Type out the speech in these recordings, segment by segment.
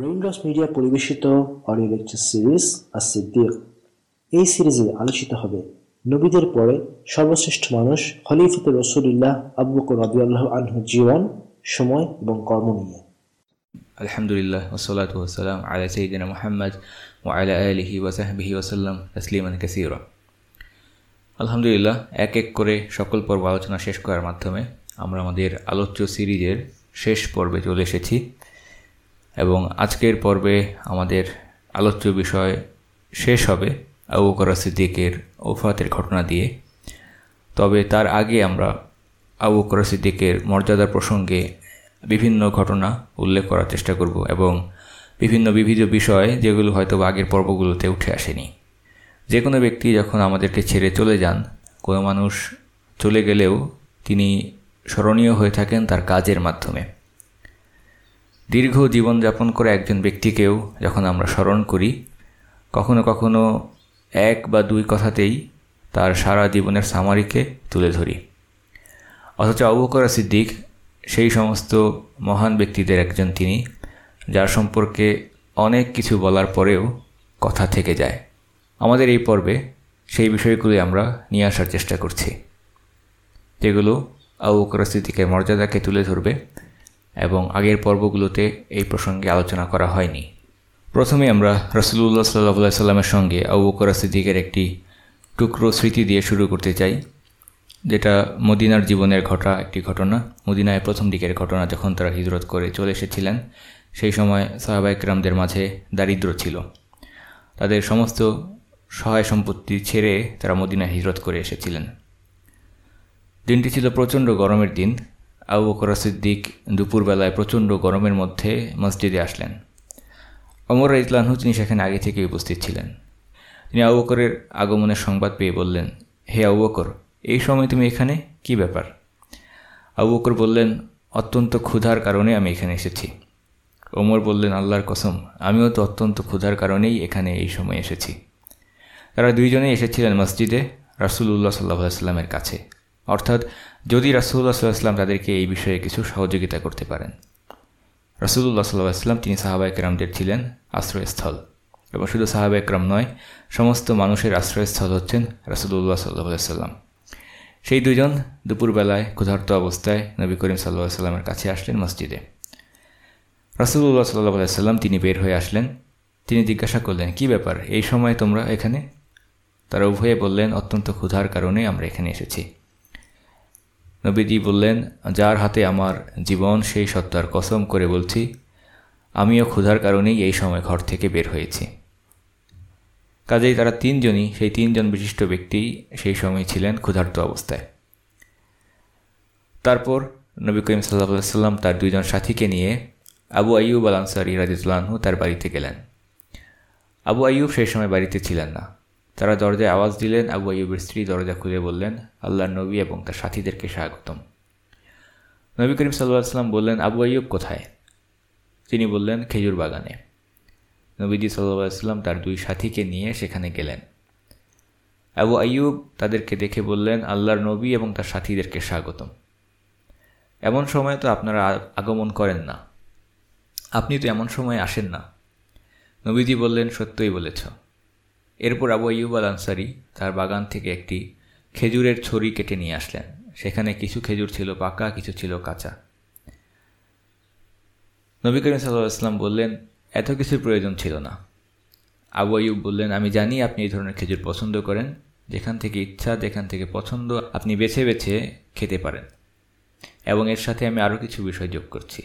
Raindrops Media পরিবেশিত audio lecture series আর সিদ্দিক এই সিরিজে আলোচিত হবে নবীদের পরে সর্বশ্রেষ্ঠ মানুষ খলিফত রসুলিল্লাহ আবু বকর রাদিয়াল্লাহু আনহু জীবন, সময় এবং কর্ম নিয়ে। আলহামদুলিল্লাহ, ওসলাত ওসালাম আলা সঈদিনা মোহাম্মদ ও আলা আলহি ওসাহবিহি ওসাল্লাম কাসিরা। আলহামদুলিল্লাহ, এক এক করে সকল পর্ব আলোচনা শেষ করার মাধ্যমে আমরা আমাদের আলোচ্য সিরিজের শেষ পর্বে চলে এসেছি। এবং আজকের পর্বে আমাদের আলোচ্য বিষয় শেষ হবে আবু করা সিদ্দিকের ওফাতের ঘটনা দিয়ে। তবে তার আগে আমরা আবু করা সিদ্দিকের মর্যাদার প্রসঙ্গে বিভিন্ন ঘটনা উল্লেখ করার চেষ্টা করব এবং বিভিন্ন বিবিধ বিষয় যেগুলো হয়তো আগের পর্বগুলোতে উঠে আসেনি। যে কোনো ব্যক্তি যখন আমাদেরকে ছেড়ে চলে যান, কোনো মানুষ চলে গেলেও তিনি স্মরণীয় হয়ে থাকেন তার কাজের মাধ্যমে। দীর্ঘ জীবনযাপন করে একজন ব্যক্তিকেও যখন আমরা স্মরণ করি, কখনো কখনো এক বা দুই কথাতেই তার সারা জীবনের সামারিকে তুলে ধরি। অথচ অবকরা সিদ্দিক সেই সমস্ত মহান ব্যক্তিদের একজন তিনি, যার সম্পর্কে অনেক কিছু বলার পরেও কথা থেকে যায়। আমাদের এই পর্বে সেই বিষয়গুলি আমরা নিয়ে আসার চেষ্টা করছি, যেগুলো আবু সিদ্দিকের মর্যাদাকে তুলে ধরবে। এবং আগের পর্বগুলোতে এই প্রসঙ্গে আলোচনা করা হয়নি। প্রথমে আমরা রসুল্লাহ সাল্লাহ সাল্লামের সঙ্গে আবু সিদ্দিকের একটি টুকরো স্মৃতি দিয়ে শুরু করতে চাই, যেটা মদিনার জীবনের ঘটা একটি ঘটনা, মদিনায় প্রথম দিকের ঘটনা যখন তারা হিজরত করে চলে এসেছিলেন, সেই সময় সাহাবাইকরামদের মাঝে দারিদ্র ছিল। তাদের সমস্ত সহায় সম্পত্তি ছেড়ে তারা মদিনায় হিজরত করে এসেছিলেন। দিনটি ছিল প্রচণ্ড গরমের দিন আবু বকর সিদ্দিক দুপুরবেলায় প্রচণ্ড গরমের মধ্যে মসজিদে আসলেন। অমর ইতলানহু তিনি সেখানে আগে থেকে উপস্থিত ছিলেন। তিনি আবু বকরের আগমনের সংবাদ পেয়ে বললেন, হে আবু বকর, এই সময় তুমি এখানে? কি ব্যাপার? আবু বকর বললেন, অত্যন্ত ক্ষুধার কারণে আমি এখানে এসেছি। ওমর বললেন, আল্লাহর কসম, আমিও তো অত্যন্ত ক্ষুধার কারণেই এখানে এই সময় এসেছি। তারা দুইজনেই এসেছিলেন মসজিদে রাসুল্লাহ সাল্লাহ সাল্লামের কাছে। অর্থাৎ যদি রাসুল্লাহ সাল্লাহাম তাদেরকে এই বিষয়ে কিছু সহযোগিতা করতে পারেন। রাসুল্লাহ সাল্লাহাম তিনি সাহাবা একরামদের ছিলেন আশ্রয়স্থল এবং শুধু সাহাবা একরাম নয়, সমস্ত মানুষের আশ্রয়স্থল হচ্ছেন রাসুল্লাহ সাল্লাহ সাল্লাম সেই দুজন দুপুরবেলায় ক্ষুধার্ত অবস্থায় নবী করিম সাল্লাহ সাল্লামের কাছে আসলেন মসজিদে। রাসুল্লাহ সাল্লাহ সাল্লাম তিনি বের হয়ে আসলেন। তিনি জিজ্ঞাসা করলেন, কি ব্যাপার? এই সময় তোমরা এখানে? তারা উভয়ে বললেন, অত্যন্ত ক্ষুধার কারণে আমরা এখানে এসেছি। নবীজি বললেন, যার হাতে আমার জীবন, সেই সত্তার কসম করে বলছি, আমিও ক্ষুধার কারণেই এই সময় ঘর থেকে বের হয়েছি। কাজেই তারা তিনজনই, সেই তিনজন বিশিষ্ট ব্যক্তি সেই সময় ছিলেন ক্ষুধার্ত অবস্থায়। তারপর নবী করিম সাল্লাহ সাল্লাম তার দুইজন সাথীকে নিয়ে আবু আইয়ুব আল আনসারি রাজিউল্লাহু তার বাড়িতে গেলেন। আবু আইয়ুব সেই সময় বাড়িতে ছিলেন না। তারা দরজায় আওয়াজ দিলেন, আবু আইয়ুবের স্ত্রী দরজা খুলে বললেন আল্লাহ নবী এবং তার সাথীদেরকে স্বাগতম। নবী করিম সাল্লাহ সাল্লাম বললেন, আবু আইয়ুব কোথায়? তিনি বললেন, খেজুর বাগানে। নবীজি সাল্লাম তার দুই সাথীকে নিয়ে সেখানে গেলেন। আবু আইয়ুব তাদেরকে দেখে বললেন, আল্লাহর নবী এবং তার সাথীদেরকে স্বাগতম। এমন সময় তো আপনারা আগমন করেন না। আপনি তো এমন সময় আসেন না। নবীজি বললেন, সত্যই বলেছ। এরপর আবু আইয়ুব আল আনসারি তার বাগান থেকে একটি খেজুরের ছড়ি কেটে নিয়ে আসলেন। সেখানে কিছু খেজুর ছিল পাকা, কিছু ছিল কাঁচা। নবী করিম সাল্লাহ বললেন, এত কিছুর প্রয়োজন ছিল না। আবু আইয়ুব বললেন, আমি জানি আপনি এই ধরনের খেজুর পছন্দ করেন। যেখান থেকে ইচ্ছা, যেখান থেকে পছন্দ, আপনি বেছে বেছে খেতে পারেন। এবং এর সাথে আমি আরও কিছু বিষয় যোগ করছি।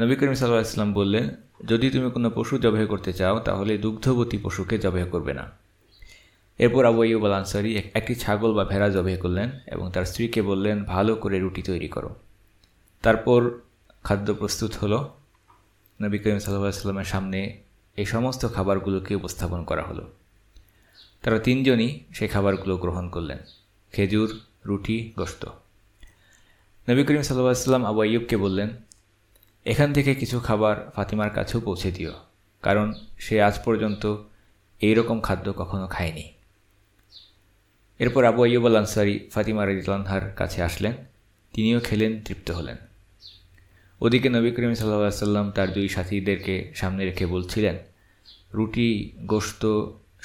নবী করিম সাল্লাহ ইসলাম বললেন যদি তুমি কোনো পশু জবাহ করতে চাও, তাহলে দুগ্ধবতী পশুকে জবাহ করবে না। এরপর আবু আইয়ুব আল আনসারি একটি ছাগল বা ভেড়া জবাহ করলেন এবং তার স্ত্রীকে বললেন, ভালো করে রুটি তৈরি করো। তারপর খাদ্য প্রস্তুত হলো। নবী করিম সাল্লাহ সাল্লামের সামনে এই সমস্ত খাবারগুলোকে উপস্থাপন করা হলো। তারা তিনজনই সেই খাবারগুলো গ্রহণ করলেন, খেজুর, রুটি গোস্ত নবী করিম সাল্লাহ সাল্লাম আবু আইয়ুবকে বললেন এখান থেকে কিছু খাবার ফাতিমার কাছেও পৌঁছে দিও, কারণ সে আজ পর্যন্ত এই রকম খাদ্য কখনো খায়নি। এরপর আবু আইয়ুব আনসারি ফাতিমা রাজিউল্লাহার কাছে আসলেন, তিনিও খেলেন, তৃপ্ত হলেন। ওদিকে নবী করিম সাল্লা সাল্লাম তার দুই সাথীদেরকে সামনে রেখে বলছিলেন, রুটি গোস্ত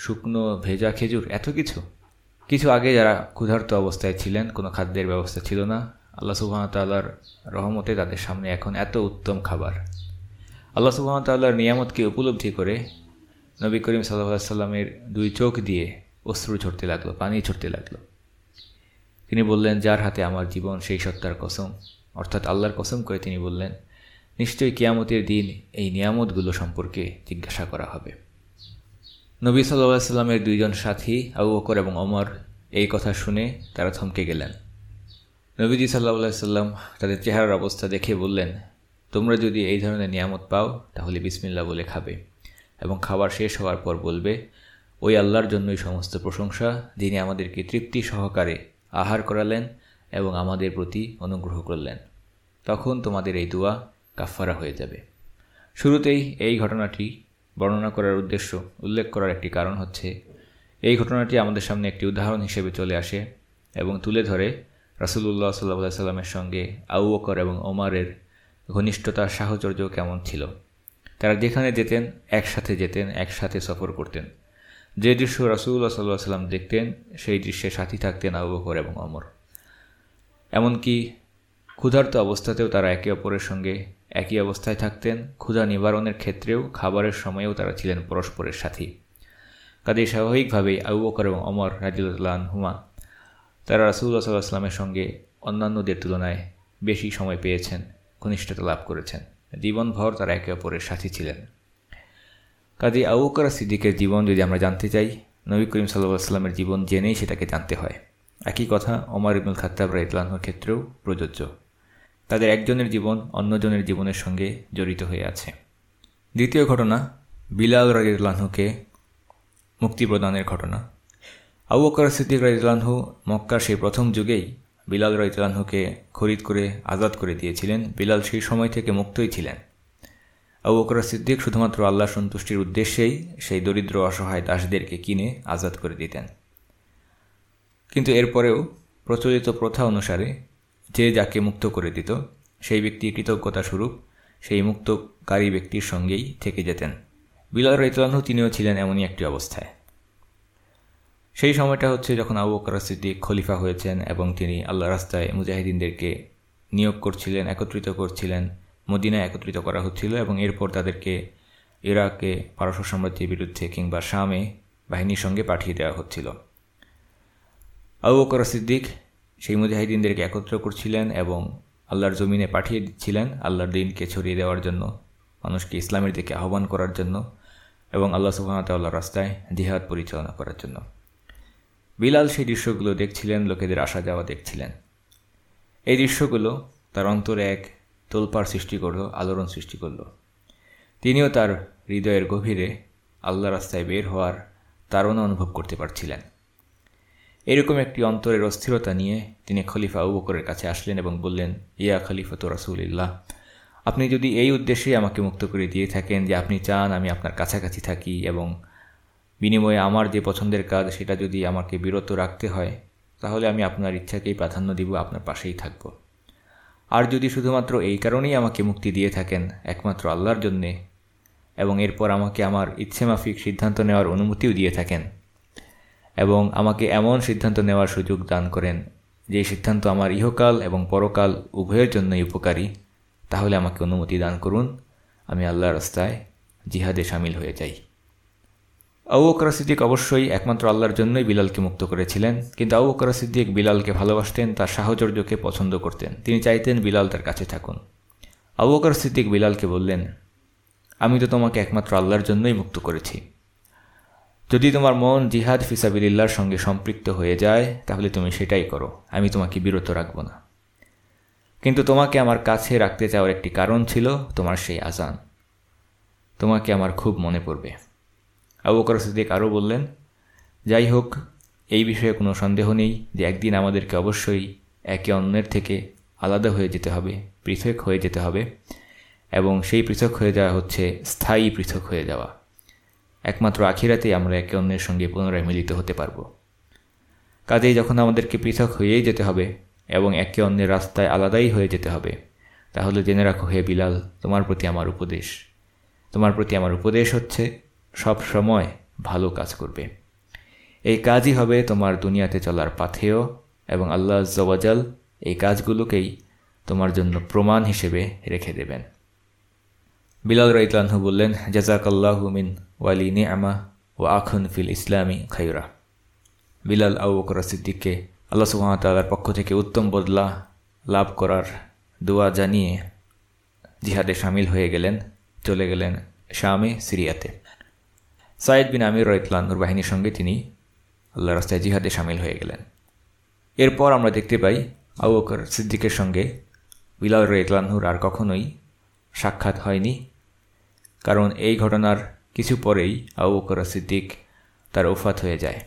শুকনো, ভেজা খেজুর, এত কিছু? কিছু আগে যারা ক্ষুধার্ত অবস্থায় ছিলেন, কোনো খাদ্যের ব্যবস্থা ছিল না আল্লাহ সুবাহতাল্লাহর রহমতে তাদের সামনে এখন এত উত্তম খাবার। আল্লাহ সুবাহতাল্লাহর নিয়ামতকে উপলব্ধি করে নবী করিম সাল্লাহ সাল্লামের দুই চোখ দিয়ে অশ্রু ছড়তে লাগল, পানি ছড়তে লাগল। তিনি বললেন, যার হাতে আমার জীবন, সেই সত্তার কসম। অর্থাৎ আল্লাহর কসম করে তিনি বললেন, নিশ্চয়ই কিয়ামতের দিন এই নিয়ামতগুলো সম্পর্কে জিজ্ঞাসা করা হবে। নবী সাল্লাহ সাল্লামের দুইজন সাথী, আবু বকর এবং অমর এই কথা শুনে তারা থমকে গেলেন। নবীজি সাল্লাহ সাল্লাম তাদের চেহারার অবস্থা দেখে বললেন, তোমরা যদি এই ধরনের নিয়ামত পাও, তাহলে বিসমিল্লা বলে খাবে এবং খাবার শেষ হওয়ার পর বলবে, ওই আল্লাহর জন্যই সমস্ত প্রশংসা, যিনি আমাদেরকে তৃপ্তি সহকারে আহার করালেন এবং আমাদের প্রতি অনুগ্রহ করলেন। তখন তোমাদের এই দোয়া কাফারা হয়ে যাবে। শুরুতেই এই ঘটনাটি বর্ণনা করার উদ্দেশ্য উল্লেখ করার একটি কারণ হচ্ছে, এই ঘটনাটি আমাদের সামনে একটি উদাহরণ হিসেবে চলে আসে এবং তুলে ধরে রাসুলুল্লাহ সাল্লাহ সাল্লামের সঙ্গে আউ বকর এবং ওমারের ঘনিষ্ঠতার সাহচর্য কেমন ছিল? তারা যেখানে যেতেন, একসাথে যেতেন, একসাথে সফর করতেন। যে দৃশ্য রাসুল্লাহ সাল্লাহ সাল্লাম দেখতেন, সেই দৃশ্যে সাথী থাকতেন আবু এবং অমর এমনকি ক্ষুধার্ত অবস্থাতেও তারা একে অপরের সঙ্গে একই অবস্থায় থাকতেন। ক্ষুধা নিবারণের ক্ষেত্রেও খাবারের সময়েও তারা ছিলেন পরস্পরের সাথী। কাজে স্বাভাবিকভাবেই আবু বকর এবং অমর রাজিউল্লাহ হুমা তারা রাসুল্লাহ সাল্লাহ আসলামের সঙ্গে অন্যান্যদের তুলনায় বেশি সময় পেয়েছেন, ঘনিষ্ঠতা লাভ করেছেন। জীবনভর তারা একে অপরের সাথী ছিলেন। কাজে আউকরা সিদ্দিকের জীবন যদি আমরা জানতে চাই, নবী করিম সাল্লাহ আসলামের জীবন জেনেই সেটাকে জানতে হয়। একই কথা, ওমর ইবুল খাত্তাব রাইতলানহর ক্ষেত্রেও প্রযোজ্য। তাদের একজনের জীবন অন্যজনের জীবনের সঙ্গে জড়িত হয়ে আছে। দ্বিতীয় ঘটনা, বিলাল রাজিউল্লাহকে মুক্তি প্রদানের ঘটনা। আবু সিদ্দিক রাইতলানহু মক্কার সেই প্রথম যুগেই বিলাল রাইতলানহুকে খরিদ করে আজাদ করে দিয়েছিলেন। বিলাল সেই সময় থেকে মুক্তই ছিলেন। আবু সিদ্দিক শুধুমাত্র আল্লাহ সন্তুষ্টির উদ্দেশ্যেই সেই দরিদ্র অসহায় দাসদেরকে কিনে আজাদ করে দিতেন। কিন্তু এরপরেও প্রচলিত প্রথা অনুসারে যে যাকে মুক্ত করে দিত, সেই ব্যক্তি কৃতজ্ঞতা স্বরূপ সেই মুক্তকারী ব্যক্তির সঙ্গেই থেকে যেতেন। বিলাল রাইতলানহু তিনিও ছিলেন এমনই একটি অবস্থায়। সেই সময়টা হচ্ছে যখন আবু বকর সিদ্দিক খলিফা হয়েছেন এবং তিনি আল্লাহ রাস্তায় মুজাহিদিনদেরকে নিয়োগ করছিলেন, একত্রিত করছিলেন, মদিনায় একত্রিত করা হচ্ছিল এবং এরপর তাদেরকে ইরাকে পারস্য সাম্রাজ্যের বিরুদ্ধে কিংবা শামে বাহিনীর সঙ্গে পাঠিয়ে দেওয়া হচ্ছিল। আবু বকর সিদ্দিক সেই মুজাহিদিনদেরকে একত্র করছিলেন এবং আল্লাহর জমিনে পাঠিয়ে দিচ্ছিলেন আল্লাহর দিনকে ছড়িয়ে দেওয়ার জন্য, মানুষকে ইসলামের দিকে আহ্বান করার জন্য এবং আল্লাহ সুবাহতাল্লাহ রাস্তায় জিহাদ পরিচালনা করার জন্য। বিলাল সেই দৃশ্যগুলো দেখছিলেন, লোকেদের আসা যাওয়া দেখছিলেন। এই দৃশ্যগুলো তার অন্তরে এক তোলপাড় সৃষ্টি করল, আলোড়ন সৃষ্টি করল। তিনিও তার হৃদয়ের গভীরে আল্লাহ রাস্তায় বের হওয়ার তারণা অনুভব করতে পারছিলেন। এরকম একটি অন্তরের অস্থিরতা নিয়ে তিনি খলিফা উবকরের কাছে আসলেন এবং বললেন, ইয়া খলিফা তো রাসুলিল্লাহ, আপনি যদি এই উদ্দেশ্যেই আমাকে মুক্ত করে দিয়ে থাকেন যে আপনি চান আমি আপনার কাছাকাছি থাকি এবং বিনিময়ে আমার যে পছন্দের কাজ, সেটা যদি আমাকে বিরত রাখতে হয়, তাহলে আমি আপনার ইচ্ছাকেই প্রাধান্য দিব, আপনার পাশেই থাকব। আর যদি শুধুমাত্র এই কারণেই আমাকে মুক্তি দিয়ে থাকেন, একমাত্র আল্লাহর জন্যে, এবং এরপর আমাকে আমার ইচ্ছেমাফিক সিদ্ধান্ত নেওয়ার অনুমতিও দিয়ে থাকেন, এবং আমাকে এমন সিদ্ধান্ত নেওয়ার সুযোগ দান করেন, যে সিদ্ধান্ত আমার ইহকাল এবং পরকাল উভয়ের জন্যই উপকারী, তাহলে আমাকে অনুমতি দান করুন, আমি আল্লাহর রাস্তায় জিহাদে সামিল হয়ে যাই। আবু বকর সিদ্দিক অবশ্যই একমাত্র আল্লাহর জন্যই বিলালকে মুক্ত করেছিলেন। কিন্তু আবু বকর সিদ্দিক বিলালকে ভালোবাসতেন, তার সাহচর্যকে পছন্দ করতেন। তিনি চাইতেন বিলাল তার কাছে থাকুন। আবু বকর সিদ্দিক বিলালকে বললেন, আমি তো তোমাকে একমাত্র আল্লাহর জন্যই মুক্ত করেছি। যদি তোমার মন জিহাদ ফিসাবিল্লার সঙ্গে সম্পৃক্ত হয়ে যায়, তাহলে তুমি সেটাই করো। আমি তোমাকে বিরত রাখব না। কিন্তু তোমাকে আমার কাছে রাখতে চাওয়ার একটি কারণ ছিল তোমার সেই আজান তোমাকে আমার খুব মনে পড়বে। আবু বকর সিদ্দিক আরও বললেন, যাই হোক, এই বিষয়ে কোনো সন্দেহ নেই যে একদিন আমাদেরকে অবশ্যই একে অন্যের থেকে আলাদা হয়ে যেতে হবে, পৃথক হয়ে যেতে হবে এবং সেই পৃথক হয়ে যাওয়া হচ্ছে স্থায়ী পৃথক হয়ে যাওয়া। একমাত্র আখিরাতেই আমরা একে অন্যের সঙ্গে পুনরায় মিলিত হতে পারব। কাজেই যখন আমাদেরকে পৃথক হয়েই যেতে হবে এবং একে অন্যের রাস্তায় আলাদাই হয়ে যেতে হবে, তাহলে জেনে রাখো হে বিলাল, তোমার প্রতি আমার উপদেশ। তোমার প্রতি আমার উপদেশ হচ্ছে সব সময় ভালো কাজ করবে। এই কাজই হবে তোমার দুনিয়াতে চলার পাথেয় এবং আল্লাহ জওয়াজাল এই কাজগুলোকেই তোমার জন্য প্রমাণ হিসেবে রেখে দেবেন। বিলাল রাইতলানহু বললেন জাজাকাল্লাহু মিন ওয়ালি নে আমা ও আখুন ফিল ইসলামী খাইরা বিলাল আউ বকর সিদ্দিককে আল্লাহ সুহামতাল্লার পক্ষ থেকে উত্তম বদলা লাভ করার দোয়া জানিয়ে জিহাদে সামিল হয়ে গেলেন, চলে গেলেন শামে সিরিয়াতে। সাইদ বিন আমির রয়তলানুর বাহিনীর সঙ্গে তিনি আল্লাহ রাস্তায় জিহাদে সামিল হয়ে গেলেন। এরপর আমরা দেখতে পাই আবু বকর সিদ্দিকের সঙ্গে বিলাল রয়তলানহুর আর কখনোই সাক্ষাৎ হয়নি। কারণ এই ঘটনার কিছু পরেই আবু বকর সিদ্দিক তার ওফাত হয়ে যায়।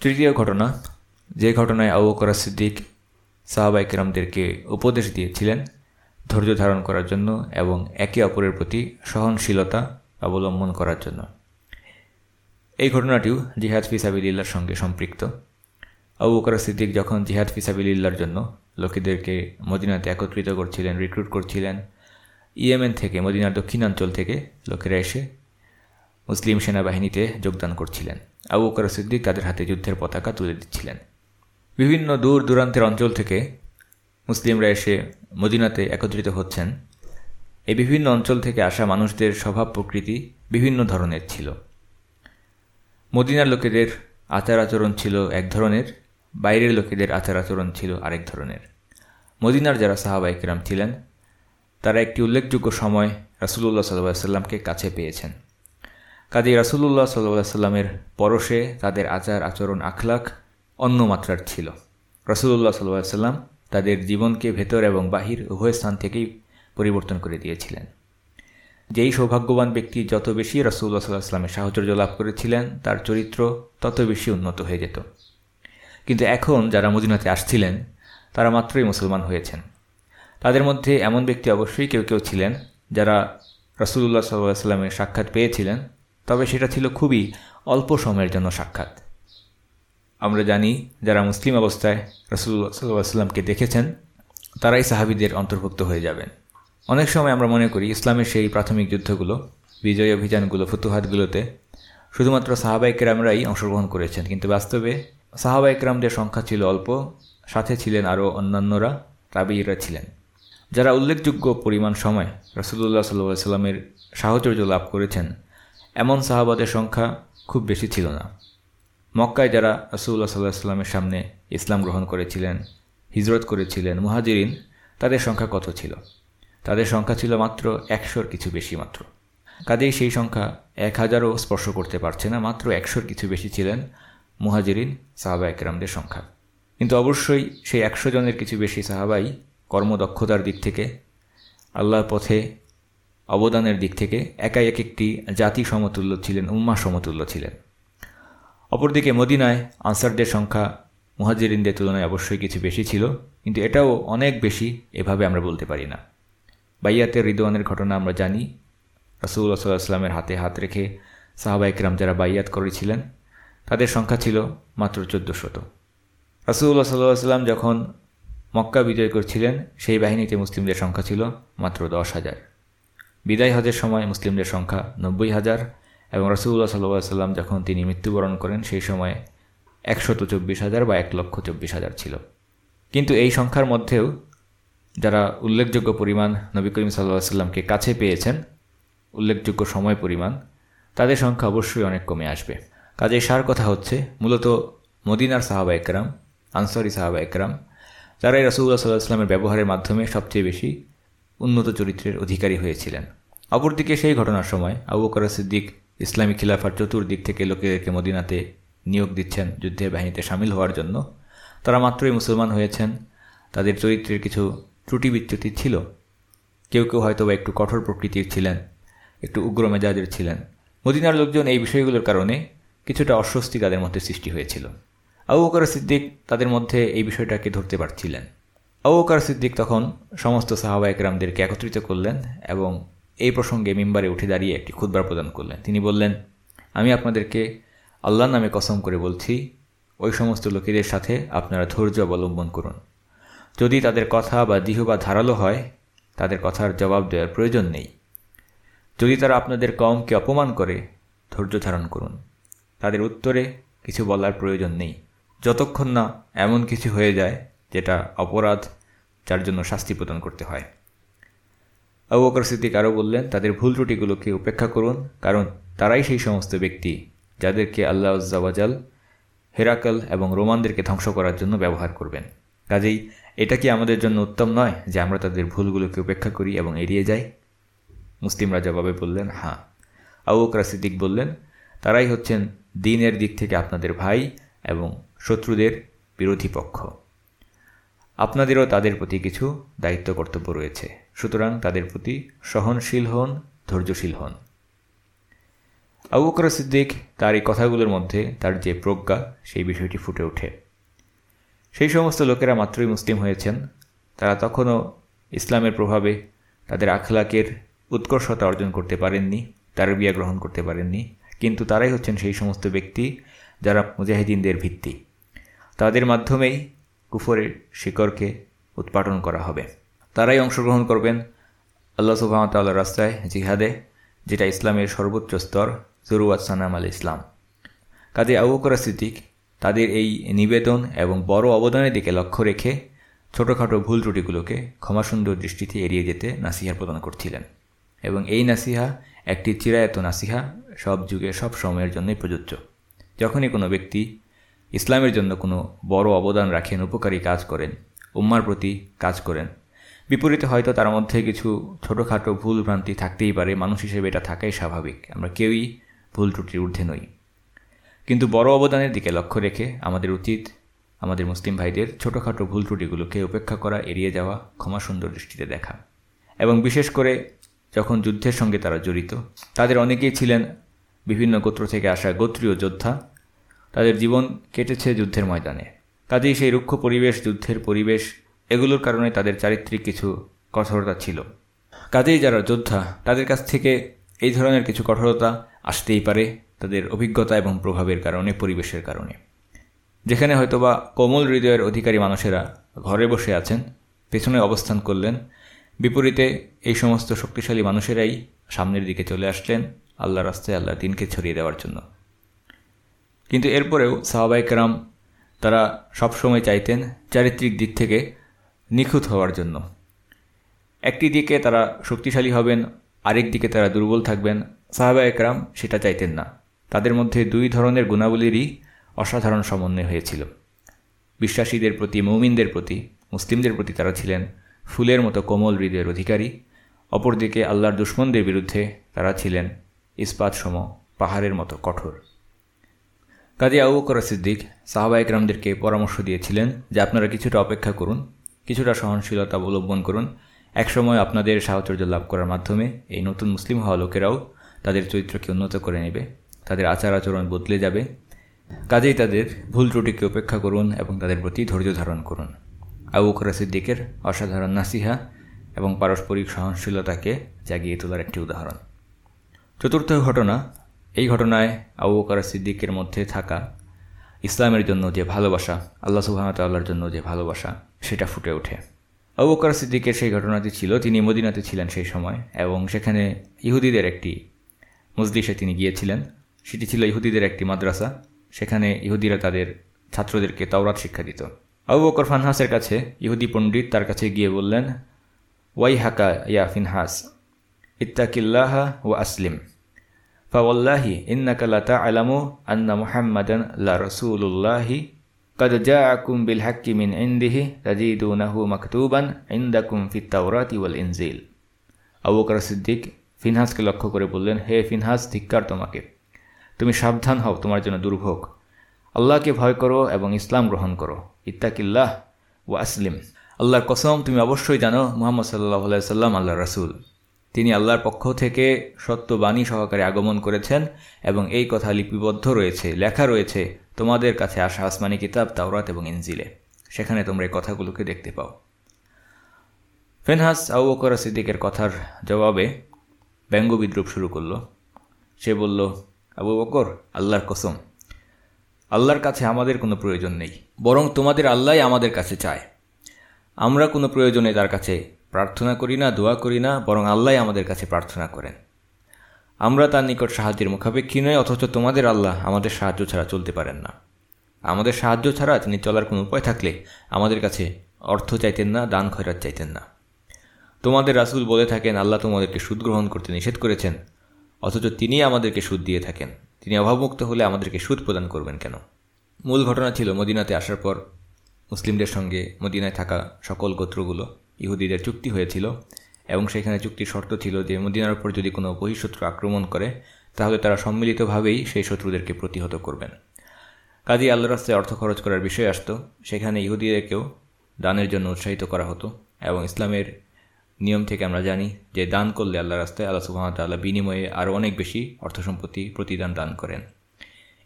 তৃতীয় ঘটনা, যে ঘটনায় আবু বকর সিদ্দিক সাহাবাইকেরামদেরকে উপদেশ দিয়েছিলেন ধৈর্য ধারণ করার জন্য এবং একে অপরের প্রতি সহনশীলতা অবলম্বন করার জন্য। এই ঘটনাটিও জিহাদ ফিসাবিল্লার সঙ্গে সম্পৃক্ত। আবু বকর সিদ্দিক যখন জিহাদ ফিসাবিল্লার জন্য লোকেদেরকে মদিনাতে একত্রিত করছিলেন রিক্রুট করছিলেন, ইয়েমেন থেকে, মদিনার দক্ষিণাঞ্চল থেকে লোকেরা এসে মুসলিম সেনাবাহিনীতে যোগদান করছিলেন। আবু বকর সিদ্দিক তাদের হাতে যুদ্ধের পতাকা তুলে দিচ্ছিলেন। বিভিন্ন দূর দূরান্তের অঞ্চল থেকে মুসলিমরা এসে মদিনাতে একত্রিত হচ্ছেন। এই বিভিন্ন অঞ্চল থেকে আসা মানুষদের স্বভাব প্রকৃতি বিভিন্ন ধরনের ছিল। মদিনার লোকেদের আচার আচরণ ছিল এক ধরনের, বাইরের লোকেদের আচার আচরণ ছিল আরেক ধরনের। মদিনার যারা সাহাবাইকেরাম ছিলেন, তারা একটি উল্লেখযোগ্য সময় রাসুলুল্লাহ সাল্লাহ সাল্লামকে কাছে পেয়েছেন। কাজী রাসুলুল্লাহ সাল্লাহ সাল্লামের পরশে তাদের আচার আচরণ আখলাখ অন্য মাত্রার ছিল। রসুল্লাহ সাল্লাহ সাল্লাম তাদের জীবনকে ভেতর এবং বাহির উভয় স্থান থেকেই পরিবর্তন করে দিয়েছিলেন। যেই সৌভাগ্যবান ব্যক্তি যত বেশি রসুল্লাহ সাল্লাহ সাল্লামের সাহচর্য লাভ করেছিলেন, তার চরিত্র তত বেশি উন্নত হয়ে যেত। কিন্তু এখন যারা মদিনাতে আসছিলেন, তারা মাত্রই মুসলমান হয়েছেন। তাদের মধ্যে এমন ব্যক্তি অবশ্যই কেউ কেউ ছিলেন যারা রসুল্লাহ সাল্লাহ সাল্লামের সাক্ষাৎ পেয়েছিলেন, তবে সেটা ছিল খুবই অল্প সময়ের জন্য সাক্ষাৎ। আমরা জানি যারা মুসলিম অবস্থায় রসুল্লাহ সাল্লামকে দেখেছেন, তারাই সাহাবিদের অন্তর্ভুক্ত হয়ে যাবেন। অনেক সময় আমরা মনে করি ইসলামের সেই প্রাথমিক যুদ্ধগুলো, বিজয় অভিযানগুলো, ফুতুহাতগুলোতে শুধুমাত্র সাহাবাই কেরামরাই অংশগ্রহণ করেছেন। কিন্তু বাস্তবে সাহাবাই কেরামদের সংখ্যা ছিল অল্প, সাথে ছিলেন আরও অন্যান্যরা তাবিরা ছিলেন। যারা উল্লেখযোগ্য পরিমাণ সময় রসুল্লাহ সাল্লাহ সাল্লামের সাহচর্য লাভ করেছেন, এমন সাহাবাদের সংখ্যা খুব বেশি ছিল না। মক্কায় যারা রসুল্লাহ সাল্লাহ সাল্লামের সামনে ইসলাম গ্রহণ করেছিলেন, হিজরত করেছিলেন, মুহাজিরিন, তাদের সংখ্যা কত ছিল? তাদের সংখ্যা ছিল মাত্র একশোর কিছু বেশি মাত্র। কাজেই সেই সংখ্যা এক হাজারও স্পর্শ করতে পারছে না, মাত্র একশোর কিছু বেশি ছিলেন মুহাজিরিন সাহাবা একরামদের সংখ্যা। কিন্তু অবশ্যই সেই একশো জনের কিছু বেশি সাহাবাই কর্মদক্ষতার দিক থেকে, আল্লাহর পথে অবদানের দিক থেকে একাই এক একটি জাতি সমতুল্য ছিলেন উম্মা সমতুল্য ছিলেন। অপরদিকে মদিনায় আনসারদের সংখ্যা মুহাজিরিনদের তুলনায় অবশ্যই কিছু বেশি ছিল, কিন্তু এটাও অনেক বেশি, এভাবে আমরা বলতে পারি না। বাইয়াতের রিদওয়ানের ঘটনা আমরা জানি। রসুল্লাহ সাল্লাহামের হাতে হাত রেখে সাহাবাইকরাম যারা বাইয়াত করেছিলেন, তাদের সংখ্যা ছিল মাত্র চোদ্দশত। রসুল্লাহ সাল্লাহ সাল্লাম যখন মক্কা বিজয় করছিলেন, সেই বাহিনীতে মুসলিমদের সংখ্যা ছিল মাত্র দশ হাজার। বিদায় হজের সময় মুসলিমদের সংখ্যা নব্বই হাজার এবং রসুল্লাহ সাল্লাহ যখন তিনি মৃত্যুবরণ করেন, সেই সময় একশত চব্বিশ হাজার বা এক লক্ষ চব্বিশ হাজার ছিল। কিন্তু এই সংখ্যার মধ্যেও যারা উল্লেখযোগ্য পরিমাণ নবী করিম সাল্লাহ সাল্লামকে কাছে পেয়েছেন, উল্লেখযোগ্য সময় পরিমাণ, তাদের সংখ্যা অবশ্যই অনেক কমে আসবে। কাজে সার কথা হচ্ছে, মূলত মদিনার সাহাবা একরাম, আনসারি সাহাবা একরাম যারাই রসুল্লাহ সাল্লাহ সাল্লামের ব্যবহারের মাধ্যমে সবচেয়ে বেশি উন্নত চরিত্রের অধিকারী হয়েছিলেন। অপরদিকে সেই ঘটনার সময় আবু বকর সিদ্দিক ইসলামী খিলাফার চতুর্দিক থেকে লোকেদেরকে মদিনাতে নিয়োগ দিচ্ছেন যুদ্ধের বাহিনীতে সামিল হওয়ার জন্য। তারা মাত্রই মুসলমান হয়েছেন, তাদের চরিত্রের কিছু ত্রুটি বিচ্যুতি ছিল। কেউ কেউ হয়তো একটু কঠোর প্রকৃতির ছিলেন, একটু উগ্র মেজাজের ছিলেন। মদিনার লোকজন এই বিষয়গুলোর কারণে কিছুটা অস্বস্তি তাদের মধ্যে সৃষ্টি হয়েছিল। আবু বকর সিদ্দিক তাদের মধ্যে এই বিষয়টাকে ধরতে পারছিলেন। আবু বকর সিদ্দিক তখন সমস্ত সাহাবা একরামদেরকে একত্রিত করলেন এবং এই প্রসঙ্গে মিম্বারে উঠে দাঁড়িয়ে একটি ক্ষুদ্র প্রদান করলেন। তিনি বললেন, আমি আপনাদেরকে আল্লাহ নামে কসম করে বলছি, ওই সমস্ত লোকেদের সাথে আপনারা ধৈর্য অবলম্বন করুন। যদি তাদের কথা বা দিহ বা ধারালো হয়, তাদের কথার জবাব দেওয়ার প্রয়োজন নেই। যদি তারা আপনাদের কমকে অপমান করে, ধৈর্য ধারণ করুন। তাদের উত্তরে কিছু বলার প্রয়োজন নেই। যতক্ষণ না এমন কিছু হয়ে যায়, যেটা অপরাধ, যার জন্য শাস্তি প্রদান করতে হয়। আবু বকর আরও বললেন, তাদের ভুল ত্রুটিগুলোকে উপেক্ষা করুন, কারণ তারাই সেই সমস্ত ব্যক্তি যাদেরকে আল্লাহ উজ্জাওয়াজাল হেরাকল এবং রোমানদেরকে ধ্বংস করার জন্য ব্যবহার করবেন। কাজেই এটা কি আমাদের জন্য উত্তম নয় যে আমরা তাদের ভুলগুলোকে উপেক্ষা করি এবং এড়িয়ে যাই? মুসলিমরা জবাবে বললেন হ্যাঁ। আবু বকর সিদ্দিক বললেন, তারাই হচ্ছেন দিনের দিক থেকে আপনাদের ভাই এবং শত্রুদের বিরোধী পক্ষ। আপনাদেরও তাদের প্রতি কিছু দায়িত্ব কর্তব্য রয়েছে। সুতরাং তাদের প্রতি সহনশীল হন, ধৈর্যশীল হন। আবু সিদ্দিক তার এই কথাগুলোর মধ্যে তার যে প্রজ্ঞা, সেই বিষয়টি ফুটে ওঠে। সেই সমস্ত লোকেরা মাত্রই মুসলিম হয়েছেন। তারা তখনও ইসলামের প্রভাবে তাদের আখলাকের উৎকর্ষতা অর্জন করতে পারেননি তার বিয়া গ্রহণ করতে পারেননি। কিন্তু তারাই হচ্ছেন সেই সমস্ত ব্যক্তি যারা মুজাহিদিনদের ভিত্তি। তাদের মাধ্যমেই কুফরের শিকড়কে উৎপাটন করা হবে। তারাই অংশগ্রহণ করবেন আল্লাহ সুবাহতাল্লাহ রাস্তায় জিহাদে, যেটা ইসলামের সর্বোচ্চ স্তর জরুয়াত সানাম আল ইসলাম কাজে আবুকরা সিদ্দিক তাদের এই নিবেদন এবং বড় অবদানের দিকে লক্ষ্য রেখে ছোটোখাটো ভুল ত্রুটিগুলোকে ক্ষমাসুন্দর দৃষ্টিতে এড়িয়ে যেতে নাসিহা প্রদান করছিলেন। এবং এই নাসিহা একটি চিরায়ত নাসিহা সব যুগে সব সময়ের জন্যই প্রযোজ্য। যখনই কোনো ব্যক্তি ইসলামের জন্য কোনো বড় অবদান রাখেন, উপকারী কাজ করেন, উম্মার প্রতি কাজ করেন, বিপরীতে হয়তো তার মধ্যে কিছু ছোটোখাটো ভুল ভ্রান্তি থাকতেই পারে, মানুষ হিসেবে এটা থাকাই স্বাভাবিক। আমরা কেউই ভুল ত্রুটির ঊর্ধ্বে নই। কিন্তু বড় অবদানের দিকে লক্ষ্য রেখে আমাদের উচিত আমাদের মুসলিম ভাইদের ছোটোখাটো ভুল ত্রুটিগুলোকে উপেক্ষা করা, এড়িয়ে যাওয়া ক্ষমা সুন্দর দৃষ্টিতে দেখা। এবং বিশেষ করে যখন যুদ্ধের সঙ্গে তারা জড়িত, তাদের অনেকেই ছিলেন বিভিন্ন গোত্র থেকে আসা গোত্রীয় যোদ্ধা। তাদের জীবন কেটেছে যুদ্ধের ময়দানে। কাজেই সেই রুক্ষ পরিবেশ, যুদ্ধের পরিবেশ, এগুলোর কারণে তাদের চারিত্রিক কিছু কঠোরতা ছিল। কাজেই যারা যোদ্ধা, তাদের কাছ থেকে এই ধরনের কিছু কঠোরতা আসতেই পারে। তাদের অভিজ্ঞতা এবং প্রভাবের কারণে, পরিবেশের কারণে। যেখানে হয়তোবা কোমল হৃদয়ের অধিকারী মানুষেরা ঘরে বসে আছেন, পেছনে অবস্থান করলেন, বিপরীতে এই সমস্ত শক্তিশালী মানুষেরাই সামনের দিকে চলে আসলেন আল্লাহ রাস্তায় আল্লাহ দিনকে ছড়িয়ে দেওয়ার জন্য। কিন্তু এরপরেও সাহাবাইকেরাম তারা সবসময় চাইতেন চারিত্রিক দিক থেকে নিখুঁত হওয়ার জন্য। একটি দিকে তারা শক্তিশালী হবেন, আরেক দিকে তারা দুর্বল থাকবেন। সাহাবা একরাম সেটা চাইতেন না। তাদের মধ্যে দুই ধরনের গুণাবলীরই অসাধারণ সমন্বয় হয়েছিল। বিশ্বাসীদের প্রতি, মৌমিনদের প্রতি, মুসলিমদের প্রতি তারা ছিলেন ফুলের মতো কোমল হৃদয়ের অধিকারী। অপরদিকে আল্লাহর দুশ্মনদের বিরুদ্ধে তারা ছিলেন ইস্পাত সম, পাহাড়ের মতো কঠোর। কাজী আবু বকর সিদ্দিক সাহাবা একরামদেরকে পরামর্শ দিয়েছিলেন যে আপনারা কিছুটা অপেক্ষা করুন, কিছুটা সহনশীলতা অবলম্বন করুন। একসময় আপনাদের সাহচর্য লাভ করার মাধ্যমে এই নতুন মুসলিম হওয়া লোকেরাও তাদের চরিত্রকে উন্নত করে নেবে। তাদের আচার আচরণ বদলে যাবে। কাজেই তাদের ভুল ত্রুটিকে উপেক্ষা করুন এবং তাদের প্রতি ধৈর্য ধারণ করুন। আবু বকর সিদ্দিকের অসাধারণ নাসিহা এবং পারস্পরিক সহনশীলতাকে জাগিয়ে তোলার একটি উদাহরণ। চতুর্থ ঘটনা, এই ঘটনায় আবু বকর সিদ্দিকের মধ্যে থাকা ইসলামের জন্য যে ভালোবাসা, আল্লাহ সুহামতাল্লাহর জন্য যে ভালোবাসা, সেটা ফুটে ওঠে। আবু বকর সিদ্দিকের সেই ঘটনাটি ছিল, তিনি মদিনাতে ছিলেন সেই সময় এবং সেখানে ইহুদিদের একটি মজলিসে তিনি গিয়েছিলেন। সেটি ছিল ইহুদিদের একটি মাদ্রাসা সেখানে ইহুদিরা তাদের ছাত্রদেরকে তাওরাত শিক্ষা দিত আবু বকর ফানহাসের কাছে ইহুদি পণ্ডিত তার কাছে গিয়ে বললেন ওয়াই হাকা ইয়া ফিনহাস ইত্তাকিল্লাহা ও আসলিম ফাওয়াল্লাহি ইন্নাকা লা তা'লামু আন্না মুহাম্মাদান লা রাসূলুল্লাহি قد جاءكم بالحق من عنده تجدونه مكتوبا عندكم في التوراة والإنزيل আবু বকর সিদ্দিক ফিনহাসকে লক্ষ্য করে বললেন হে ফিনহাস ধিক্কার তোমাকে তুমি সাবধান হও, তোমার জন্য দুর্ভোগ। আল্লাহকে ভয় করো এবং ইসলাম গ্রহণ করো। ইত্তাকিল্লাহ ও আসলিম। আল্লাহর কসম, তুমি অবশ্যই জানো মুহাম্মদ সাল্লাহ সাল্লাম আল্লাহ রাসুল। তিনি আল্লাহর পক্ষ থেকে সত্যবাণী সহকারে আগমন করেছেন এবং এই কথা লিপিবদ্ধ রয়েছে, লেখা রয়েছে তোমাদের কাছে আসা আসমানি কিতাব, তাওরাত এবং ইনজিলে। সেখানে তোমরা এই কথাগুলোকে দেখতে পাও। ফেনহাস আবু বকর সিদ্দিকের কথার জবাবে ব্যঙ্গ বিদ্রুপ শুরু করল। সে বলল আবু বকর, আল্লাহর কসম। আল্লাহর কাছে আমাদের কোনো প্রয়োজন নেই, বরং তোমাদের আল্লাহ আমাদের কাছে চায়। আমরা কোনো প্রয়োজনে তার কাছে প্রার্থনা করি না, দোয়া করি না, বরং আল্লাহ আমাদের কাছে প্রার্থনা করেন। আমরা তার নিকট সাহায্যের মুখাপেক্ষী নয় অথচ তোমাদের আল্লাহ আমাদের সাহায্য ছাড়া চলতে পারেন না। আমাদের সাহায্য ছাড়া তিনি চলার কোনো উপায় থাকলে আমাদের কাছে অর্থ চাইতেন না, দান খয়রাত চাইতেন না। তোমাদের রাসুল বলে থাকেন, আল্লাহ তোমাদেরকে সুদ গ্রহণ করতে নিষেধ করেছেন অথচ তিনি আমাদেরকে সুদ দিয়ে থাকেন। তিনি অভাবমুক্ত হলে আমাদেরকে সুদ প্রদান করবেন কেন? মূল ঘটনা ছিল মদিনাতে আসার পর মুসলিমদের সঙ্গে মদিনায় থাকা সকল গোত্রগুলো ইহুদিদের চুক্তি হয়েছিল এবং সেখানে চুক্তির শর্ত ছিল যে মদিনার উপর যদি কোনো বহিঃশত্রু আক্রমণ করে, তাহলে তারা সম্মিলিতভাবেই সেই শত্রুদেরকে প্রতিহত করবেন। কাজী আল্লাহ রাস্তায় অর্থ খরচ করার বিষয় আসত। সেখানে ইহুদিদেরকেও দানের জন্য উৎসাহিত করা হতো এবং ইসলামের নিয়ম থেকে আমরা জানি যে দান করলে আল্লাহ রাস্তায় আল্লাহ সুহামতাল্লাহ বিনিময়ে আরও অনেক বেশি অর্থ সম্পত্তি প্রতিদান দান করেন।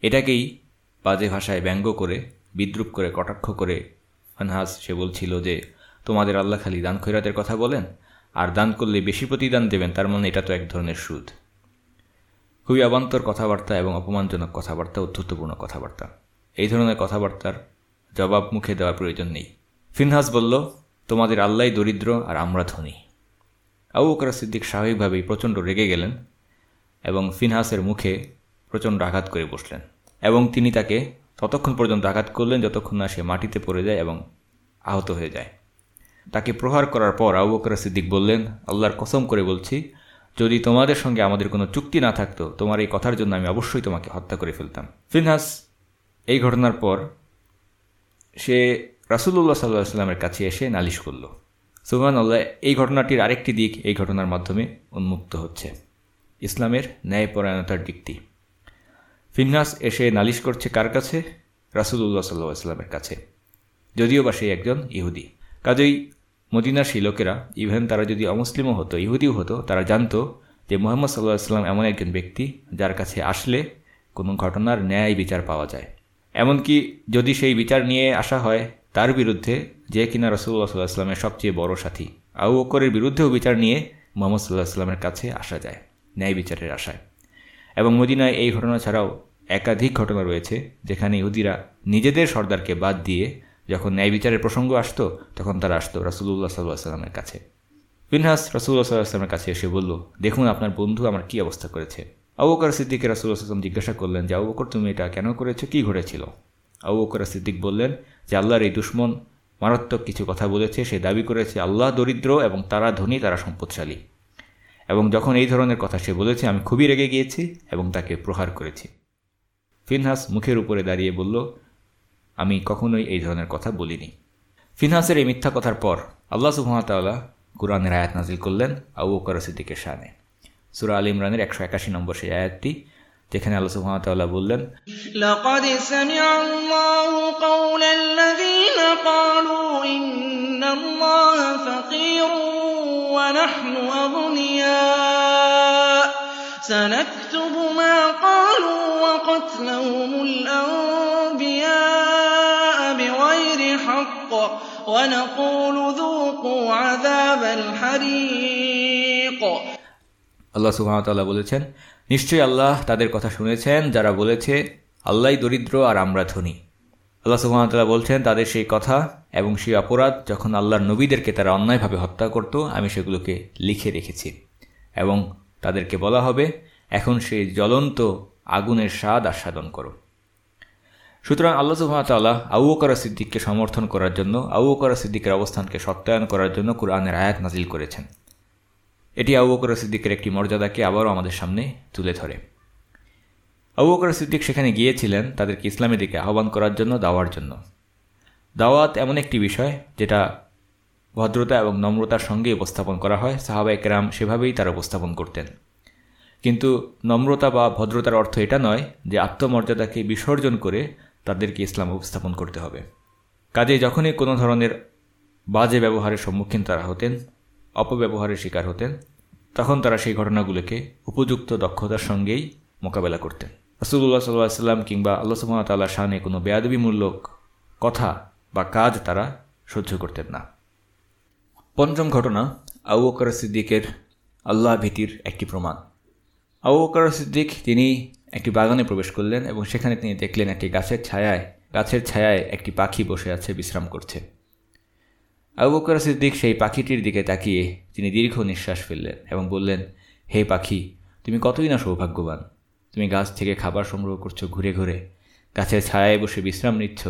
এটাকেই বাজে ভাষায় ব্যঙ্গ করে, বিদ্রুপ করে, কটাক্ষ করে ফানহাস সে বলছিল যে, তোমাদের আল্লাহ খালি দান খৈরাতের কথা বলেন, আর দান করলে বেশি প্রতিদান দেবেন, তার মানে এটা তো এক ধরনের সুদ। খুবই অবান্তর কথাবার্তা এবং অপমানজনক কথাবার্তা উদ্ধত্তপূর্ণ কথাবার্তা। এই ধরনের কথাবার্তার জবাব মুখে দেওয়ার প্রয়োজন নেই। ফিনহাস বলল, তোমাদের আল্লাহ দরিদ্র আর আমরা ধনী। আবু বকর সিদ্দিক স্বাভাবিকভাবেই প্রচণ্ড রেগে গেলেন এবং ফিনহাসের মুখে প্রচণ্ড আঘাত করে বসলেন এবং তিনি তাকে ততক্ষণ পর্যন্ত আঘাত করলেন যতক্ষণ না সে মাটিতে পড়ে যায় এবং আহত হয়ে যায়। তাকে প্রহার করার পর আবু বকর সিদ্দিক বললেন, আল্লাহর কসম করে বলছি, যদি তোমাদের সঙ্গে আমাদের কোনো চুক্তি না থাকতো, তোমার এই কথার জন্য আমি অবশ্যই তোমাকে হত্যা করে ফেলতাম। ফিনহাস এই ঘটনার পর সে রাসুল্লাহ সাল্লাহ সাল্লামের কাছে এসে নালিশ করল। সুহান আল্লাহ এই ঘটনাটির আরেকটি দিক এই ঘটনার মাধ্যমে উন্মুক্ত হচ্ছে। ইসলামের ন্যায়পরায়ণতার দিকটি ফিনহাস এসে নালিশ করছে কার কাছে? রাসুল্লাহ সাল্লাহ সাল্লামের কাছে। যদিও বা সে একজন ইহুদি। কাজেই মদিনার সেই লোকেরা, ইভেন তারা যদি অমুসলিমও হতো, ইহুদিও হতো, তারা জানতো যে মোহাম্মদ সাল্লাহ সাল্লাম এমন একজন ব্যক্তি যার কাছে আসলে কোনো ঘটনার ন্যায় বিচার পাওয়া যায়। এমনকি যদি সেই বিচার নিয়ে আসা হয়, তার বিরুদ্ধে যে কিনা রসুল্লাহ সাল্লাহ আসলামের সবচেয়ে বড় সাথী। আউ অকরের বিরুদ্ধেও বিচার নিয়ে মোহাম্মদ সাল্লাহ আসলামের কাছে আসা যায়, ন্যায় বিচারের আশায়। এবং মদিনায় এই ঘটনা ছাড়াও একাধিক ঘটনা রয়েছে, যেখানে ইহুদিরা নিজেদের সর্দারকে বাদ দিয়ে যখন ন্যায় বিচারের প্রসঙ্গ আসতো, তখন তারা আসতো রাসুল্লাহ সাল্লাহ সাল্লামের কাছে। বিনহাস রাসুল্লাহ সাল্লাহ আসলামের কাছে এসে বলল, দেখুন, আপনার বন্ধু আমার কি অবস্থা করেছে? আবুকর সিদ্দিকে রাসুল্লাহ আসলাম জিজ্ঞাসা করলেন যে আবুকর তুমি এটা কেন করেছ? কি ঘটেছিল? আবুকর সিদ্দিক বললেন যে, আল্লাহর এই দুশ্মন মারাত্মক কিছু কথা বলেছে, সে দাবি করেছে, আল্লাহ দরিদ্র এবং তারা ধনী, তারা সম্পদশালী। এবং যখন এই ধরনের কথা সে বলেছে, আমি খুবই রেগে গিয়েছি এবং তাকে প্রহার করেছি। ফিনহাস মুখের উপরে দাঁড়িয়ে বলল, আমি কখনোই এই ধরনের কথা বলিনি। ফিনহাসের এই মিথ্যা কথার পর আল্লাহ সুহামতাল্লাহ কুরআনের আয়াত নাজিল করলেন আবু বকর সিদ্দিকের সুরা আল ইমরানের একশো একাশি নম্বর সেই আয়াতটি যেখানে আল্লাহ সুবহানাহু বললেন লাকাদ সামিআ আল্লাহু কাওলাল্লাযীনা ক্বালু ইন্নাল্লাহা ফাকীরুন ওয়া নাহনু আগনিয়া سنكتب ما قالوا وقتلهم الأنبياء بغير حق ونقول ذوقوا عذاب الحريق আল্লাহ সুহামতাল্লাহ বলেছেন নিশ্চয়ই আল্লাহ তাদের কথা শুনেছেন, যারা বলেছে, আল্লাহ দরিদ্র আর আমরা ধনী। আল্লাহ সুহামতাল্লাহ বলছেন, তাদের সেই কথা এবং সেই অপরাধ যখন আল্লাহর নবীদেরকে তারা অন্যায়ভাবে হত্যা করত, আমি সেগুলোকে লিখে রেখেছি এবং তাদেরকে বলা হবে, এখন সেই জ্বলন্ত আগুনের স্বাদ আস্বাদন করো। সুতরাং আল্লাহ সুহামতাল্লাহ আউ করা সিদ্দিককে সমর্থন করার জন্য আউ করা সিদ্দিকের অবস্থানকে সত্যায়ন করার জন্য কোরআনের আয়াত নাজিল করেছেন। এটি আবু বকর সিদ্দিকের একটি মর্যাদাকে আবারও আমাদের সামনে তুলে ধরে। আবু বকর সিদ্দিক সেখানে গিয়েছিলেন তাদেরকে ইসলামের দিকে আহ্বান করার জন্য, দাওয়ার জন্য। দাওয়াত এমন একটি বিষয় যেটা ভদ্রতা এবং নম্রতার সঙ্গে উপস্থাপন করা হয়। সাহাবা কেরাম সেভাবেই তারা উপস্থাপন করতেন। কিন্তু নম্রতা বা ভদ্রতার অর্থ এটা নয় যে আত্মমর্যাদাকে বিসর্জন করে তাদেরকে ইসলাম উপস্থাপন করতে হবে। কাজে যখনই কোনো ধরনের বাজে ব্যবহারের সম্মুখীন তারা হতেন অপব্যবহারের শিকার হতেন, তখন তারা সেই ঘটনাগুলোকে উপযুক্ত দক্ষতার সঙ্গেই মোকাবেলা করতেন। রাসুল্লাহ সাল্লাহ সাল্লাম কিংবা আল্লাহ সুমতাল্লাহ শাহানে কোনো বেয়াদবিমূলক কথা বা কাজ তারা সহ্য করতেন না। পঞ্চম ঘটনা আউ অকর সিদ্দিকের আল্লাহ ভীতির একটি প্রমাণ। আউ অকর সিদ্দিক তিনি একটি বাগানে প্রবেশ করলেন এবং সেখানে তিনি দেখলেন একটি গাছের ছায়ায় গাছের ছায়ায় একটি পাখি বসে আছে বিশ্রাম করছে। আবু বকর সিদ্দিক সেই পাখিটির দিকে তাকিয়ে তিনি দীর্ঘ নিঃশ্বাস ফেললেন এবং বললেন, হে পাখি, তুমি কতই না সৌভাগ্যবান। তুমি গাছ থেকে খাবার সংগ্রহ করছ ঘুরে ঘুরে, গাছের ছায়ায় বসে বিশ্রাম নিচ্ছ,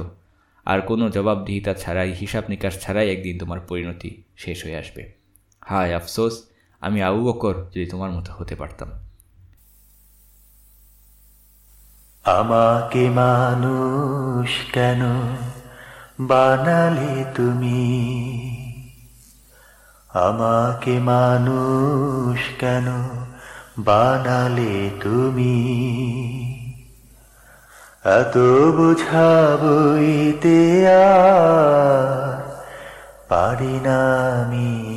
আর কোনো জবাবদিহিতা ছাড়াই, হিসাব নিকাশ ছাড়াই একদিন তোমার পরিণতি শেষ হয়ে আসবে। হায় আফসোস, আমি আবু বকর যদি তোমার মতো হতে পারতাম। আমাকে মানুষ কেন বানালে তুমি। আমাকে মানুষ কেন বানালে তুমি? এত বুঝাবইতে পারি না আমি,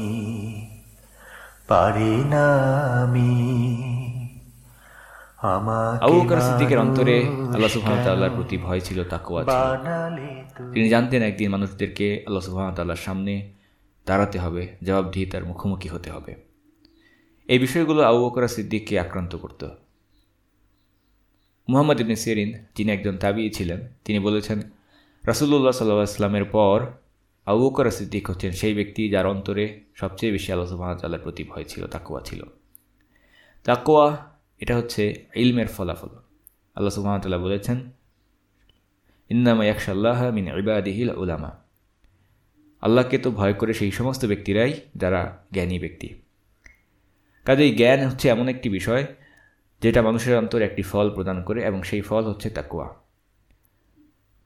পারি না আমি। আবু বকর সিদ্দিকের অন্তরে আল্লাহ সুহামতাল্লাহর প্রতি ভয় ছিল তাকুয়া ছিল। তিনি জানতেন একদিন মানুষদেরকে আল্লাহ সুহামতাল্লাহর সামনে দাঁড়াতে হবে জবাবদিহিতার মুখোমুখি হতে হবে। এই বিষয়গুলো আবু বকর সিদ্দিককে আক্রান্ত করত। মুহাম্মদ ইবনে সেরিন যিনি একজন তাবি ছিলেন তিনি বলেছেন রাসুল্লাহ সাল্লাহ ইসলামের পর আবু বকর সিদ্দিক হচ্ছেন সেই ব্যক্তি যার অন্তরে সবচেয়ে বেশি আল্লাহ সুহামতাল্লাহর প্রতি ভয় ছিল তাকুয়া ছিল। তাকুয়া এটা হচ্ছে ইলমের ফলাফল। আল্লাহ সুহামতাল্লাহ বলেছেন, ইন্নামা ইয়াকশাল্লাহ মিন ইবাদিহিল উলামা আল্লাহকে তো ভয় করে সেই সমস্ত ব্যক্তিরাই যারা জ্ঞানী ব্যক্তি। কাজেই জ্ঞান হচ্ছে এমন একটি বিষয়, যেটা মানুষের অন্তর একটি ফল প্রদান করে এবং সেই ফল হচ্ছে তাকুয়া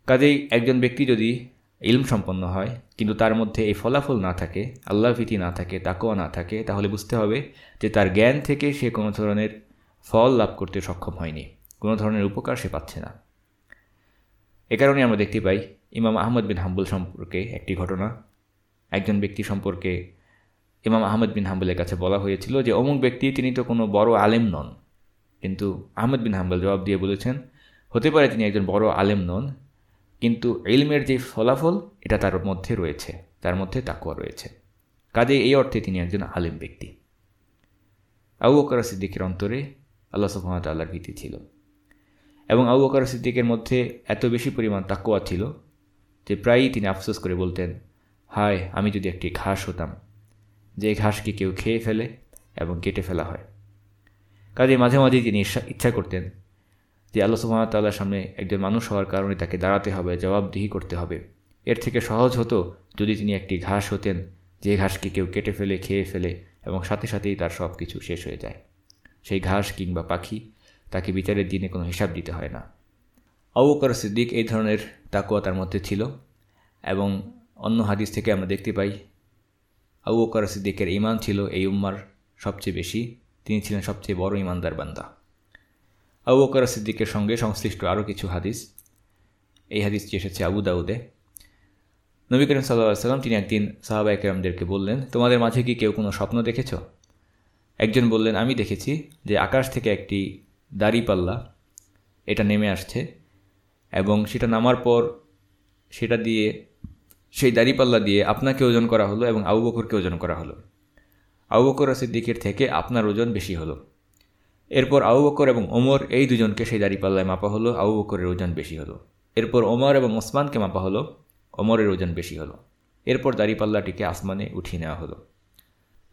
কাজেই একজন ব্যক্তি যদি ইলম সম্পন্ন হয়, কিন্তু তার মধ্যে এই ফলাফল না থাকে আল্লাহ ভীতি না থাকে তাকুয়া না থাকে, তাহলে বুঝতে হবে যে তার জ্ঞান থেকে সে কোনো ধরনের ফল লাভ করতে সক্ষম হয়নি। কোনো ধরনের উপকার সে পাচ্ছে না। এ কারণে আমরা দেখতে পাই, ইমাম আহমদ বিন হাম্বুল সম্পর্কে একটি ঘটনা। একজন ব্যক্তি সম্পর্কে ইমাম আহমদ বিন হাম্বুলের কাছে বলা হয়েছিল যে, অমুক ব্যক্তি, তিনি তো কোনো বড় আলেম নন। কিন্তু আহমদ বিন হাম্বল জবাব দিয়ে বলেছেন, হতে পারে তিনি একজন বড় আলেম নন, কিন্তু ইলমের যে ফলাফল, এটা তার মধ্যে রয়েছে, তার মধ্যে তাকুয়া রয়েছে। কাজে এই অর্থে তিনি একজন আলেম ব্যক্তি। আবু বকর সিদ্দিকের অন্তরে আল্লাহ সুহামতাল্লাহর ভীতি ছিল। এবং আবু বকর সিদ্দিকের মধ্যে এত বেশি পরিমাণ তাকুয়া ছিল যে প্রায়ই তিনি আফসোস করে বলতেন, হায়, আমি যদি একটি ঘাস হতাম, যে ঘাসকে কেউ খেয়ে ফেলে এবং কেটে ফেলা হয়। কাজে মাঝে মাঝেই তিনি ইচ্ছা করতেন যে আল্লাহ সুহামতাল্লাহর সামনে একজন মানুষ হওয়ার কারণে তাকে দাঁড়াতে হবে, জবাবদিহি করতে হবে। এর থেকে সহজ হতো যদি তিনি একটি ঘাস হতেন, যে ঘাসকে কেউ কেটে ফেলে, খেয়ে ফেলে এবং সাথে সাথেই তার সব কিছু শেষ হয়ে যায়। সেই ঘাস কিংবা পাখি তাকে বিচারের দিনে কোনো হিসাব দিতে হয় না। অবকর সিদ্দিক এই ধরনের তাকুয়া তার মধ্যে ছিল এবং অন্য হাদিস থেকে আমরা দেখতে পাই, আবু সিদ্দিকের ইমান ছিল এই উম্মার সবচেয়ে বেশি, তিনি ছিলেন সবচেয়ে বড় ইমানদার বান্দা। আবু সিদ্দিকের সঙ্গে সংশ্লিষ্ট আরও কিছু হাদিস, এই হাদিসটি এসেছে আবু দাউদে। নবী করিম সাল্লাহ সাল্লাম তিনি একদিন সাহাবা একরামদেরকে বললেন, তোমাদের মাঝে কি কেউ কোনো স্বপ্ন দেখেছ? একজন বললেন, আমি দেখেছি যে আকাশ থেকে একটি দাড়িপাল্লা এটা নেমে আসছে এবং সেটা নামার পর সেটা দিয়ে, সেই দাড়িপাল্লা দিয়ে আপনাকে ওজন করা হলো এবং আবু বকরকে ওজন করা হলো। আবু বকর সিদ্দিকের থেকে আপনার ওজন বেশি হলো। এরপর আবু বকর এবং ওমর এই দুজনকে সেই দাড়িপাল্লায় মাপা হলো, আবু বকরের ওজন বেশি হলো। এরপর ওমর এবং ওসমানকে মাপা হলো, ওমরের ওজন বেশি হলো। এরপর দাড়িপাল্লাটিকে আসমানে উঠিয়ে নেওয়া হলো।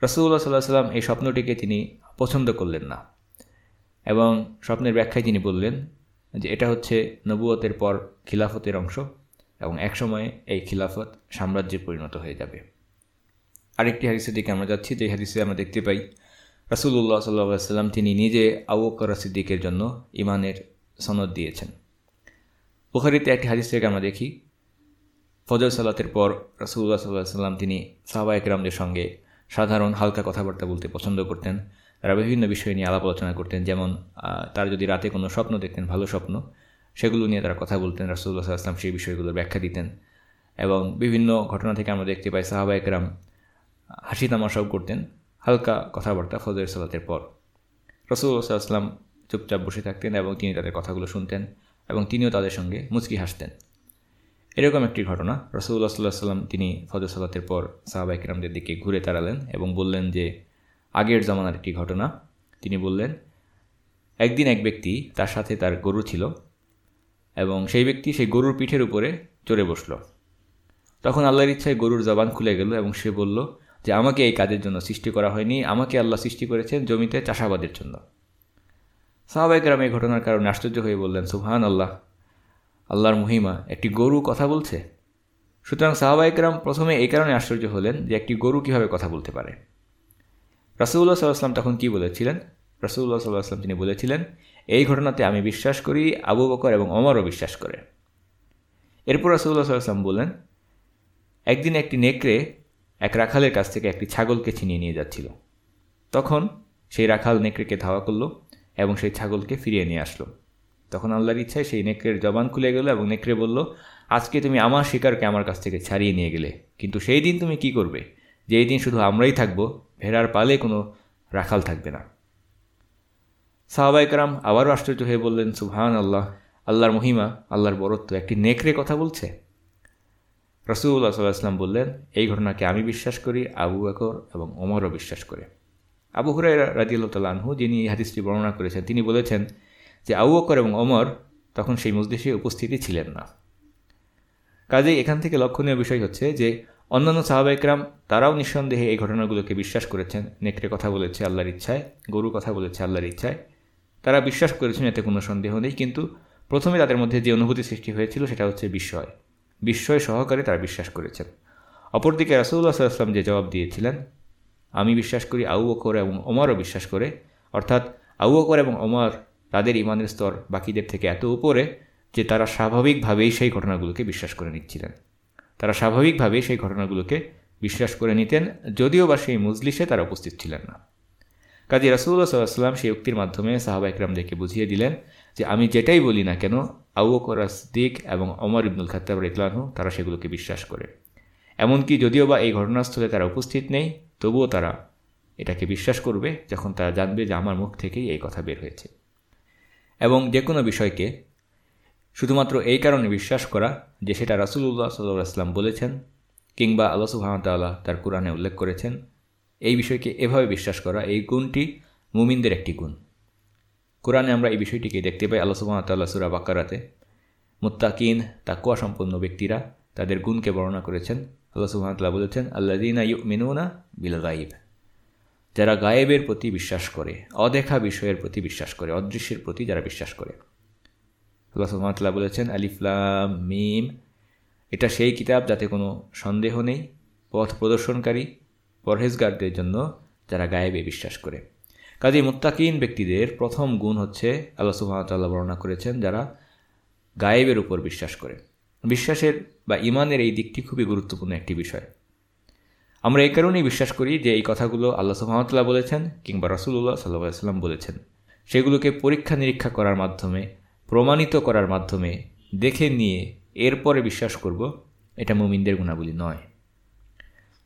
রসুল্লাহ সাল্লাহ সাল্লাম এই স্বপ্নটিকে তিনি পছন্দ করলেন না। এবং স্বপ্নের ব্যাখ্যায় তিনি বললেন যে এটা হচ্ছে নবুয়তের পর খিলাফতের অংশ এবং একসময়ে এই খিলাফত সাম্রাজ্যে পরিণত হয়ে যাবে। আরেকটি হাদিসের দিকে আমরা যাচ্ছি, যে হাদিসে আমরা দেখতে পাই রাসুল্লাহ সাল্লাহ সাল্লাম তিনি নিজে আউকর সিদ্দিকের জন্য ইমানের সনদ দিয়েছেন। বুখারিতে একটি হাদিস থেকে আমরা দেখি, ফজর সালাতের পর রাসুল্লাহ সাল্লাহ সাল্লাম তিনি সাহবা একরামদের সঙ্গে সাধারণ হালকা কথাবার্তা বলতে পছন্দ করতেন। তারা বিভিন্ন বিষয় নিয়ে আলাপ আলোচনা করতেন। যেমন তার যদি রাতে কোনো স্বপ্ন দেখতেন, ভালো স্বপ্ন, সেগুলো নিয়ে তারা কথা বলতেন। রাসুল্লাহ আসলাম সেই বিষয়গুলোর ব্যাখ্যা দিতেন। এবং বিভিন্ন ঘটনা থেকে আমরা দেখতে পাই সাহাবা একরাম হাসি তামাশাও করতেন হালকা কথাবার্তা ফজর সালাতের পর। রসুল্লাহ আসলাম চুপচাপ বসে থাকতেন এবং তিনি তাদের কথাগুলো শুনতেন এবং তিনিও তাদের সঙ্গে মুচকি হাসতেন। এরকম একটি ঘটনা। রসুল্লাহ সাল্লাহ সাল্লাম তিনি ফজর সালাতের পর সাহাবা একরামদের দিকে ঘুরে তাড়ালেন এবং বললেন যে, আগের জমানার একটি ঘটনা। তিনি বললেন, একদিন এক ব্যক্তি তার সাথে তার গরু ছিল এবং সেই ব্যক্তি সেই গরুর পিঠের উপরে চড়ে বসল। তখন আল্লাহর ইচ্ছায় গরুর জবান খুলে গেল এবং সে বলল যে, আমাকে এই কাজের জন্য সৃষ্টি করা হয়নি। আমাকে আল্লাহ সৃষ্টি করেছেন জমিতে চাষাবাদের জন্য। সাহাবাইকরাম এই ঘটনার কারণে আশ্চর্য হয়ে বললেন সুহান আল্লাহ আল্লাহর মহিমা, একটি গরু কথা বলছে? সুতরাং সাহাবাইকরাম প্রথমে এই কারণে আশ্চর্য হলেন যে একটি গরু কীভাবে কথা বলতে পারে। রাসুল্লাহ সাল্লাহাম তখন কি বলেছিলেন? রাসুল্লাহ সাল্লাহাম তিনি বলেছিলেন, এই ঘটনাতে আমি বিশ্বাস করি, আবু বকর এবং অমরও বিশ্বাস করে। এরপর রাসুল্লাহ সাল্লাম বললেন, একদিন একটি নেকড়ে এক রাখালের কাছ থেকে একটি ছাগলকে ছিনিয়ে নিয়ে যাচ্ছিল। তখন সেই রাখাল নেকড়েকে ধাওয়া করল এবং সেই ছাগলকে ফিরিয়ে নিয়ে আসলো। তখন আল্লাহর ইচ্ছায় সেই নেকড়ের জবান খুলে গেল এবং নেকড়ে বলল, আজকে তুমি আমার শিকারকে আমার কাছ থেকে ছাড়িয়ে নিয়ে গেলে। কিন্তু সেই দিন তুমি কি করবে? যে এই দিন শুধু আমরাই থাকব, ভেড়ার পালে কোনো রাখাল থাকবে না। সাহাবাইকরাম আবারও আশ্চর্য হয়ে বললেন সুহান আল্লাহ আল্লাহর মহিমা, আল্লাহর বরত্ব, একটি নেকড়ে কথা বলছে? রসুল্লাহ সাল্লাহাম বললেন, এই ঘটনাকে আমি বিশ্বাস করি, আবু আকর এবং ওমরও বিশ্বাস করে। আবু হুরাই রাজিউল্লাহ তাল্লাহু যিনি এই হাদিসটি বর্ণনা করেছেন, তিনি বলেছেন যে আবু এবং ওমর তখন সেই মজলিসে উপস্থিতি ছিলেন না। কাজেই এখান থেকে লক্ষণীয় বিষয় হচ্ছে যে, অন্যান্য সাহাবাইকরাম তারাও নিঃসন্দেহে এই ঘটনাগুলোকে বিশ্বাস করেছেন। নেকড়ে কথা বলেছে আল্লাহর ইচ্ছায়, গরু কথা বলেছে আল্লাহর ইচ্ছায়। তারা বিশ্বাস করেছেন, এতে কোনো সন্দেহ নেই। কিন্তু প্রথমে তাদের মধ্যে যে অনুভূতি সৃষ্টি হয়েছিল সেটা হচ্ছে বিস্ময়। বিস্ময় সহকারে তারা বিশ্বাস করেছেন। অপরদিকে রাসুল্লাহ সাল্লাম যে জবাব দিয়েছিলেন, আমি বিশ্বাস করি আউ অকর এবং ওমরও বিশ্বাস করে। অর্থাৎ আউ অকর এবং ওমর তাদের ইমানের স্তর বাকিদের থেকে এত উপরে যে তারা স্বাভাবিকভাবেই সেই ঘটনাগুলোকে বিশ্বাস করে নিচ্ছিলেন। তারা স্বাভাবিকভাবেই সেই ঘটনাগুলোকে বিশ্বাস করে নিতেন, যদিও বা সেই মুজলিসে তারা উপস্থিত ছিলেন না। কাজী রাসুল্লাহ সাল্লাম সেই উক্তির মাধ্যমে সাহাবা ইকরামদেরকে বুঝিয়ে দিলেন যে আমি যেটাই বলি না কেন আউকর সিদ্দিক এবং অমর ইবনুল খাত্তাব ইতলানহু তারা সেগুলোকে বিশ্বাস করে। এমনকি যদিও বা এই ঘটনাস্থলে তারা উপস্থিত নেই, তবুও তারা এটাকে বিশ্বাস করবে যখন তারা জানবে যে আমার মুখ থেকেই এই কথা বের হয়েছে। এবং যে কোনো বিষয়কে শুধুমাত্র এই কারণে বিশ্বাস করা যে সেটা রাসুল্লাহ সাল্লাম বলেছেন কিংবা আল্লাহ সুহামতাল্লাহ তার কোরআনে উল্লেখ করেছেন, এই বিষয়কে এভাবে বিশ্বাস করা, এই গুণটি মুমিনদের একটি গুণ। কোরআনে আমরা এই বিষয়টিকে দেখতে পাই আল্লাহ সুবাহতাল্লাহ সুরা বাকারাতে। মুত্তাকিন তাকুয়া সম্পন্ন ব্যক্তিরা তাদের গুণকে বর্ণনা করেছেন। আল্লাহ সুবাহতাল্লাহ বলেছেন আল্লাদিনা ইউ মিনুনা বিল গাইব যারা গায়েবের প্রতি বিশ্বাস করে, অদেখা বিষয়ের প্রতি বিশ্বাস করে, অদৃশ্যের প্রতি যারা বিশ্বাস করে। আল্লাহ সুবাহতাল্লাহ বলেছেন আলিফলাম মিম, এটা সেই কিতাব যাতে কোনো সন্দেহ নেই, পথ প্রদর্শনকারী, পরহেজগারদের জন্য যারা গায়েবে বিশ্বাস করে। কাজী মুত্তাকিন ব্যক্তিদের প্রথম গুণ হচ্ছে আল্লাহ সুহামতাল্লাহ বর্ণনা করেছেন, যারা গায়েবের উপর বিশ্বাস করে। বিশ্বাসের বা ইমানের এই দিকটি খুবই গুরুত্বপূর্ণ একটি বিষয়। আমরা এই কারণেই বিশ্বাস করি যে এই কথাগুলো আল্লাহ সুহামতাল্লাহ বলেছেন কিংবা রসুল্লাহ সাল্লাহ সাল্লাম বলেছেন। সেগুলোকে পরীক্ষা নিরীক্ষা করার মাধ্যমে, প্রমাণিত করার মাধ্যমে দেখে নিয়ে এরপরে বিশ্বাস করব, এটা মুমিনদের গুণাবলী নয়।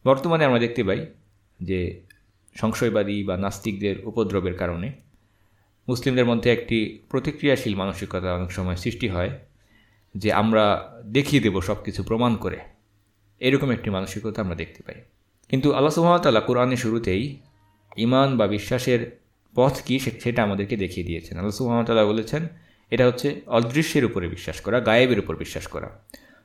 বর্তমানে আমরা দেখতে পাই যে সংশয়বাদী বা নাস্তিকদের উপদ্রবের কারণে মুসলিমদের মধ্যে একটি প্রতিক্রিয়াশীল মানসিকতা অনেক সময় সৃষ্টি হয় যে আমরা দেখিয়ে দেব সব কিছু প্রমাণ করে। এরকম একটি মানসিকতা আমরা দেখতে পাই। কিন্তু আল্লাহ সুহামতাল্লাহ কোরআনের শুরুতেই ইমান বা বিশ্বাসের পথ কী সেটা আমাদেরকে দেখিয়ে দিয়েছেন। আল্লাহ সুহামতাল্লাহ বলেছেন, এটা হচ্ছে অদৃশ্যের উপরে বিশ্বাস করা, গায়েবের উপর বিশ্বাস করা।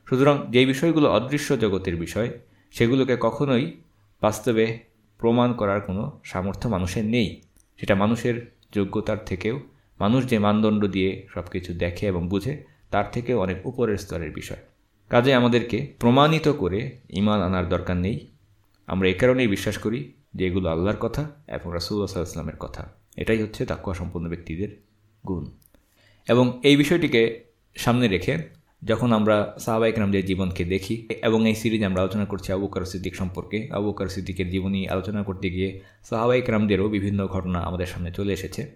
সুতরাং যেই বিষয়গুলো অদৃশ্য জগতের বিষয়, সেগুলোকে কখনোই বাস্তবে প্রমাণ করার কোনো সামর্থ্য মানুষের নেই। সেটা মানুষের যোগ্যতার থেকেও, মানুষ যে মানদণ্ড দিয়ে সব কিছু দেখে এবং বুঝে, তার থেকেও অনেক উপরের স্তরের বিষয়। কাজে আমাদেরকে প্রমাণিত করে ইমান আনার দরকার নেই। আমরা এ কারণেই বিশ্বাস করি যে এগুলো আল্লাহর কথা এবং রাসুল্লাহ সাল্লামের কথা। এটাই হচ্ছে তাকুয়া সম্পন্ন ব্যক্তিদের গুণ। এবং এই বিষয়টিকে সামনে রেখে যখন আমরা সাহাবাইক নামদের জীবনকে দেখি এবং এই সিরিজ আমরা আলোচনা করছি আবুকার সিদ্দিক সম্পর্কে আবুকার সিদ্দিকের জীবনী আলোচনা করতে গিয়ে সাহাবাইক রামদেরও বিভিন্ন ঘটনা আমাদের সামনে চলে এসেছে।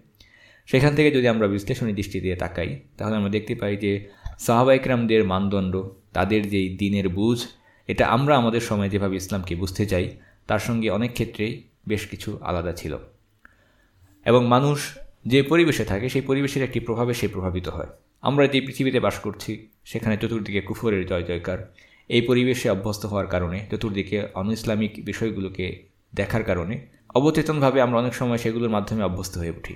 সেখান থেকে যদি আমরা বিশ্লেষণী দৃষ্টি দিয়ে তাকাই, তাহলে আমরা দেখতে পাই যে সাহাবাইক রামদের মানদণ্ড, তাদের যেই দিনের বুঝ এটা আমরা আমাদের সময় যেভাবে ইসলামকে বুঝতে চাই, তার সঙ্গে অনেক ক্ষেত্রেই বেশ কিছু আলাদা ছিল। এবং মানুষ যে পরিবেশে থাকে, সেই পরিবেশের একটি প্রভাবে সে প্রভাবিত হয়। আমরা যে পৃথিবীতে বাস করছি, সেখানে চতুর্দিকে কুফরের জয় জয়কার। এই পরিবেশে অভ্যস্ত হওয়ার কারণে, চতুর্দিকে অন ইসলামিক বিষয়গুলোকে দেখার কারণে, অবচেতনভাবে আমরা অনেক সময় সেগুলোর মাধ্যমে অভ্যস্ত হয়ে উঠি।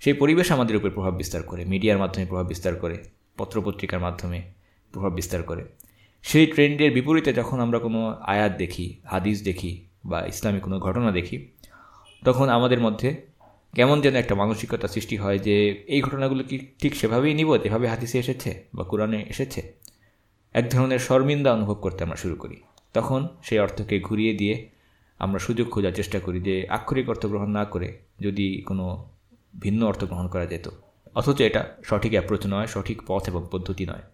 সেই পরিবেশ আমাদের উপর প্রভাব বিস্তার করে, মিডিয়ার মাধ্যমে প্রভাব বিস্তার করে, পত্রপত্রিকার মাধ্যমে প্রভাব বিস্তার করে। সেই ট্রেন্ডের বিপরীতে যখন আমরা কোনো আয়াত দেখি, হাদিস দেখি বা ইসলামী কোনো ঘটনা দেখি, তখন আমাদের মধ্যে কেমন যেন একটা মানসিকতা সৃষ্টি হয় যে এই ঘটনাগুলো কি ঠিক সেভাবেই নিব, যেভাবে হাদিসে এসেছে বা কোরআনে এসেছে। এক ধরনের শর্মিন্দা অনুভব করতে আমরা শুরু করি। তখন সেই অর্থকে ঘুরিয়ে দিয়ে আমরা সুযোগ খোঁজার চেষ্টা করি যে আক্ষরিক অর্থ গ্রহণ না করে যদি কোনো ভিন্ন অর্থ গ্রহণ করা যেত। অথচ এটা সঠিক অ্যাপ্রোচ নয়, সঠিক পথ এবং পদ্ধতি নয়।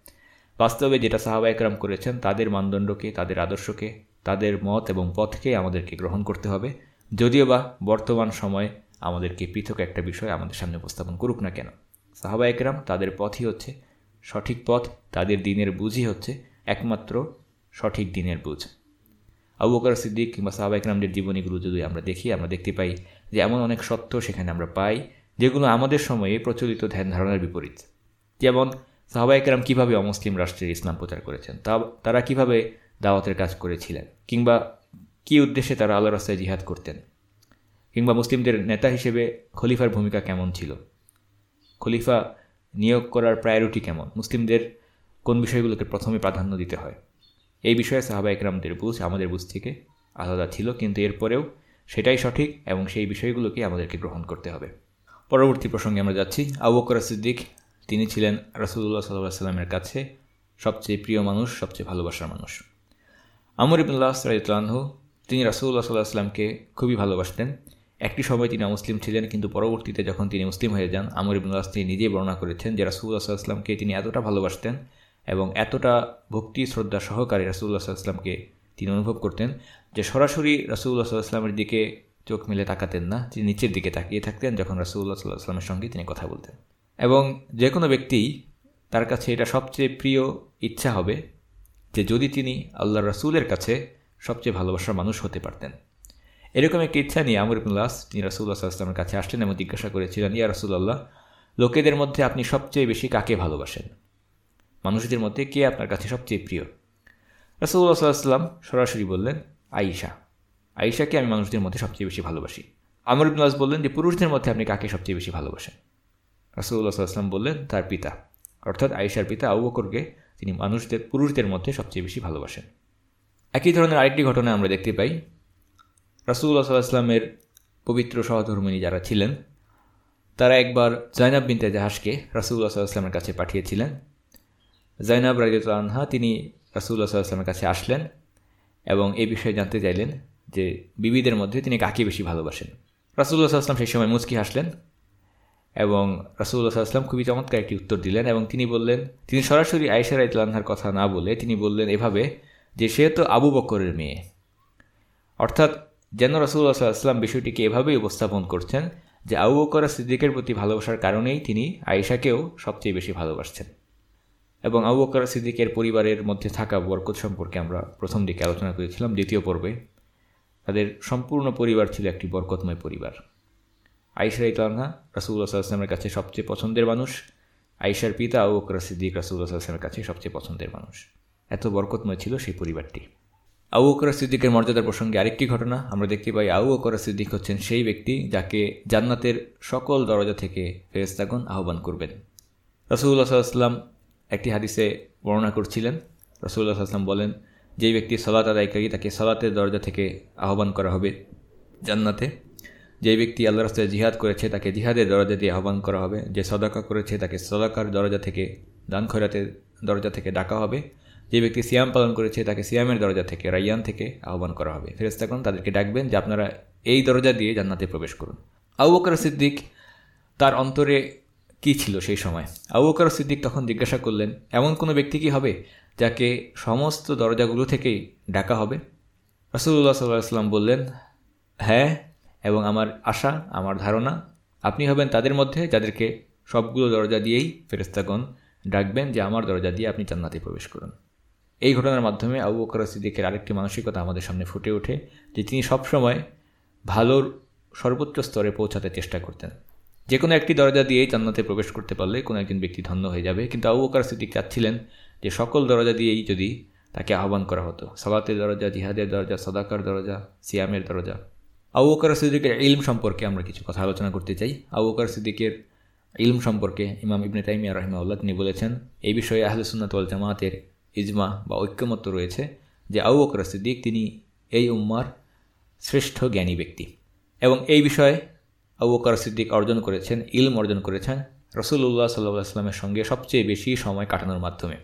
বাস্তবে যেটা সাহাবা একরাম করেছেন, তাদের মানদণ্ডকে, তাদের আদর্শকে, তাদের মত এবং পথকে আমাদেরকে গ্রহণ করতে হবে। যদিও বা বর্তমান সময়ে আমাদেরকে পৃথক একটা বিষয় আমাদের সামনে উপস্থাপন করুক না কেন। সাহাবা একরাম তাদের পথই হচ্ছে সঠিক পথ, তাদের দিনের বুঝই হচ্ছে একমাত্র সঠিক দিনের বুঝ। আবু বকর সিদ্দিক কিংবা সাহাবা একরামদের জীবনীগুলো যদি আমরা দেখি, আমরা দেখতে পাই যে এমন অনেক সত্য সেখানে আমরা পাই, যেগুলো আমাদের সময়ে প্রচলিত ধ্যান ধারণার বিপরীত। যেমন সাহাবা একরাম কীভাবে অমুসলিম রাষ্ট্রের ইসলাম প্রচার করেছেন? তা তারা কীভাবে দাওয়াতের কাজ করেছিলেন? কিংবা কী উদ্দেশ্যে তারা আল্লাহ রাস্তায় জিহাদ করতেন? কিংবা মুসলিমদের নেতা হিসেবে খলিফার ভূমিকা কেমন ছিল? খলিফা নিয়োগ করার প্রায়োরিটি কেমন? মুসলিমদের কোন বিষয়গুলোকে প্রথমে প্রাধান্য দিতে হয়? এই বিষয়ে সাহাবা একরামদের বুঝ, আমাদের বুঝ থেকে আলাদা ছিল, কিন্তু এরপরেও সেটাই সঠিক এবং সেই বিষয়গুলোকে আমাদেরকে গ্রহণ করতে হবে। পরবর্তী প্রসঙ্গে আমরা যাচ্ছি। আবু বকর সিদ্দিক তিনি ছিলেন রাসুল্লাহ সাল্লাহ সাল্লামের কাছে সবচেয়ে প্রিয় মানুষ, সবচেয়ে ভালোবাসার মানুষ। আমর ইবুল্লাহ সাল্লাহ তিনি রাসুল্লাহ সাল্লাহ আসলামকে খুবই ভালোবাসতেন। একটি সময় তিনি মুসলিম ছিলেন, কিন্তু পরবর্তীতে যখন তিনি মুসলিম হয়ে যান, আমর ইবনুল্লাহ তিনি নিজেই বর্ণনা করেছেন যে রাসুল্লাহ সাল্লাহামকে তিনি এতটা ভালোবাসতেন এবং এতটা ভক্তি, শ্রদ্ধা সহকারে রাসুল্লাহ সাল্লামকে তিনি অনুভব করতেন যে সরাসরি রাসুল্লাহ সাল্লাহামের দিকে চোখ মেলে তাকাতেন না, তিনি নিচের দিকে তাকিয়ে থাকতেন যখন রাসুল্লাহ সাল্লাহ আসলামের সঙ্গে তিনি কথা বলতেন। এবং যে কোনো ব্যক্তি তার কাছে এটা সবচেয়ে প্রিয় ইচ্ছা হবে যে যদি তিনি আল্লাহ রাসুলের কাছে সবচেয়ে ভালোবাসার মানুষ হতে পারতেন। এরকম একটি ইচ্ছা নিয়ে আমর ইবনুল্লাস তিনি রাসুল্লাহ সাল্লামের কাছে আসলেন এবং জিজ্ঞাসা করেছিলেন, ইয়া রাসুল্লাহ লোকেদের মধ্যে আপনি সবচেয়ে বেশি কাকে ভালোবাসেন? মানুষদের মধ্যে কে আপনার কাছে সবচেয়ে প্রিয়? রাসুল্লাহ সাল্লাম সরাসরি বললেন আইসা আইসাকে আমি মানুষদের মধ্যে সবচেয়ে বেশি ভালোবাসি। আমর ইবনুল্লাস বললেন যে, পুরুষদের মধ্যে আপনি কাকে সবচেয়ে বেশি ভালোবাসেন? রাসুল্লাহ সাল্লাম বললেন, তার পিতা। অর্থাৎ আয়েশার পিতা বকরকে তিনি মানুষদের, পুরুষদের মধ্যে সবচেয়ে বেশি ভালোবাসেন। একই ধরনের আরেকটি ঘটনা আমরা দেখতে পাই। রাসুল্লাহ সাল্লাহামের পবিত্র সহধর্মিনী যারা ছিলেন, তারা একবার জয়নাব বিনতে জাহাজকে রাসুল্লাহ সাল্লাহামের কাছে পাঠিয়েছিলেন। জাইনাব রাজিউল্লাহা তিনি রাসুল্লাহ সাল্লাহামের কাছে আসলেন এবং এই বিষয়ে জানতে চাইলেন যে বিবিদের মধ্যে তিনি কাকে বেশি ভালোবাসেন। রাসুল্লাহ সাল্লাম সেই সময় মুচকি হাসলেন। এবং রাসুল্লাহ সাল্লাম খুবই চমৎকার একটি উত্তর দিলেন এবং তিনি বললেন, তিনি সরাসরি আয়সার ইতলানহার কথা না বলে তিনি বললেন এভাবে যে সে তো আবু বকরের মেয়ে। অর্থাৎ যেন রসুল্লাহ সাল্লাম বিষয়টিকে এভাবেই উপস্থাপন করছেন যে আবু বকর সিদ্দিকের প্রতি ভালোবাসার কারণেই তিনি আয়েশাকেও সবচেয়ে বেশি ভালোবাসছেন। এবং আবু বকর সিদ্দিকের পরিবারের মধ্যে থাকা বরকত সম্পর্কে আমরা প্রথম দিকে আলোচনা করেছিলাম, দ্বিতীয় পর্বে। তাদের সম্পূর্ণ পরিবার ছিল একটি বরকতময় পরিবার। আইসার ইতলানহা রাসুল্লাহ সাল্লামের কাছে সবচেয়ে পছন্দের মানুষ। আইসার পিতা আবু বকর সিদ্দিক রাসুল্লাহ সাল্লামের কাছে সবচেয়ে পছন্দের মানুষ। এত বরকতময় ছিল সেই পরিবারটি। আউ বকরা সিদ্দিকের মর্যাদার প্রসঙ্গে আরেকটি ঘটনা আমরা দেখতে পাই। আউ বকরা সিদ্দিক হচ্ছেন সেই ব্যক্তি যাকে জান্নাতের সকল দরজা থেকে ফেরেস্তাগণ আহ্বান করবেন। রসুল্লাহ সাল্লাম একটি হাদিসে বর্ণনা করছিলেন। রসুল্লাহ সাল্লাম বলেন যেই ব্যক্তি সলাত আদায়কারী তাকে সলাতের দরজা থেকে আহ্বান করা হবে জান্নাতে যে ব্যক্তি আল্লাহ রাস্তায় জিহাদ করেছে, তাকে জিহাদের দরজা দিয়ে আহ্বান করা হবে। যে সদাকা করেছে, তাকে সদাকার দরজা থেকে, দান খয়রাতের দরজা থেকে ডাকা হবে। যে ব্যক্তি সিয়াম পালন করেছে, তাকে সিয়ামের দরজা থেকে, রাইয়ান থেকে আহ্বান করা হবে। ফেরেস্তাগণ তাদেরকে ডাকবেন যে আপনারা এই দরজা দিয়ে জান্নাতে প্রবেশ করুন। আবু বকর সিদ্দিক তার অন্তরে কি ছিল সেই সময়? আবু বকর সিদ্দিক তখন জিজ্ঞাসা করলেন, এমন কোনো ব্যক্তি কি হবে যাকে সমস্ত দরজাগুলো থেকেই ডাকা হবে? রসুল্লাহ সাল্লাহ সাল্লাম বললেন হ্যাঁ এবং আমার আশা, আমার ধারণা, আপনি হবেন তাদের মধ্যে যাদেরকে সবগুলো দরজা দিয়েই ফেরেস্তাগণ ডাকবেন যে আমার দরজা দিয়ে আপনি জান্নাতে প্রবেশ করুন। এই ঘটনার মাধ্যমে আবু বকর সিদ্দিকের আরেকটি মানসিকতা আমাদের সামনে ফুটে ওঠে, যে তিনি সবসময় ভালোর সর্বোচ্চ স্তরে পৌঁছাতে চেষ্টা করতেন। যে কোনো একটি দরজা দিয়েই জান্নাতে প্রবেশ করতে পারলে কোনো একজন ব্যক্তি ধন্য হয়ে যাবে, কিন্তু আবু বকর সিদ্দিক চাচ্ছিলেন যে সকল দরজা দিয়েই যদি তাকে আহ্বান করা হতো। সালাতের দরজা, জিহাদের দরজা, সদাকার দরজা, সিয়ামের দরজা। আবু বকর সিদ্দিকের ইলম সম্পর্কে আমরা কিছু কথা আলোচনা করতে চাই। আবু বকর সিদ্দিকের ইলম সম্পর্কে ইমাম ইবনে তাইমিয়া রহিমাউল্লাহ তিনি বলেছেন এই বিষয়ে আহলে সুন্নাত জামাতের ইজমা বা ঐক্যমত্য রয়েছে যে আউ বকর সিদ্দিক তিনি এই উম্মার শ্রেষ্ঠ জ্ঞানী ব্যক্তি। এবং এই বিষয়ে আউ বকর সিদ্দিক অর্জন করেছেন, ইলম অর্জন করেছেন রসুল্লাহ সাল্লাহ আসলামের সঙ্গে সবচেয়ে বেশি সময় কাটানোর মাধ্যমে।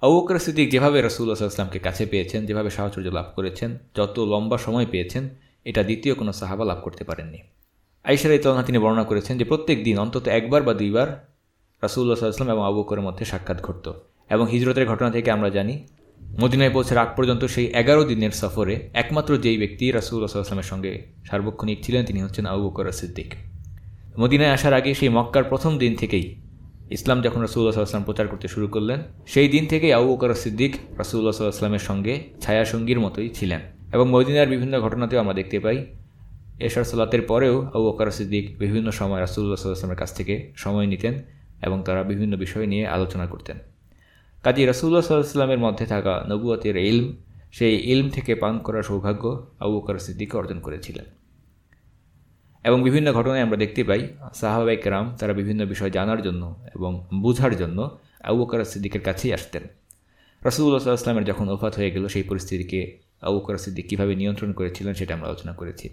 আউ বকর সিদ্দিক যেভাবে রসুল্লাহ সাল্লামকে কাছে পেয়েছেন, যেভাবে সাহচর্য লাভ করেছেন, যত লম্বা সময় পেয়েছেন এটা দ্বিতীয় কোনো সাহাবা লাভ করতে পারেননি। আইসার ইতলনা তিনি বর্ণনা করেছেন যে প্রত্যেক দিন অন্তত একবার বা দুইবার রাসুল্লাহ সাল্লাম এবং আবু বকরের মধ্যে সাক্ষাৎ ঘটত এবং হিজরতের ঘটনা থেকে আমরা জানি, মদিনায় পৌঁছার আগ পর্যন্ত সেই এগারো দিনের সফরে একমাত্র যেই ব্যক্তি রাসুল্লাহ সাল্লামের সঙ্গে সার্বক্ষণিক ছিলেন তিনি হচ্ছেন আবু বকর সিদ্দিক মদিনায় আসার আগে সেই মক্কার প্রথম দিন থেকেই ইসলাম যখন রাসুল্লাহ সাল্লাম প্রচার করতে শুরু করলেন, সেই দিন থেকেই আবু বকর সিদ্দিক রাসুল্লাহ সাল্লামের সঙ্গে ছায়াসঙ্গীর মতোই ছিলেন। এবং মদিনার বিভিন্ন ঘটনাতেও আমরা দেখতে পাই। এশার সালাতের পরেও আবু বকর সিদ্দিক বিভিন্ন সময় রাসুল্লাহ সাল্লামের কাছ থেকে সময় নিতেন এবং তারা বিভিন্ন বিষয় নিয়ে আলোচনা করতেন। কাজী রাসুল্লাহ সাল্লামের মধ্যে থাকা নবুয়তের ইলম, সেই ইলম থেকে পান করার সৌভাগ্য আবু বকর সিদ্দিক অর্জন করেছিলেন। এবং বিভিন্ন ঘটনায় আমরা দেখতে পাই সাহাবাইক রাম তারা বিভিন্ন বিষয় জানার জন্য এবং বুঝার জন্য আবু বকর সিদ্দিকের কাছেই আসতেন। রাসুল্লাহ সাল্লামের যখন ওফাত হয়ে গেল, সেই পরিস্থিতিকে আবু বকর সিদ্দিক কীভাবে নিয়ন্ত্রণ করেছিলেন সেটা আমরা আলোচনা করেছি।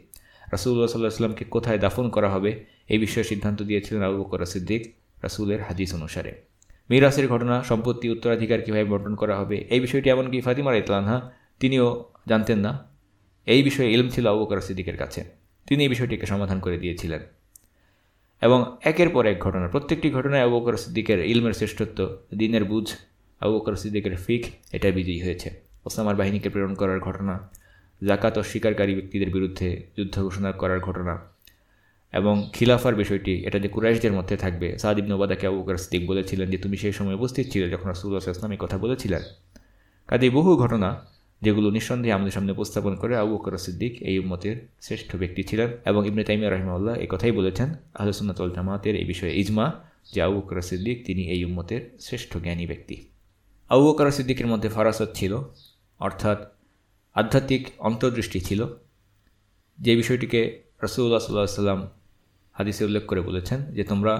রাসুল্লাহ সাল্লাহ আসলামকে কোথায় দাফন করা হবে এই বিষয়ে সিদ্ধান্ত দিয়েছিলেন আবু বকর সিদ্দিক রাসুলের হাদিস অনুসারে। মিরাসের ঘটনা, সম্পত্তি, উত্তরাধিকার কীভাবে বন্টন করা হবে, এই বিষয়টি এমনকি ফাতিমার ইতলানহা তিনিও জানতেন না। এই বিষয়ে ইলম ছিল আবু বকর সিদ্দিকের কাছে। তিনি এই বিষয়টিকে সমাধান করে দিয়েছিলেন। এবং একের পর এক ঘটনা, প্রত্যেকটি ঘটনায় আবু বকর সিদ্দিকের ইলমের শ্রেষ্ঠত্ব, দিনের বুঝ আবু বকর সিদ্দিকের ফিক, এটা বিজয়ী হয়েছে। ওসামার বাহিনীকে প্রেরণ করার ঘটনা, জাকাত অস্বীকারী ব্যক্তিদের বিরুদ্ধে যুদ্ধ ঘোষণা করার ঘটনা এবং খিলাফার বিষয়টি, এটা যে কুরাইশদের মধ্যে থাকবে। সাদিব নবাদাকে আবু বকর সিদ্দিক বলেছিলেন যে, তুমি সেই সময় উপস্থিত ছিলে যখন রাসুল্লাহ ইসলাম এই কথা বলেছিলেন। কাজে বহু ঘটনা যেগুলো নিঃসন্দেহে আমাদের সামনে উপস্থাপন করে আবু বকর সিদ্দিক এই উম্মতের শ্রেষ্ঠ ব্যক্তি ছিলেন এবং ইবনে তাইমিয়া রহমাল্লাহ এই কথাই বলেছেন আহসুন্নাতল জামাতের এই বিষয়ে ইজমা যে আবু বকর সিদ্দিক তিনি এই উম্মতের শ্রেষ্ঠ জ্ঞানী ব্যক্তি। আবু বকর সিদ্দিকের মধ্যে ফারাসত ছিল অর্থাৎ আধ্যাত্মিক অন্তর্দৃষ্টি ছিল, যে বিষয়টিকে রসুল্লাহ সাল্লাহ সাল্লাম হাদিসে উল্লেখ করে বলেছেন যে তোমরা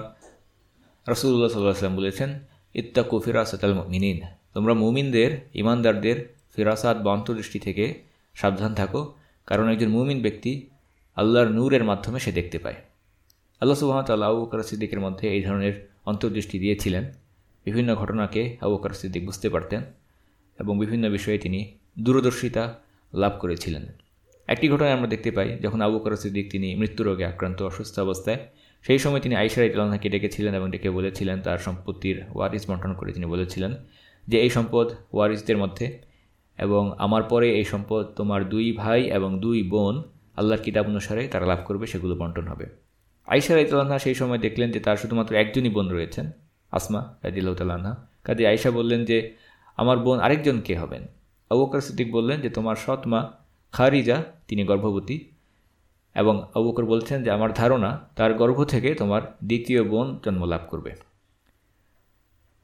রসুল্লাহ সাল্লাহ সাল্লাম বলেছেন, ইত্তাকু ফিরাসাত আল মিনিন তোমরা মুমিনদের, ইমানদারদের ফিরাসাত বা অন্তর্দৃষ্টি থেকে সাবধান থাকো, কারণ একজন মুমিন ব্যক্তি আল্লাহর নূরের মাধ্যমে সে দেখতে পায়। আল্লাহ সুবাহতাল্লাহ আবু বকর সিদ্দিকের মধ্যে এই ধরনের অন্তর্দৃষ্টি দিয়েছিলেন। বিভিন্ন ঘটনাকে আবু সিদ্দিক বুঝতে পারতেন। এবং বিভিন্ন বিষয়ে তিনি দূরদর্শিতা লাভ করেছিলেন। একটি ঘটনায় আমরা দেখতে পাই, যখন আবু বকর সিদ্দিক তিনি মৃত্যুরোগে আক্রান্ত, অসুস্থ অবস্থায়, সেই সময় তিনি আইসার ইতলানহাকে ডেকেছিলেন এবং ডেকে বলেছিলেন তার সম্পত্তির ওয়ারিস বন্টন করে তিনি বলেছিলেন যে, এই সম্পদ ওয়ারিসদের মধ্যে এবং আমার পরে এই সম্পদ তোমার দুই ভাই এবং দুই বোন আল্লাহর কিতাব অনুসারে তারা লাভ করবে, সেগুলো বন্টন হবে। আইসার ইতলানহা সেই সময় দেখলেন যে তার শুধুমাত্র একজনই বোন রয়েছেন, আসমা রাজিল্লাহতাল্লাহা কাজে আয়সা বললেন যে আমার বোন আরেকজন কে হবেন? আবুকর সিদ্দিক বললেন যে, তোমার সৎ মা খারিজা, তিনি গর্ভবতী। এবং আবুকর বলছেন যে, আমার ধারণা, তার গর্ভ থেকে তোমার দ্বিতীয় বোন জন্ম লাভ করবে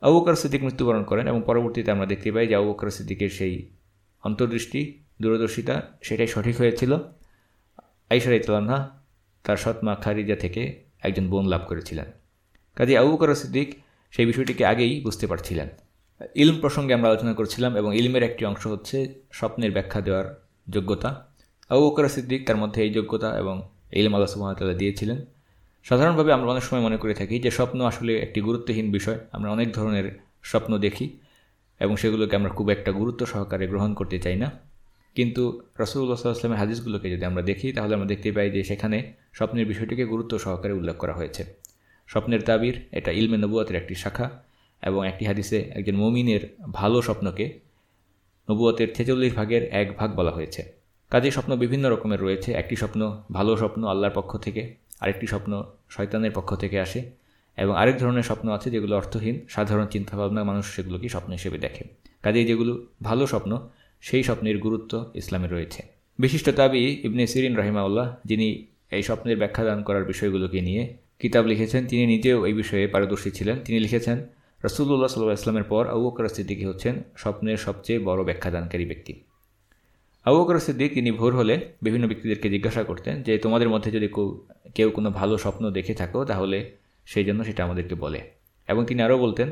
আবুকর সিদ্দিক মৃত্যুবরণ করেন এবং পরবর্তীতে আমরা দেখতে পাই যে আবুকর সিদ্দিকের সেই অন্তর্দৃষ্টি, দূরদর্শিতা, সেটাই সঠিক হয়েছিল। আইসার ইতলান্না তার সৎমা খারিজা থেকে একজন বোন লাভ করেছিলেন। কাজে আবুকর সিদ্দিক সেই বিষয়টিকে আগেই বুঝতে পারছিলেন। ইলম প্রসঙ্গে আমরা আলোচনা করছিলাম এবং ইলমের একটি অংশ হচ্ছে স্বপ্নের ব্যাখ্যা দেওয়ার যোগ্যতা। আবু বকর সিদ্দিক তার মধ্যে এই যোগ্যতা এবং ইলম আল্লাহ সুহামতাল্লাহ দিয়েছিলেন। সাধারণভাবে আমরা অনেক সময় মনে করে থাকি যে স্বপ্ন আসলে একটি গুরুত্বহীন বিষয়। আমরা অনেক ধরনের স্বপ্ন দেখি এবং সেগুলোকে আমরা খুব একটা গুরুত্ব সহকারে গ্রহণ করতে চাই না। কিন্তু রসুল্লাহ সাল্লামের হাদিসগুলোকে যদি আমরা দেখি, তাহলে আমরা দেখতে পাই যে সেখানে স্বপ্নের বিষয়টিকে গুরুত্ব সহকারে উল্লেখ করা হয়েছে। স্বপ্নের তাবির এটা ইলমে নবুয়াতের একটি শাখা। এবং একটি হাদিসে একজন মমিনের ভালো স্বপ্নকে নবুয়তের ছেচল্লিশ ভাগের এক ভাগ বলা হয়েছে। কাজে স্বপ্ন বিভিন্ন রকমের রয়েছে। একটি স্বপ্ন ভালো স্বপ্ন আল্লাহর পক্ষ থেকে, আরেকটি স্বপ্ন শয়তানের পক্ষ থেকে আসে এবং আরেক ধরনের স্বপ্ন আছে যেগুলো অর্থহীন। সাধারণ চিন্তাভাবনা মানুষ সেগুলোকে স্বপ্ন হিসেবে দেখে। কাজেই যেগুলো ভালো স্বপ্ন, সেই স্বপ্নের গুরুত্ব ইসলামে রয়েছে। বিশিষ্ট তাবি ইবনে সিরিন রহিমাউল্লাহ যিনি এই স্বপ্নের ব্যাখ্যা দান করার বিষয়গুলোকে নিয়ে কিতাব লিখেছেন। তিনি নিজেও এই বিষয়ে পারদর্শী ছিলেন। তিনি লিখেছেন রসুল্লাহ সাল্লাহ ইসলামের পর আবু বকর সিদ্দিকি হচ্ছেন স্বপ্নের সবচেয়ে বড় ব্যাখ্যাদানকারী ব্যক্তি। আবু বকর সিদ্দিক তিনি ভোর হলে বিভিন্ন ব্যক্তিদেরকে জিজ্ঞাসা করতেন যে, তোমাদের মধ্যে যদি কেউ কোনো ভালো স্বপ্ন দেখে থাকো, তাহলে সেই জন্য সেটা আমাদেরকে বলে। এবং তিনি আরও বলতেন,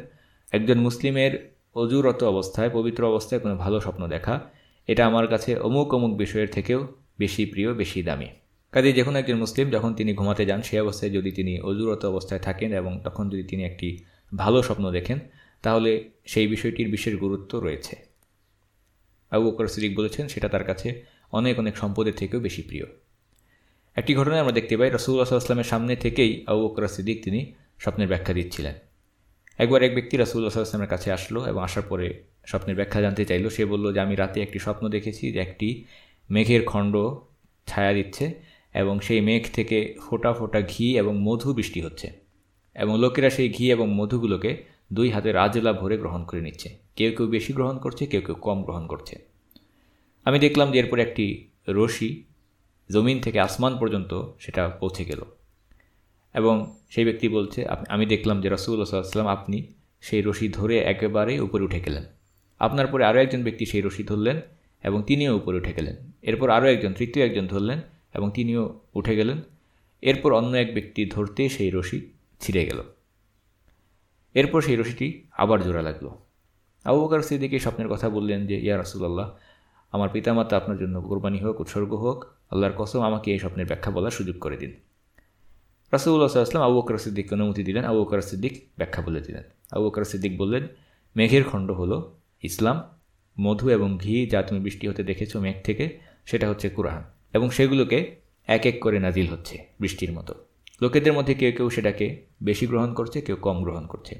একজন মুসলিমের অজুরত অবস্থায়, পবিত্র অবস্থায় কোনো ভালো স্বপ্ন দেখা, এটা আমার কাছে অমুক অমুক বিষয়ের থেকেও বেশি প্রিয়, বেশি দামি। কাজে যে কোনো একজন মুসলিম যখন তিনি ঘুমাতে যান সেই অবস্থায় যদি তিনি অজুরত অবস্থায় থাকেন এবং তখন যদি তিনি একটি ভালো স্বপ্ন দেখেন, তাহলে সেই বিষয়টির বিশেষ গুরুত্ব রয়েছে। আবু বকর সিদ্দিক বলেছেন, সেটা তার কাছে অনেক অনেক সম্পদের থেকেও বেশি প্রিয়। একটি ঘটনায় আমরা দেখতে পাই রসুল্লাহ আসলামের সামনে থেকেই আবু বকর সিদ্দিক তিনি স্বপ্নের ব্যাখ্যা দিচ্ছিলেন। একবার এক ব্যক্তি রাসুল্লাহ আসলামের কাছে আসলো এবং আসার পরে স্বপ্নের ব্যাখ্যা জানতে চাইলো। সে বলল, যে আমি রাতে একটি স্বপ্ন দেখেছি যে একটি মেঘের খণ্ড ছায়া দিচ্ছে এবং সেই মেঘ থেকে ফোটা ফোটা ঘি এবং মধু বৃষ্টি হচ্ছে। এবং লোকেরা সেই ঘি এবং মধুগুলোকে দুই হাতে রাজলা ভরে গ্রহণ করে নিচ্ছে। কেউ কেউ বেশি গ্রহণ করছে, কেউ কেউ কম গ্রহণ করছে। আমি দেখলাম যে এরপর একটি রশি জমিন থেকে আসমান পর্যন্ত সেটা পৌঁছে গেল। এবং সেই ব্যক্তি বলছে আমি দেখলাম যে রসুল্লাহ সাল্লাম আপনি সেই রশি ধরে একেবারে উপরে উঠে গেলেন। আপনার পরে আরও একজন ব্যক্তি সেই রশি ধরলেন এবং তিনিও উপরে উঠে গেলেন। এরপর আরও একজন, তৃতীয় একজন ধরলেন এবং তিনিও উঠে গেলেন। এরপর অন্য এক ব্যক্তি ধরতে সেই রশি ছিঁড়ে গেল। এরপর সেই রশিটি আবার জোড়া লাগল। আবু বকর সিদ্দিকে স্বপ্নের কথা বললেন যে, ইয়া রসুল্লাহ আমার পিতামাতা আপনার জন্য কোরবানি হোক, উৎসর্গ হোক, আল্লাহর কসম, আমাকে এই স্বপ্নের ব্যাখ্যা বলার সুযোগ করে দিন। রাসুল্লাহ সাল্লাম আবু বকর সিদ্দিককে অনুমতি দিলেন, আবু বকর সিদ্দিক ব্যাখ্যা বলে দিলেন। আবু বকর সিদ্দিক বললেন, মেঘের খণ্ড হলো ইসলাম, মধু এবং ঘি যা তুমি বৃষ্টি হতে দেখেছ মেঘ থেকে, সেটা হচ্ছে কুরআন এবং সেগুলোকে এক এক করে নাজিল হচ্ছে বৃষ্টির মতো। লোকেদের মধ্যে কেউ কেউ সেটাকে বেশি গ্রহণ করছে, কেউ কম গ্রহণ করছে।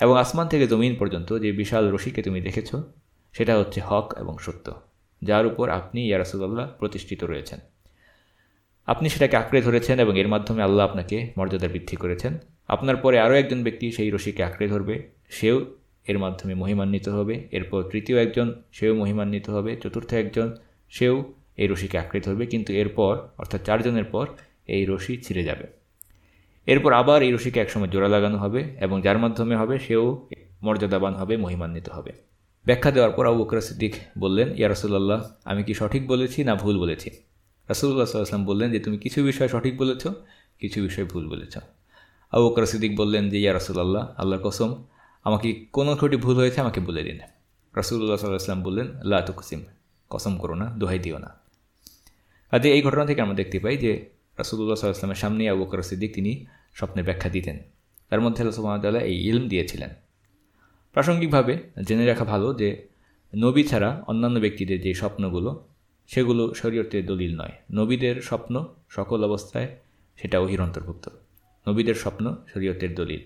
এবং আসমান থেকে জমিন পর্যন্ত যে বিশাল রশিকে তুমি দেখেছ, সেটা হচ্ছে হক এবং সত্য, যার উপর আপনি ইয়ারাসুল্লাহ প্রতিষ্ঠিত রয়েছেন। আপনি সেটাকে আঁকড়ে ধরেছেন এবং এর মাধ্যমে আল্লাহ আপনাকে মর্যাদা বৃদ্ধি করেছেন। আপনার পরে আরও একজন ব্যক্তি সেই রশিকে আঁকড়ে ধরবে, সেও এর মাধ্যমে মহিমান্বিত হবে, এরপর তৃতীয় একজন, সেও মহিমান্বিত হবে, চতুর্থ একজন, সেও এই রশিকে আঁকড়ে ধরবে, কিন্তু এরপর, অর্থাৎ চারজনের পর, এই রশি ছিঁড়ে যাবে। এরপর আবার এই রশিকে একসময় জোড়া লাগানো হবে এবং যার মাধ্যমে হবে, সেও মর্যাদাবান হবে, মহিমান্বিত হবে। ব্যাখ্যা দেওয়ার পর আবু বকর সিদ্দিক বললেন, ইয়া রসুল্লাহ আমি কি সঠিক বলেছি না ভুল বলেছি? রাসুল্লাহ সাল্লাম বললেন যে, তুমি কিছু বিষয় সঠিক বলেছ, কিছু বিষয় ভুল বলেছ। আবু বকর সিদ্দিক বললেন যে, ইয়া রসুল্লাহ আল্লাহর কসম, আমাকে কোনো ত্রুটি ভুল হয়েছে, আমাকে বলে দিন। রাসুল্লাহ সাল্লাম বললেন, লা তুকসিম, কসম করো না, দোহাই দিও না। কাজে এই ঘটনা থেকে আমরা দেখতে পাই যে রাসুল্লাহ সাল্লামের সামনে আবু বকর সিদ্দিক, তিনি স্বপ্নের ব্যাখ্যা দিতেন। তার মধ্যে আল্লাহ এই ইলম দিয়েছিলেন। প্রাসঙ্গিকভাবে জেনে রাখা ভালো যে, নবী ছাড়া অন্যান্য ব্যক্তিদের যে স্বপ্নগুলো, সেগুলো শরীয়তের দলিল নয়। নবীদের স্বপ্ন সকল অবস্থায় সেটা ওহির অন্তর্ভুক্ত নবীদের স্বপ্ন শরীয়তের দলিল।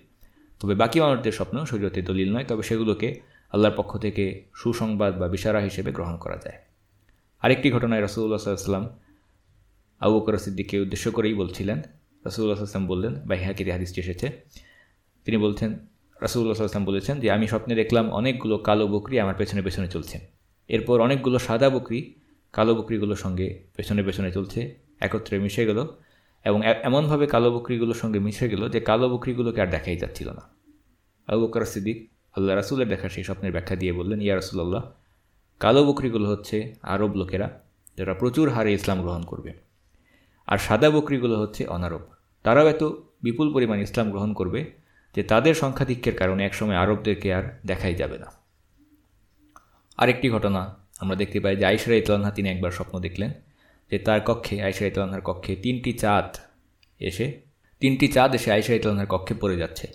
তবে বাকি মানুষদের স্বপ্ন শরীয়তের দলিল নয়, তবে সেগুলোকে আল্লাহর পক্ষ থেকে সুসংবাদ বা বিশারা হিসেবে গ্রহণ করা যায়। আরেকটি ঘটনায় রসুল্লাহ সাল্লাম আবু বকর সিদ্দিককে উদ্দেশ্য করেই বলছিলেন রসুল্লাহ আসলাম বললেন বা ইহাকিতে হাদিসটি এসেছে। তিনি বলছেন রসুল্লাহ আসলাম বলেছেন যে, আমি স্বপ্নে দেখলাম অনেকগুলো কালো বকরি আমার পেছনে পেছনে চলছে। এরপর অনেকগুলো সাদা বকরি কালো বকরিগুলোর সঙ্গে পেছনে পেছনে চলছে, একত্রে মিশে গেল এবং এমনভাবে কালো বকরিগুলোর সঙ্গে মিশে গেল যে, কালো বকরিগুলোকে আর দেখাই যাচ্ছিল না। আবু বকর সিদ্দিক আল্লাহ রাসুলের দেখা সেই স্বপ্নের ব্যাখ্যা দিয়ে বললেন, ইয়া রাসুল্লাহ কালো বকরিগুলো হচ্ছে আরব লোকেরা যারা প্রচুর হারে ইসলাম গ্রহণ করবে। আর সাদা বকরিগুলো হচ্ছে অনারব। তারাও এত বিপুল পরিমাণ ইসলাম গ্রহণ করবে যে তাদের সংখ্যাধিক্যের কারণে একসময় আরবদেরকে আর দেখাই যাবে না। আরেকটি ঘটনা আমরা দেখতে পাই যে আইসরা ইতলানহা তিনি একবার স্বপ্ন দেখলেন যে তার কক্ষে, আইসরা ইতলানহার কক্ষে তিনটি চাঁদ এসে, তিনটি চাঁদ এসে আইসা ইতলানহার কক্ষে পড়ে যাচ্ছে।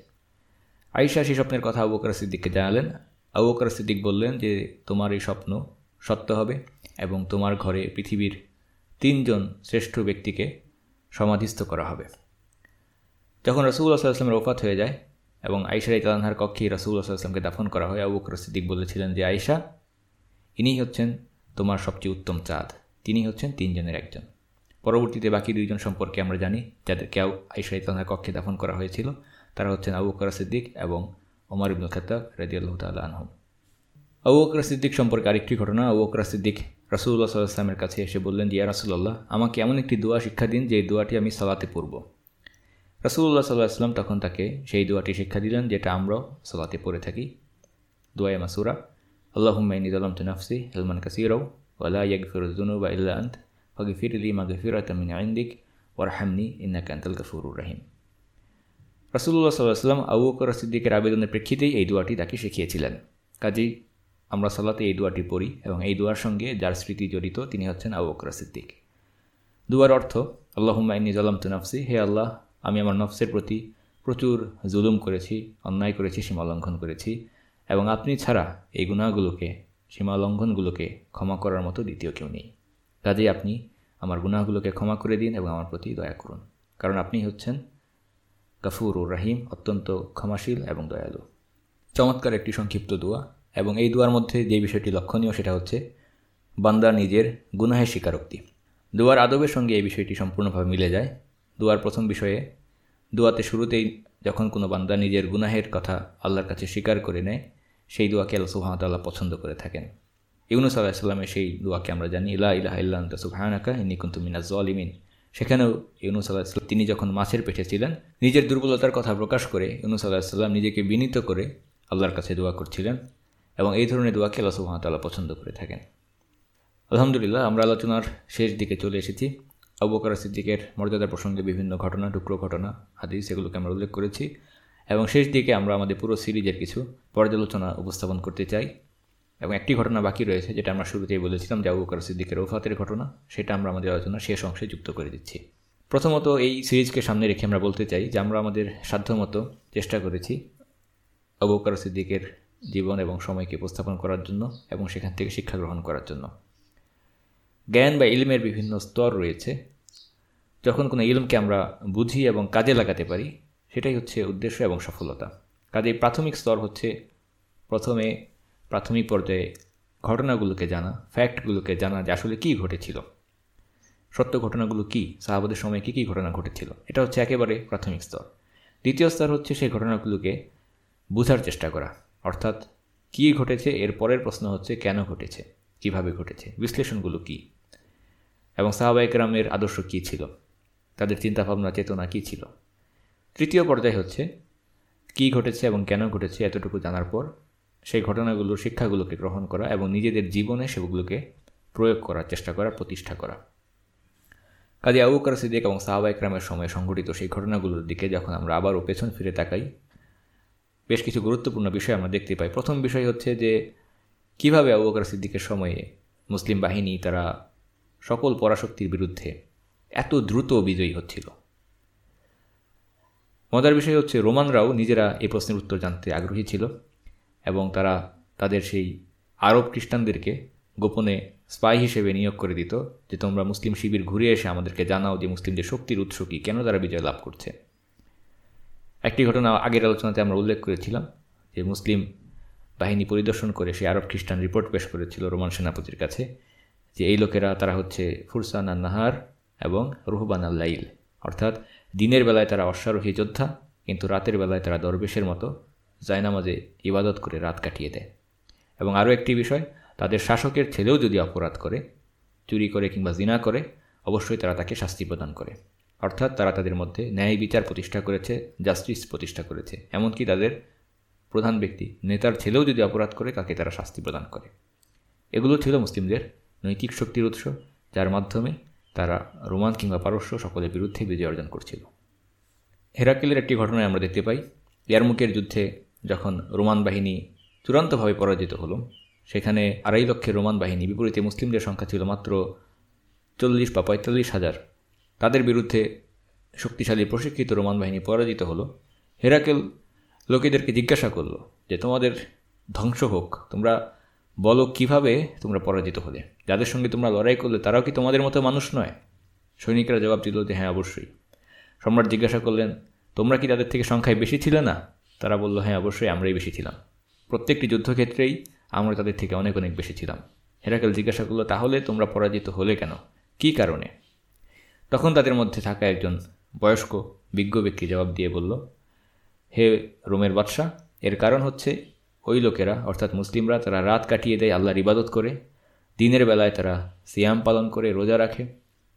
আইসা সেই স্বপ্নের কথা আবু বকর সিদ্দিককে জানালেন। আবু বকর সিদ্দিক বললেন যে, তোমার এই স্বপ্ন সত্য হবে এবং তোমার ঘরে পৃথিবীর তিনজন শ্রেষ্ঠ ব্যক্তিকে সমাধিস্থ করা হবে। যখন রসুল্লাহ সাল্লামের ওফাত হয়ে যায় এবং আইসার ইতালানহার কক্ষে রসুল্লাহ সাল্লামকে দাফন করা হয়, আবু বকর সিদ্দিক বলেছিলেন যে আয়সা ইনিই হচ্ছেন তোমার সবচেয়ে উত্তম চাঁদ। তিনি হচ্ছেন তিনজনের একজন। পরবর্তীতে বাকি দুইজন সম্পর্কে আমরা জানি যাদের কেউ আইসা ইতালানহার কক্ষে দাফন করা হয়েছিল, তারা হচ্ছেন আবু বকর সিদ্দিক এবং ওমর ইবুল খতাব আল্লাহ তাল আনহম। আবু বকর সিদ্দিক সম্পর্কে আরেকটি ঘটনা, আবু বকর সিদ্দিক রাসুল্লাহ সাল্লামের কাছে এসে বললেন, ইয়া রাসুল্লাহ আমাকে এমন একটি দোয়া শিক্ষা দিন যে দোয়াটি আমি সালাতে পড়ব। রাসুল্লাহ সাল্লাহ আসলাম তখন তাকে সেই দোয়াটি শিক্ষা দিলেন, যেটা আমরাও সালাতে পড়ে থাকি। দোয়াই মাসুরা আল্লাহ মাইনি আলম তুনাফসি হেলমান কাসিরাও ওয়ালা ফগিফির লি মাগফিরাত মিন ইন্দিক ওয়ারহামনি ইন্নাকা আনতাল গফুরুর রহিম। রাসুল্লাহ সাল্লাহ সাল্লাম আবু বকর সিদ্দিকের আবেদনের প্রেক্ষিতেই এই দোয়াটি তাকে শিখিয়েছিলেন। কাজেই আমরা সালাতে এই দোয়াটি পড়ি এবং এই দোয়ার সঙ্গে যার স্মৃতি জড়িত তিনি হচ্ছেন আবু বকর সিদ্দিক। দুয়ার অর্থ, আল্লাহুম্মা ইন্নি জলাম তু নফসি, হে আল্লাহ, আমি আমার নফসের প্রতি প্রচুর জুলুম করেছি, অন্যায় করেছি, সীমা লঙ্ঘন করেছি এবং আপনি ছাড়া এই গুণাগুলোকে সীমা লঙ্ঘনগুলোকে ক্ষমা করার মতো দ্বিতীয় কেউ নেই। কাজেই আপনি আমার গুনাহগুলোকে ক্ষমা করে দিন এবং আমার প্রতি দয়া করুন। কারণ আপনি হচ্ছেন কাফুর ও রাহিম, অত্যন্ত ক্ষমাশীল এবং দয়ালু। চমৎকার একটি সংক্ষিপ্ত দোয়া। এবং এই দোয়ার মধ্যে যে বিষয়টি লক্ষণীয় সেটা হচ্ছে বান্দা নিজের গুনাহের স্বীকারোক্তি। দোয়ার আদবের সঙ্গে এই বিষয়টি সম্পূর্ণভাবে মিলে যায়। দোয়ার প্রথম বিষয়ে, দোয়াতে শুরুতেই যখন কোনো বান্দা নিজের গুনাহের কথা আল্লাহর কাছে স্বীকার করে নেয়, সেই দোয়াকে আল্লাহ সুহামতাল্লাহ পছন্দ করে থাকেন। ইউনুস আল্লাহ সাল্লামের সেই দোয়াকে আমরা জানি ইলা ইলাহ ইল্লাহ সুবহানাকা ইনি কুন্তু মিনাজ আলিমিন সেখানেও ইউনুস আল্লাহ সাল্লাম তিনি যখন মাছের পেটে ছিলেন, নিজের দুর্বলতার কথা প্রকাশ করে ইউনুস আল্লাহ সাল্লাম নিজেকে বিনীত করে আল্লাহর কাছে দোয়া করছিলেন। এবং এই ধরনের দোয়াকে আল্লাহ সুহামতাল্লাহ পছন্দ করে থাকেন। আলহামদুলিল্লাহ, আমরা আলোচনার শেষ দিকে চলে এসেছি। আবু বকর সিদ্দিকের মর্যাদা প্রসঙ্গে বিভিন্ন ঘটনা, টুকরো ঘটনা আদি সেগুলোকে আমরা উল্লেখ করেছি। এবং শেষ দিকে আমরা আমাদের পুরো সিরিজের কিছু পর্যালোচনা উপস্থাপন করতে চাই। এবং একটি ঘটনা বাকি রয়েছে, যেটা আমরা শুরুতেই বলেছিলাম যে আবু বকর সিদ্দিকের ওফাতের ঘটনা। সেটা আমরা আমাদের আলোচনার শেষ অংশে যুক্ত করে দিচ্ছি। প্রথমত এই সিরিজকে সামনে রেখে আমরা বলতে চাই যে আমরা আমাদের সাধ্যমতো চেষ্টা করেছি আবু বকর সিদ্দিকের জীবন এবং সময়কে উপস্থাপন করার জন্য এবং সেখান থেকে শিক্ষা গ্রহণ করার জন্য। জ্ঞান বা ইলমের বিভিন্ন স্তর রয়েছে। যখন কোনো ইলমকে আমরা বুঝি এবং কাজে লাগাতে পারি, সেটাই হচ্ছে উদ্দেশ্য এবং সফলতা। কাজে প্রাথমিক স্তর হচ্ছে প্রথমে প্রাথমিক পর্যায়ে ঘটনাগুলোকে জানা, ফ্যাক্টগুলোকে জানা যে আসলে কী ঘটেছিল। সত্য ঘটনাগুলো কি, সাহাবাদের সময় কী কী ঘটনা ঘটেছিল, এটা হচ্ছে একেবারে প্রাথমিক স্তর। দ্বিতীয় স্তর হচ্ছে সেই ঘটনাগুলোকে বোঝার চেষ্টা করা। অর্থাৎ, কী ঘটেছে? এর পরের প্রশ্ন হচ্ছে, কেন ঘটেছে? কীভাবে ঘটেছে? বিশ্লেষণগুলো কী? এবং সাহাবাহিকরামের আদর্শ কী ছিল? তাদের চিন্তাভাবনা, চেতনা কী ছিল? তৃতীয় পর্যায় হচ্ছে, কী ঘটেছে এবং কেন ঘটেছে এতটুকু জানার পর, সেই ঘটনাগুলোর শিক্ষাগুলোকে গ্রহণ করা এবং নিজেদের জীবনে সেগুলোকে প্রয়োগ করার চেষ্টা করা, প্রতিষ্ঠা করা। কাজে আবুকার সিদ্দিক এবং সাহাবাইকরামের সময় সংঘটিত সেই ঘটনাগুলোর দিকে যখন আমরা আবারও পেছন ফিরে তাকাই বেশ কিছু গুরুত্বপূর্ণ বিষয় আমরা দেখতে পাই। প্রথম বিষয় হচ্ছে যে, কীভাবে আবুকার সিদ্দিকের সময়ে মুসলিম বাহিনী তারা সকল পরাশক্তির বিরুদ্ধে এত দ্রুত বিজয়ী হচ্ছিল? মজার বিষয় হচ্ছে, রোমানরাও নিজেরা এই প্রশ্নের উত্তর জানতে আগ্রহী ছিল এবং তারা তাদের সেই আরব খ্রিস্টানদেরকে গোপনে স্পাই হিসেবে নিয়োগ করে দিত যে, তোমরা মুসলিম শিবির ঘুরে এসে আমাদেরকে জানাও যে, মুসলিমদের শক্তির উৎস কী? কেন তারা বিজয় লাভ করছে? একটি ঘটনা আগের আলোচনাতে আমরা উল্লেখ করেছিলাম, যে মুসলিম বাহিনী পরিদর্শন করে সে আরব খ্রিস্টান রিপোর্ট পেশ করেছিল রোমান সেনাপতির কাছে, যে এই লোকেরা, তারা হচ্ছে ফুরসান আল নাহার এবং রুহবান আল্লাইল অর্থাৎ দিনের বেলায় তারা অশ্বারোহী যোদ্ধা, কিন্তু রাতের বেলায় তারা দরবেশের মতো জায়নামাজে ইবাদত করে রাত কাটিয়ে দেয়। এবং আরও একটি বিষয়, তাদের শাসকের ছেলেও যদি অপরাধ করে, চুরি করে কিংবা জিনা করে, অবশ্যই তারা তাকে শাস্তি প্রদান করে। অর্থাৎ তারা তাদের মধ্যে ন্যায় বিচার প্রতিষ্ঠা করেছে জাস্টিস প্রতিষ্ঠা করেছে। এমনকি তাদের প্রধান ব্যক্তি, নেতার ছেলেও যদি অপরাধ করে, তাকে তারা শাস্তি প্রদান করে। এগুলো ছিল মুসলিমদের নৈতিক শক্তির উৎস, যার মাধ্যমে তারা রোমান কিংবা পারস্য সকলের বিরুদ্ধে বিজয় অর্জন করছিল। হেরাকেলের একটি ঘটনায় আমরা দেখতে পাই, ইয়ারমুকের যুদ্ধে যখন রোমান বাহিনী চূড়ান্তভাবে পরাজিত হলো, সেখানে আড়াই লক্ষের রোমান বাহিনী বিপরীতে মুসলিমদের সংখ্যা ছিল মাত্র চল্লিশ বা পঁয়তাল্লিশ হাজার। তাদের বিরুদ্ধে শক্তিশালী প্রশিক্ষিত রোমান বাহিনী পরাজিত হলো। হেরাকেল লোকেদেরকে জিজ্ঞাসা করল যে, তোমাদের ধ্বংস হোক, তোমরা বলো কীভাবে তোমরা পরাজিত হলে? যাদের সঙ্গে তোমরা লড়াই করলে তারাও কি তোমাদের মতো মানুষ নয়? সৈনিকরা জবাব দিল যে হ্যাঁ অবশ্যই। সম্রাট জিজ্ঞাসা করলেন, তোমরা কি তাদের থেকে সংখ্যায় বেশি ছিলে না? তারা বলল হ্যাঁ অবশ্যই, আমরাই বেশি ছিলাম। প্রত্যেকটি যুদ্ধক্ষেত্রেই আমরা তাদের থেকে অনেক অনেক বেশি ছিলাম। হেরাকেল জিজ্ঞাসা করল, তাহলে তোমরা পরাজিত হলে কেন? কি কারণে? তখন তাদের মধ্যে থাকা একজন বয়স্ক বিজ্ঞ ব্যক্তি জবাব দিয়ে বলল, হে রোমের বাদশাহ, এর কারণ হচ্ছে ওই লোকেরা, অর্থাৎ মুসলিমরা, তারা রাত কাটিয়ে দেয় আল্লাহর ইবাদত করে, দিনের বেলায় তারা সিয়াম পালন করে, রোজা রাখে,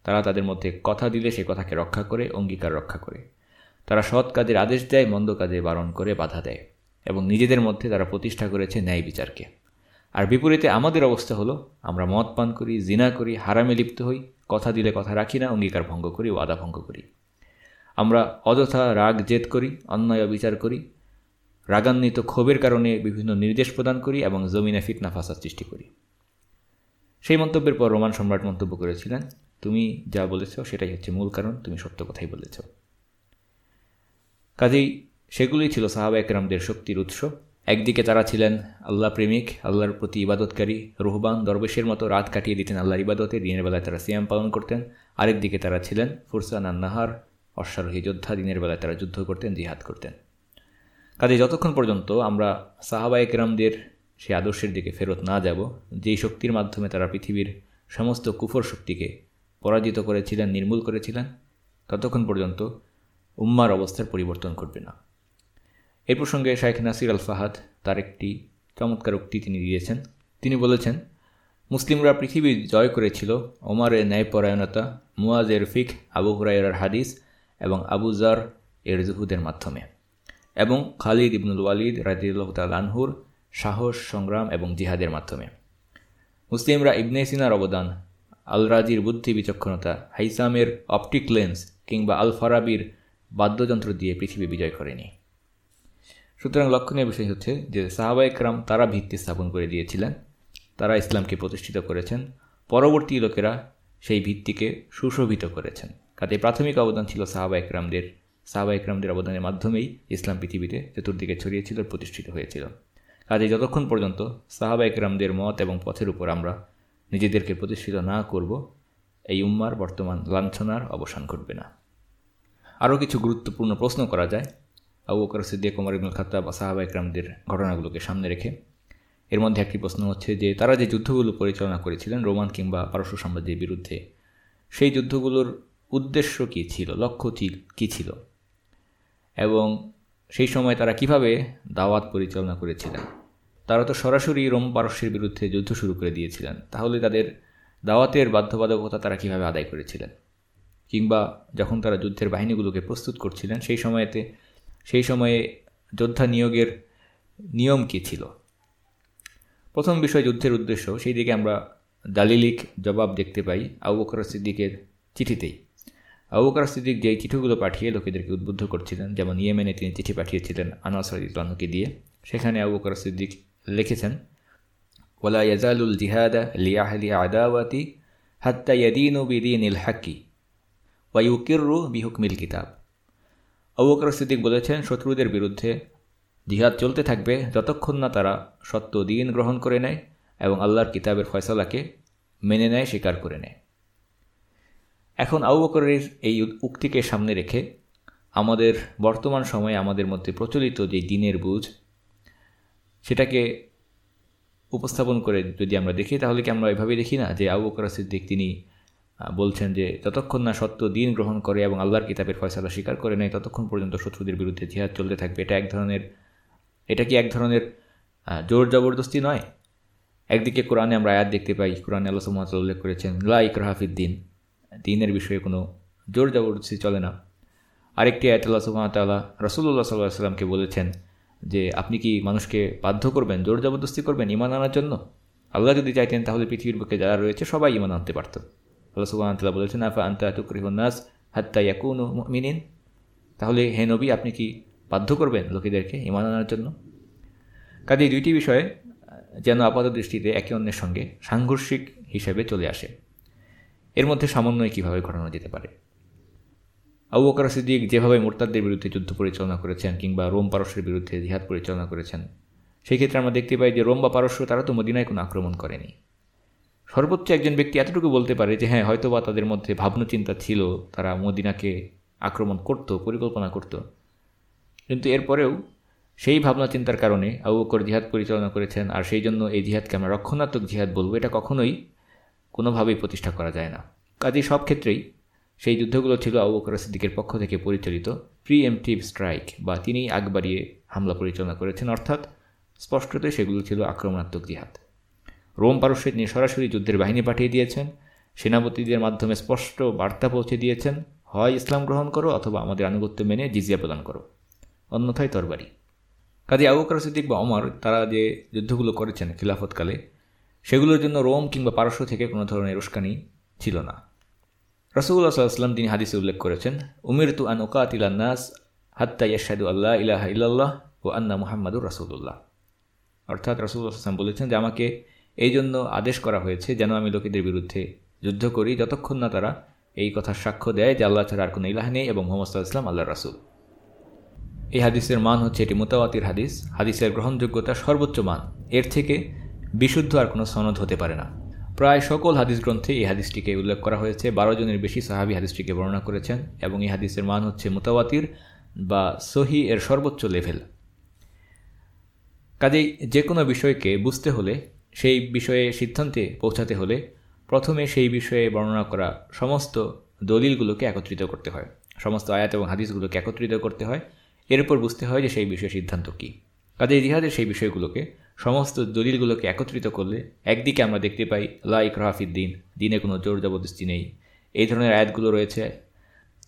তারা তাদের মধ্যে কথা দিলে সে কথাকে রক্ষা করে, অঙ্গীকার রক্ষা করে। তারা সৎ কাজের আদেশ দেয়, মন্দ কাজে বারণ করে, বাধা দেয় এবং নিজেদের মধ্যে তারা প্রতিষ্ঠা করেছে ন্যায় বিচারকে আর বিপরীতে আমাদের অবস্থা হলো, আমরা মদ পান করি, জিনা করি, হারামে লিপ্ত হই, কথা দিলে কথা রাখি না, অঙ্গীকার ভঙ্গ করি, ওয়াদা ভঙ্গ করি। আমরা অযথা রাগ, জেদ করি, অন্যায় বিচার করি, রাগান্বিত ক্ষোভের কারণে বিভিন্ন নির্দেশ প্রদান করি এবং জমিনে ফিতনা, ফাসাদ সৃষ্টি করি। সেই মন্তব্যের পর রোমান সম্রাট মন্তব্য করেছিলেন, তুমি যা বলেছ সেটাই হচ্ছে মূল কারণ, তুমি সত্য কথাই বলেছ। কাজেই সেগুলোই ছিল সাহাবা একরামদের শক্তির উৎস। একদিকে তারা ছিলেন আল্লাহ প্রেমিক, আল্লাহর প্রতি ইবাদতকারী, রোহবান, দরবেশের মতো রাত কাটিয়ে দিতেন আল্লাহর ইবাদতে, দিনের বেলায় তারা সিয়াম পালন করতেন। আরেকদিকে তারা ছিলেন ফুরসান আন্নাহার, অশ্বারোহী যোদ্ধা, দিনের বেলায় তারা যুদ্ধ করতেন, জিহাদ করতেন। কাজে যতক্ষণ পর্যন্ত আমরা সাহাবা একরামদের সেই আদর্শের দিকে ফেরত না যাব, যেই শক্তির মাধ্যমে তারা পৃথিবীর সমস্ত কুফর শক্তিকে পরাজিত করেছিলেন, নির্মূল করেছিলেন, ততক্ষণ পর্যন্ত উম্মার অবস্থার পরিবর্তন করবে না। এই প্রসঙ্গে শাইখ নাসির আল ফাহাদ তার একটি চমৎকার উক্তি তিনি দিয়েছেন। তিনি বলেছেন, মুসলিমরা পৃথিবী জয় করেছিল ওমারের ন্যায়পরায়ণতা মুয়াজের ফিক আবু হুরাইরার হাদিস এবং আবু জার এর জুহুদের মাধ্যমে এবং খালিদ ইবনুল ওয়ালিদ রাজিউল্লাহ তাল আনহুর সাহস, সংগ্রাম এবং জিহাদের মাধ্যমে। মুসলিমরা ইবনে সিনার অবদান আল রাজির বুদ্ধি বিচক্ষণতা, হাইসামের অপটিক লেন্স কিংবা আল ফারাবির বাদ্যযন্ত্র দিয়ে পৃথিবী বিজয় করেনি। সুতরাং লক্ষণীয় বিষয় হচ্ছে যে সাহাবা সাহাবাইকরাম তারা ভিত্তি স্থাপন করে দিয়েছিলেন, তারা ইসলামকে প্রতিষ্ঠিত করেছেন, পরবর্তী লোকেরা সেই ভিত্তিকে সুশোভিত করেছেন। কাজে প্রাথমিক অবদান ছিল সাহাবা একরামদের সাহাবা একরামদের অবদানের মাধ্যমেই ইসলাম পৃথিবীতে চতুর্দিকে ছড়িয়েছিল প্রতিষ্ঠিত হয়েছিল। কাজে যতক্ষণ পর্যন্ত সাহাবা একরামদের মত এবং পথের উপর আমরা নিজেদেরকে প্রতিষ্ঠিত না করব, এই উম্মার বর্তমান লাঞ্ছনার অবসান ঘটবে না। আরও কিছু গুরুত্বপূর্ণ প্রশ্ন করা যায়। আবু বকর সিদ্দিক কুমার ইবুল খাত্তাব বা সাহাবা একরামদের ঘটনাগুলোকে সামনে রেখে এর মধ্যে একটি প্রশ্ন হচ্ছে যে, তারা যে যুদ্ধগুলো পরিচালনা করেছিলেন, রোমান কিংবা পারস্য সাম্রাজ্যের বিরুদ্ধে, সেই যুদ্ধগুলোর উদ্দেশ্য কী ছিল, লক্ষ্য কী ছিল? এবং সেই সময় তারা কীভাবে দাওয়াত পরিচালনা করেছিলেন? তারা তো সরাসরি রোম পারস্যের বিরুদ্ধে যুদ্ধ শুরু করে দিয়েছিলেন। তাহলে তাদের দাওয়াতের বাধ্যবাধকতা তারা কীভাবে আদায় করেছিলেন? কিংবা যখন তারা যুদ্ধের বাহিনীগুলোকে প্রস্তুত করছিলেন, সেই সময়েতে সেই সময়ে যোদ্ধা নিয়োগের নিয়ম কী ছিল? প্রথম বিষয় যুদ্ধের উদ্দেশ্য, সেই দিকে আমরা দালিলিক জবাব দেখতে পাই আবু বকর সিদ্দিকের চিঠিতেই। আবু বকর সিদ্দিক যেই চিঠিগুলো পাঠিয়ে লোকেদেরকে উদ্বুদ্ধ করছিলেন, যেমন ইয়েমেনে তিনি চিঠি পাঠিয়েছিলেন আনোয়ার ইসলামকে দিয়ে, সেখানে আবু বকর সিদ্দিক লিখেছেন, ওলা ইয়াজালুল জিহাদা লিয়াহলি আদাওয়াতি হাত্তা ইয়াদিনু বিদিন ইল হাকি ওয়াইউকিরু বিহুকমিল কিতাব। অবকর সিদ্দিক বলেছেন শত্রুদের বিরুদ্ধে। জিহাদ চলতে থাকবে যতক্ষণ না তারা সত্য দিন গ্রহণ করে নেয় এবং আল্লাহর কিতাবের ফয়সালাকে মেনে নেয়, স্বীকার করে নেয়। এখন আবু বকরের এই উক্তিকে সামনে রেখে আমাদের বর্তমান সময়ে আমাদের মধ্যে প্রচলিত যে দিনের বুঝ, সেটাকে উপস্থাপন করে যদি আমরা দেখি, তাহলে কি আমরা এভাবে দেখি না যে আবু বকর সিদ্দিক তিনি বলছেন যে, যতক্ষণ না সত্য দিন গ্রহণ করে এবং আল্লাহর কিতাবের ফয়সালা স্বীকার করে নেয়, ততক্ষণ পর্যন্ত শত্রুদের বিরুদ্ধে জিহাদ চলতে থাকবে। এটা এক ধরনের, এটা কি এক ধরনের জোর জবরদস্তি নয়? একদিকে কোরআনে আমরা আয়াত দেখতে পাই, কোরআনে আল্লাহ সুমত উল্লেখ করেছেন, লা ইকরাহাফিদ দিন। দিনের বিষয়ে কোনো জোর জবরদস্তি চলে না। আরেকটি আয়াত আল্লাহ সুহামতাল্লাহ রসুল্লাহ সাল্লাহ সাল্লামকে বলেছেন যে, আপনি কি মানুষকে বাধ্য করবেন, জোর জবরদস্তি করবেন ইমান আনার জন্য? আল্লাহ যদি চাইতেন তাহলে পৃথিবীর বুকে যারা রয়েছে সবাই ইমান আনতে পারত। আল্লাহ সুবাহতাল্লাহ বলেছেন, আফা আন্তা তুকরিহনাস হাত্তা ইয়াকুন মিনিন তাহলে হে নবী, আপনি কি বাধ্য করবেন লোকেদেরকে ইমান আনার জন্য? কাজে দুইটি বিষয়ে যেন আপাত দৃষ্টিতে একে অন্যের সঙ্গে সাংঘর্ষিক হিসেবে চলে আসে। এর মধ্যে সমন্বয় কীভাবে ঘটানো যেতে পারে? আবু বকর সিদ্দিক যেভাবে মোরতাদদের বিরুদ্ধে যুদ্ধ পরিচালনা করেছেন কিংবা রোম পারস্যের বিরুদ্ধে জিহাদ পরিচালনা করেছেন, সেই ক্ষেত্রে আমরা দেখতে পাই যে রোম বা পারস্য, তারা তো মদিনায় কোনো আক্রমণ করেনি। সর্বোচ্চ একজন ব্যক্তি এতটুকু বলতে পারে যে হ্যাঁ হয়তোবা তাদের মধ্যে ভাবনাচিন্তা ছিল, তারা মদিনাকে আক্রমণ করত, পরিকল্পনা করত। কিন্তু এরপরেও সেই ভাবনা চিন্তার কারণে আবু বকর জিহাদ পরিচালনা করেছেন, আর সেই জন্য এই জিহাদকে আমরা রক্ষণাত্মক জিহাদ বলব। এটা কখনোই কোনোভাবেই প্রতিষ্ঠা করা যায় না। কাজেই সব ক্ষেত্রেই সেই যুদ্ধগুলো ছিল আবু বকর সিদ্দিকের পক্ষ থেকে পরিচালিত প্রি এমটিভ স্ট্রাইক, বা তিনিই আগ বাড়িয়ে হামলা পরিচালনা করেছেন। অর্থাৎ স্পষ্টতই সেগুলো ছিল আক্রমণাত্মক জিহাদ। রোম পারস্যে তিনি সরাসরি যুদ্ধের বাহিনী পাঠিয়ে দিয়েছেন। সেনাপতিদের মাধ্যমে স্পষ্ট বার্তা পৌঁছে দিয়েছেন, হয় ইসলাম গ্রহণ করো অথবা আমাদের আনুগত্য মেনে জিজিয়া প্রদান করো। অন্যথায় তরবারি। কাজে আবু সিদ্দিক বা অমর তারা যে যুদ্ধগুলো করেছেন খিলাফতকালে, সেগুলোর জন্য রোম কিংবা পারস্য থেকে কোনো ধরনের উস্কানি ছিল না। রসুল্লাহ সাল্লাম তিনি হাদিসে উল্লেখ করেছেন উমির তু আন ওকাতিলা নাস হাত্তা ইয়াসাদু আল্লাহ ইলাহা ইল্লাল্লাহ ও আন্না মুহাম্মাদুর রাসুল্লাহ অর্থাৎ রাসুল্লাহ আসলাম বলেছেন যে, আমাকে এই জন্য আদেশ করা হয়েছে যেন আমি লোকেদের বিরুদ্ধে যুদ্ধ করি যতক্ষণ না তারা এই কথার সাক্ষ্য দেয় যে আল্লাহ ছাড়া আর কোনো ইলাহ নেই এবং মোহাম্মদ ইসলাম আল্লাহ রাসুল। এই হাদিসের মান হচ্ছে এটি মোতাবাতির হাদিস। হাদিসের গ্রহণযোগ্যতা সর্বোচ্চ মান। এর থেকে বিশুদ্ধ আর কোনো সনদ হতে পারে না। প্রায় সকল হাদিস গ্রন্থে এই হাদিসটিকে উল্লেখ করা হয়েছে। বারো জনের বেশি সাহাবি হাদিসটিকে বর্ণনা করেছেন এবং এই হাদিসের মান হচ্ছে মোতাবাতির বা সহি এর সর্বোচ্চ লেভেল কাজেই যে কোনো বিষয়কে বুঝতে হলে সেই বিষয়ে সিদ্ধান্তে পৌঁছাতে হলে প্রথমে সেই বিষয়ে বর্ণনা করা সমস্ত দলিলগুলোকে একত্রিত করতে হয়। সমস্ত আয়াত এবং হাদিসগুলোকে একত্রিত করতে হয়। এরপর বুঝতে হয় যে সেই বিষয়ে সিদ্ধান্ত কী। কাজে ইতিহাদের সেই বিষয়গুলোকে, সমস্ত দলিলগুলোকে একত্রিত করলে একদিকে আমরা দেখতে পাই, লা দিন, দিনে কোনো জোর জবরদস্তি নেই। এই ধরনের আয়াতগুলো রয়েছে।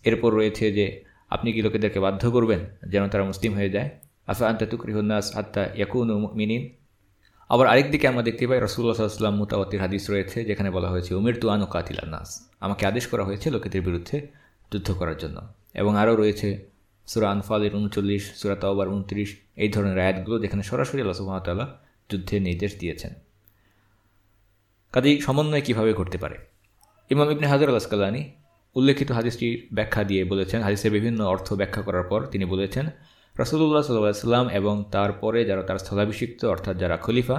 এরপর রয়েছে যে, আপনি কি লোকেদেরকে বাধ্য করবেন যেন তারা মুসলিম হয়ে যায়? আফা আন্তা তুকরিহন্নাস আত্মা ইয়াকুন মিনিন আবার আরেক দিকে আমরা দেখতে পাই রসুল্লাহ সাল্লাম মুতাওয়াতির হাদিস রয়েছে, যেখানে বলা হয়েছে, উমির তু আনু কাতিল নাস। আমাকে আদেশ করা হয়েছে লোকেদের বিরুদ্ধে যুদ্ধ করার জন্য। এবং আরও রয়েছে, সুরা আনফালের উনচল্লিশ, সুরা তাওবার উনত্রিশ, এই ধরনের আয়াতগুলো যেখানে সরাসরি আল্লাহ সুহামতাল্লাহ যুদ্ধের নির্দেশ দিয়েছেন। কাজেই সমন্বয় কীভাবে ঘটতে পারে? ইমাম ইবনে হাজার আলাসকালানি উল্লেখিত হাদিসটির ব্যাখ্যা দিয়ে বলেছেন, হাদিসের বিভিন্ন অর্থ ব্যাখ্যা করার পর তিনি বলেছেন রসুল্লাহ সাল্লাম এবং তারপরে যারা তার স্থলাভিষিক্ত, অর্থাৎ যারা খলিফা,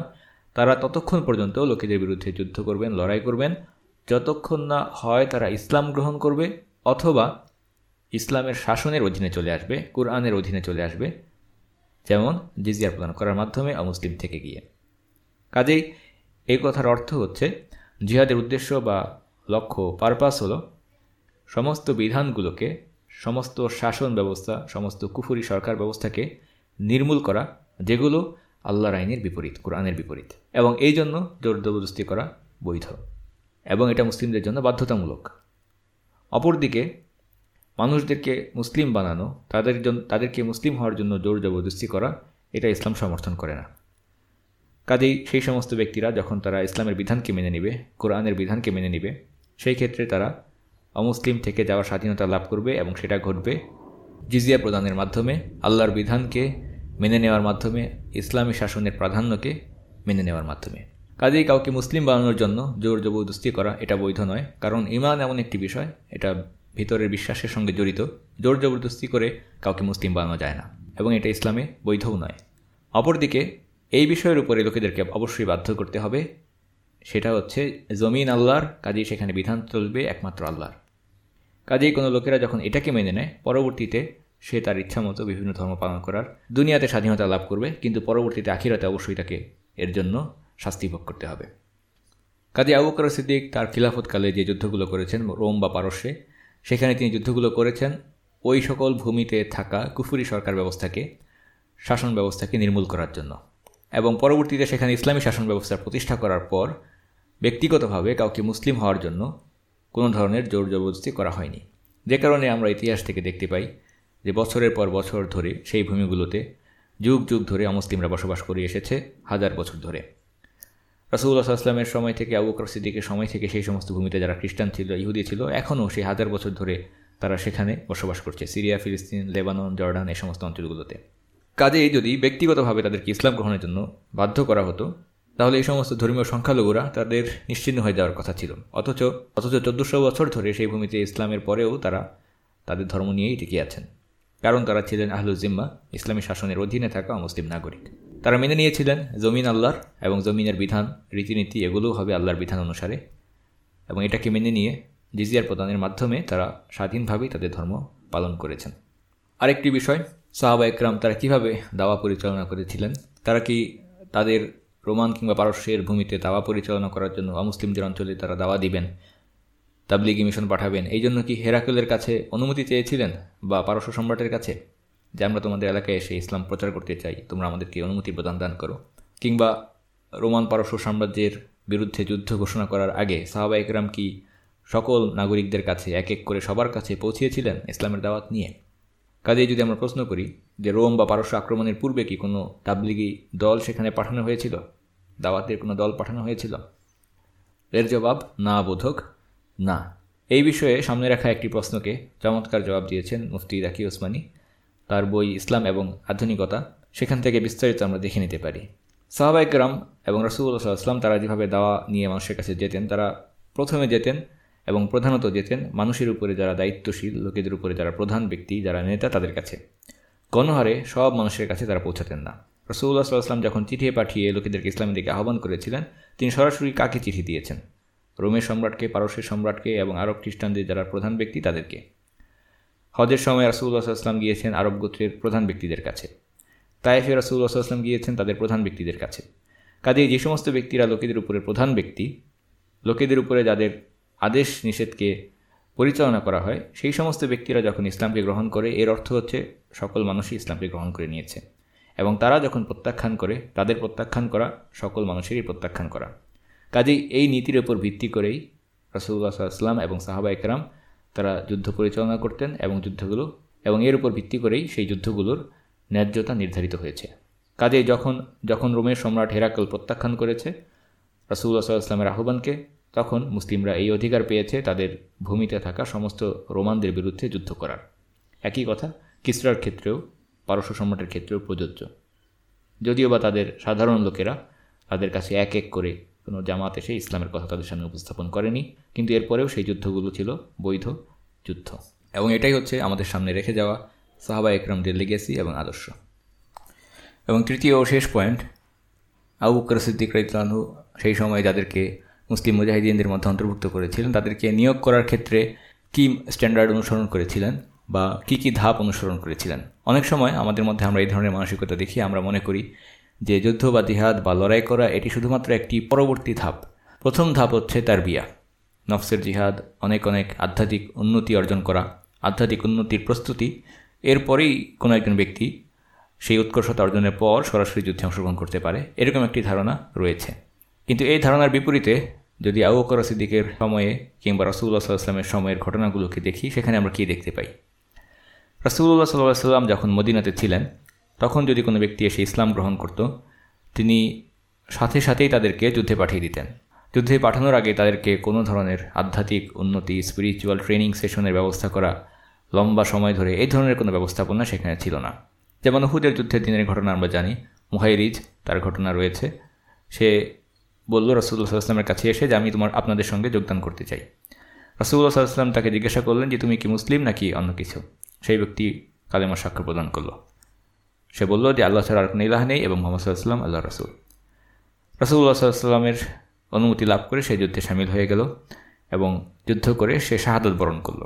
তারা ততক্ষণ পর্যন্ত লোকেদের বিরুদ্ধে যুদ্ধ করবেন, লড়াই করবেন। যতক্ষণ না হয় তারা ইসলাম গ্রহণ করবে অথবা ইসলামের শাসনের অধীনে চলে আসবে, কোরআনের অধীনে চলে আসবে, যেমন জিজিয়া প্রদান করার মাধ্যমে অমুসলিম থেকে গিয়ে। কাজেই এই কথার অর্থ হচ্ছে, জিহাদের উদ্দেশ্য বা লক্ষ্য পারপাস হলো সমস্ত বিধানগুলোকে সমস্ত শাসন ব্যবস্থা, সমস্ত কুফুরি সরকার ব্যবস্থাকে নির্মূল করা, যেগুলো আল্লাহর আইনের বিপরীত, কোরআনের বিপরীত। এবং এই জন্য জোর জবরদস্তি করা বৈধ। এবং এটা মুসলিমদের জন্য বাধ্যতামূলক। অপরদিকে, মানুষদেরকে মুসলিম বানানো, তাদের জন্য তাদেরকে মুসলিম হওয়ার জন্য জোর জবরদস্তি করা, এটা ইসলাম সমর্থন করে না। কাজেই সেই সমস্ত ব্যক্তিরা যখন তারা ইসলামের বিধানকে মেনে নেবে, কোরআনের বিধানকে মেনে নেবে, সেই ক্ষেত্রে তারা অমুসলিম থেকে যাওয়ার স্বাধীনতা লাভ করবে এবং সেটা ঘটবে জিজিয়া প্রদানের মাধ্যমে, আল্লাহর বিধানকে মেনে নেওয়ার মাধ্যমে, ইসলামী শাসনের প্রাধান্যকে মেনে নেওয়ার মাধ্যমে। কাজেই কাউকে মুসলিম বানানোর জন্য জোর জবরদস্তি করা এটা বৈধ নয়, কারণ ইমান এমন একটি বিষয়, এটা ভিতরের বিশ্বাসের সঙ্গে জড়িত। জোর জবরদস্তি করে কাউকে মুসলিম বানানো যায় না, এবং এটা ইসলামে বৈধও নয়। অপরদিকে, এই বিষয়ের উপরে লোকেদেরকে অবশ্যই বাধ্য করতে হবে, সেটা হচ্ছে জমিন আল্লাহর, কাজেই সেখানে বিধান চলবে একমাত্র আল্লাহর। কাজেই কোনো লোকেরা যখন এটাকে মেনে নেয়, পরবর্তীতে সে তার ইচ্ছা মতো বিভিন্ন ধর্ম পালন করার দুনিয়াতে স্বাধীনতা লাভ করবে, কিন্তু পরবর্তীতে আখিরাতে অবশ্যই তাকে এর জন্য শাস্তি ভোগ করতে হবে। কাজী আবু বকর সিদ্দিক তার খিলাফতকালে যে যুদ্ধগুলো করেছেন, রোম বা পারস্যে, সেখানে তিনি যুদ্ধগুলো করেছেন, ওই সকল ভূমিতে থাকা কুফুরি সরকার ব্যবস্থাকে, শাসন ব্যবস্থাকে নির্মূল করার জন্য। এবং পরবর্তীতে সেখানে ইসলামী শাসন ব্যবস্থার প্রতিষ্ঠা করার পর ব্যক্তিগতভাবে কাউকে মুসলিম হওয়ার জন্য কোনো ধরনের জোর জবরদস্তি করা হয়নি। যে কারণে আমরা ইতিহাস থেকে দেখতে পাই যে বছরের পর বছর ধরে সেই ভূমিগুলোতে যুগ যুগ ধরে অমুসলিমরা বসবাস করে এসেছে, হাজার বছর ধরে। রাসুল্লাহ আসলামের সময় থেকে আবু সিদ্দিকের সময় থেকে সেই সমস্ত ভূমিতে যারা খ্রিস্টান ছিল, ইহুদি ছিল, এখনও সেই হাজার বছর ধরে তারা সেখানে বসবাস করছে, সিরিয়া, ফিলিস্তিন, লেবানন, জর্ডান, এই সমস্ত অঞ্চলগুলোতে। কাজেই যদি ব্যক্তিগতভাবে তাদেরকে ইসলাম গ্রহণের জন্য বাধ্য করা হতো তাহলে এই সমস্ত ধর্মীয় সংখ্যালঘুরা তাদের নিশ্চিন্ন হয়ে যাওয়ার কথা ছিল। অথচ অথচ চোদ্দশো বছর ধরে সেই ভূমিতে ইসলামের পরেও তারা তাদের ধর্ম নিয়েই টিকে আছেন। কারণ তারা ছিলেন আহলুজিম্মা ইসলামী শাসনের অধীনে থাকা মুসলিম নাগরিক। তারা মেনে নিয়েছিলেন জমিন আল্লাহর এবং জমিনের বিধান, রীতিনীতি এগুলোও হবে আল্লাহর বিধান অনুসারে। এবং এটাকে মেনে নিয়ে জিজিয়ার প্রদানের মাধ্যমে তারা স্বাধীনভাবেই তাদের ধর্ম পালন করেছেন। আরেকটি বিষয় সাহাবা একরাম তারা কীভাবে দাওয়া পরিচালনা করেছিলেন? তারা কি তাদের রোমান কিংবা পারস্যের ভূমিতে দাওয়া পরিচালনা করার জন্য অমুসলিমদের অঞ্চলে তারা দাওয়া দিবেন, তাবলিগি মিশন পাঠাবেন। এই জন্য কি হেরাকেলের কাছে অনুমতি চেয়েছিলেন বা পারস্য সম্রাটের কাছে? যে আমরা তোমাদের এলাকায় এসে ইসলাম প্রচার করতে চাই, তোমরা আমাদেরকে অনুমতি প্রদান দান করো। কিংবা রোমান পারস্য সাম্রাজ্যের বিরুদ্ধে যুদ্ধ ঘোষণা করার আগে সাহাবা একরাম কি সকল নাগরিকদের কাছে এক এক করে সবার কাছে পৌঁছিয়েছিলেন ইসলামের দাওয়াত নিয়ে? কাজেই যদি আমরা প্রশ্ন করি যে রোম বা পারস্য আক্রমণের পূর্বে কি কোনো তাবলিগি দল সেখানে পাঠানো হয়েছিল? দাওয়াতের কোনো দল পাঠানো হয়েছিল? এর জবাব, না বোধক, না। এই বিষয়ে সামনে রাখা একটি প্রশ্নকে চমৎকার জবাব দিয়েছেন মুফতি রাকি ওসমানী তার বই ইসলাম এবং আধুনিকতা, সেখান থেকে বিস্তারিত আমরা দেখে নিতে পারি। সাহাবাইকরাম এবং রসুল্লাহ সাল্লাম তারা যেভাবে দাওয়া নিয়ে মানুষের কাছে যেতেন, তারা প্রথমে যেতেন এবং প্রধানত যেতেন মানুষের উপরে যারা দায়িত্বশীল, লোকেদের উপরে যারা প্রধান ব্যক্তি, যারা নেতা, তাদের কাছে। গণহারে সব মানুষের কাছে তারা পৌঁছাতেন না। রসুল্লাহ সাল্লাম যখন চিঠি পাঠিয়ে লোকেদেরকে ইসলামের দিকে আহ্বান করেছিলেন, তিনি সরাসরি কাকে চিঠি দিয়েছেন? রোমের সম্রাটকে, পারস্যের সম্রাটকে এবং আরব খ্রিস্টানদের যারা প্রধান ব্যক্তি তাদেরকে। হজের সময় রাসুল্লাহ আসলাম গিয়েছেন আরব গোত্রের প্রধান ব্যক্তিদের কাছে। তাইফে রাসুল্লাহ আসলাম গিয়েছেন তাদের প্রধান ব্যক্তিদের কাছে। কাজেই যে সমস্ত ব্যক্তিরা লোকেদের উপরে প্রধান ব্যক্তি, লোকেদের উপরে যাদের আদেশ নিষেধকে পরিচালনা করা হয়, সেই সমস্ত ব্যক্তিরা যখন ইসলামকে গ্রহণ করে, এর অর্থ হচ্ছে সকল মানুষই ইসলামকে গ্রহণ করে নিয়েছে। এবং তারা যখন প্রত্যাখ্যান করে, তাদের প্রত্যাখ্যান করা, সকল মানুষেরই প্রত্যাখ্যান করা। কাজেই এই নীতির উপর ভিত্তি করেই রসুল্লাহ সাল্লাম এবং সাহাবা একরাম তারা যুদ্ধ পরিচালনা করতেন এবং যুদ্ধগুলো, এবং এর উপর ভিত্তি করেই সেই যুদ্ধগুলোর ন্যায্যতা নির্ধারিত হয়েছে। কাজেই যখন যখন রোমের সম্রাট হেরাকল প্রত্যাখ্যান করেছে রাসুল্লাহ সাল্লামের আহ্বানকে তখন মুসলিমরা এই অধিকার পেয়েছে তাদের ভূমিতে থাকা সমস্ত রোমানদের বিরুদ্ধে যুদ্ধ করার। একই কথা কিসরার ক্ষেত্রেও, পারস্য সম্রাটের ক্ষেত্রেও প্রযোজ্য। যদিও বা তাদের সাধারণ লোকেরা তাদের কাছে এক এক করে কোনো জামাত এসে ইসলামের কথা তাদের সামনে উপস্থাপন করেনি, কিন্তু এরপরেও সেই যুদ্ধগুলো ছিল বৈধ যুদ্ধ। এবং এটাই হচ্ছে আমাদের সামনে রেখে যাওয়া সাহাবা একরমদের লেগেসি এবং আদর্শ। এবং তৃতীয় ও শেষ পয়েন্ট, আবু বকর সিদ্দিক রাইতলানহু সেই সময় যাদেরকে মুসলিম মুজাহিদিনদের মধ্যে অন্তর্ভুক্ত করেছিলেন। তাদেরকে নিয়োগ করার ক্ষেত্রে কী স্ট্যান্ডার্ড অনুসরণ করেছিলেন বা কি কি ধাপ অনুসরণ করেছিলেন? অনেক সময় আমাদের মধ্যে আমরা এই ধরনের মানসিকতা দেখি, আমরা মনে করি যে যুদ্ধ বা দিহাদ বা লড়াই করা, এটি শুধুমাত্র একটি পরবর্তী ধাপ। প্রথম ধাপ হচ্ছে তার বিয়া নফসের জিহাদ, অনেক অনেক আধ্যাত্মিক উন্নতি অর্জন করা, আধ্যাত্মিক উন্নতির প্রস্তুতি। এরপরেই কোনো একজন ব্যক্তি সেই উৎকর্ষতা অর্জনের পর সরাসরি যুদ্ধে অংশগ্রহণ করতে পারে, এরকম একটি ধারণা রয়েছে। কিন্তু এই ধারণার বিপরীতে যদি আবু বকর সিদ্দিকের সময়ে কিংবা রসুল্লাহ সাল্লামের সময়ের ঘটনাগুলোকে দেখি, সেখানে আমরা কী দেখতে পাই? রসুল্লাহ সাল্লাহ সাল্লাম যখন মদিনাতে ছিলেন, তখন যদি কোনো ব্যক্তি এসে ইসলাম গ্রহণ করত, তিনি সাথে সাথেই তাদেরকে যুদ্ধে পাঠিয়ে দিতেন। যুদ্ধে পাঠানোর আগে তাদেরকে কোনো ধরনের আধ্যাত্মিক উন্নতি স্পিরিচুয়াল ট্রেনিং সেশনের ব্যবস্থা করা, লম্বা সময় ধরে এই ধরনের কোনো ব্যবস্থাপনা সেখানে ছিল না। যেমন হুদের যুদ্ধের দিনের ঘটনা আমরা জানি, মুহাইরিজ, তার ঘটনা রয়েছে। সে বলল রসুল্লাহ সাল্লামের কাছে এসে যে আমি তোমার, আপনাদের সঙ্গে যোগদান করতে চাই। রসুল্লাহ সাল্লাম তাকে জিজ্ঞাসা করলেন যে, তুমি কি মুসলিম নাকি অন্য কিছু? সেই ব্যক্তি কালেমার সাক্ষ্য প্রদান করল। সে বলল যে, আল্লাহ ছাড়া আর কোনো ইলাহ নেই এবং মোহাম্মদ সাল্লাম আল্লাহ রসুল। রসুল্লাহ সাল্লামের অনুমতি লাভ করে সে যুদ্ধে সামিল হয়ে গেল এবং যুদ্ধ করে সে শাহাদত বরণ করল।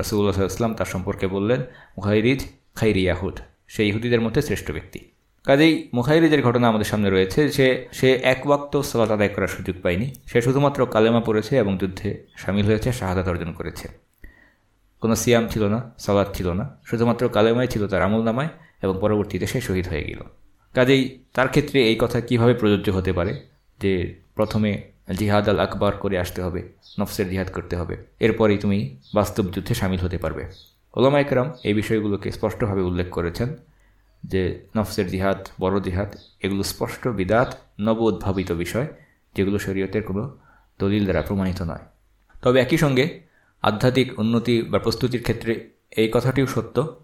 রসুল্লাহ সাল্লাম তার সম্পর্কে বললেন মুহাইরিজ খাইরি ইয়াহুদ। সে ইহুদিদের মধ্যে শ্রেষ্ঠ ব্যক্তি। কাজেই মুখাইরিজের ঘটনা আমাদের সামনে রয়েছে যে সে এক ওয়াক্ত সালাত আদায় করার সুযোগ পায়নি। সে শুধুমাত্র কালেমা পড়েছে এবং যুদ্ধে সামিল হয়েছে, শাহাদাত অর্জন করেছে। কোনো সিয়াম ছিল না সালাদ ছিল না, শুধুমাত্র কালেমাই ছিল তার আমল নামায় এবং পরবর্তীতে সে শহীদ হয়ে গেল। কাজেই তার ক্ষেত্রে এই কথা কীভাবে প্রযোজ্য হতে পারে যে প্রথমে জিহাদ আল আকবর করে আসতে হবে, নফসের জিহাদ করতে হবে, এরপরেই তুমি বাস্তব যুদ্ধে সামিল হতে পারবে। ওলামা একরাম এই বিষয়গুলোকে স্পষ্টভাবে উল্লেখ করেছেন। যে নফসের জিহাদ, বড় জিহাদ, এগুলো স্পষ্ট বিদাত নব উদ্ভাবিত বিষয়, যেগুলো শরীয়তের কোনো দলিল দ্বারা প্রমাণিত নয়। তবে একই সঙ্গে আধ্যাত্মিক উন্নতি বা প্রস্তুতির ক্ষেত্রে এই কথাটিও সত্য।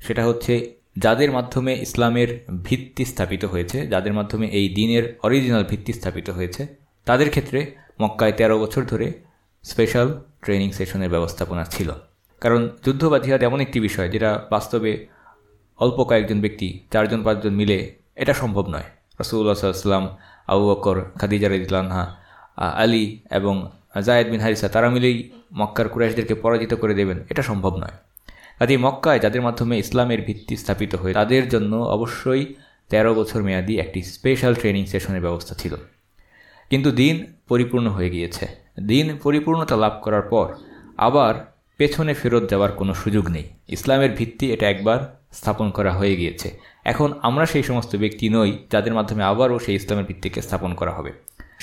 সেটা হচ্ছে, যাদের মাধ্যমে ইসলামের ভিত্তি স্থাপিত হয়েছে, যাদের মাধ্যমে এই দিনের অরিজিনাল ভিত্তি স্থাপিত হয়েছে, তাদের ক্ষেত্রে মক্কায় তেরো বছর ধরে স্পেশাল ট্রেনিং সেশনের ব্যবস্থাপনা ছিল। কারণ যুদ্ধ বা এমন একটি বিষয়, যেটা বাস্তবে অল্প কয়েকজন ব্যক্তি, চারজন পাঁচজন মিলে এটা সম্ভব নয়। রসুল্লাহ সাল্লাম আবু বকর, খাদিজা রদিল্লাহা আলী এবং জায়দ বিন হারিসা, তারা মিলেই মক্কার কুরাইশদেরকে পরাজিত করে দেবেন। এটা সম্ভব নয়। কাজে মক্কায় যাদের মাধ্যমে ইসলামের ভিত্তি স্থাপিত হয়ে, তাদের জন্য অবশ্যই তেরো বছর মেয়াদি একটি স্পেশাল ট্রেনিং সেশনের ব্যবস্থা ছিল। কিন্তু দিন পরিপূর্ণ হয়ে গিয়েছে। দিন পরিপূর্ণতা লাভ করার পর আবার পেছনে ফেরত যাওয়ার কোনো সুযোগ নেই। ইসলামের ভিত্তি এটা একবার স্থাপন করা হয়ে গিয়েছে। এখন আমরা সেই সমস্ত ব্যক্তি নই, যাদের মাধ্যমে আবারও সেই ইসলামের ভিত্তিকে স্থাপন করা হবে।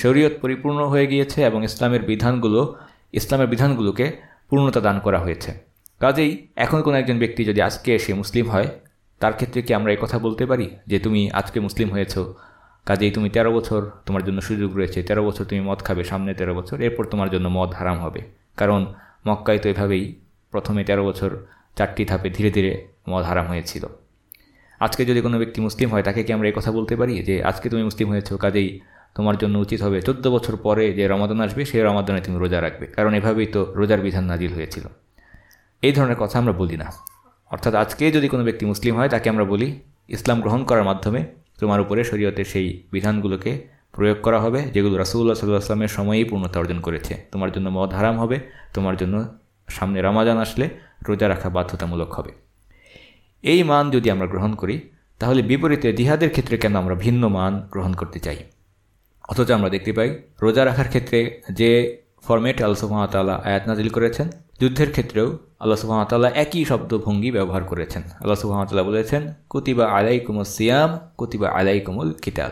শরীয়ত পরিপূর্ণ হয়ে গিয়েছে এবং ইসলামের বিধানগুলো, ইসলামের বিধানগুলোকে পূর্ণতা দান করা হয়েছে। কাজেই এখন কোনো একজন ব্যক্তি যদি আজকে এসে মুসলিম হয়, তার ক্ষেত্রে কি আমরা এই কথা বলতে পারি? যে তুমি আজকে মুসলিম হয়েছ, কাজেই তুমি তেরো বছর তোমার জন্য সুযোগ রয়েছে, তেরো বছর তুমি মদ খাবে সামনে তেরো বছর, এরপর তোমার জন্য মদ হারাম হবে। কারণ মক্কায় তো এভাবেই প্রথমে তেরো বছর চারটি ধাপে ধীরে ধীরে মদ হারাম হয়েছিল। আজকে যদি কোনো ব্যক্তি মুসলিম হয়, তাকে কি আমরা এই কথা বলতে পারি? যে আজকে তুমি মুসলিম হয়েছো, কাজেই তোমার জন্য উচিত হবে। চোদ্দ বছর পরে যে রমাদান আসবে, সেই রমাদানে তুমি রোজা রাখবে। কারণ এভাবেই তো রোজার বিধান নাজিল হয়েছিল। এই ধরনের কথা আমরা বলি না। অর্থাৎ আজকে যদি কোনো ব্যক্তি মুসলিম হয়, তাকে আমরা বলি, ইসলাম গ্রহণ করার মাধ্যমে তোমার উপরে শরীয়তের সেই বিধানগুলোকে প্রয়োগ করা হবে, যেগুলো রাসুল্লাহ সাল্লাহ আসলামের সময়েই পূর্ণতা অর্জন করেছে। তোমার জন্য মদ হারাম হবে, তোমার জন্য সামনে রামাজান আসলে রোজা রাখা বাধ্যতামূলক হবে। এই মান যদি আমরা গ্রহণ করি, তাহলে বিপরীতে জিহাদের ক্ষেত্রে কেন আমরা ভিন্ন মান গ্রহণ করতে চাই? অথচ আমরা দেখতে পাই, রোজা রাখার ক্ষেত্রে যে ফরম্যাট আল্লাহ সুহামতাল্লাহ আয়াত নাজিল করেছেন, যুদ্ধের ক্ষেত্রেও আল্লাহ সুহামতাল্লাহ একই শব্দভঙ্গি ব্যবহার করেছেন। আল্লাহ সুহামতাল্লাহ বলেছেন, কুতিবা আলাই কুমুল সিয়াম, কুতিবা আলাই কুমুল কিতাল।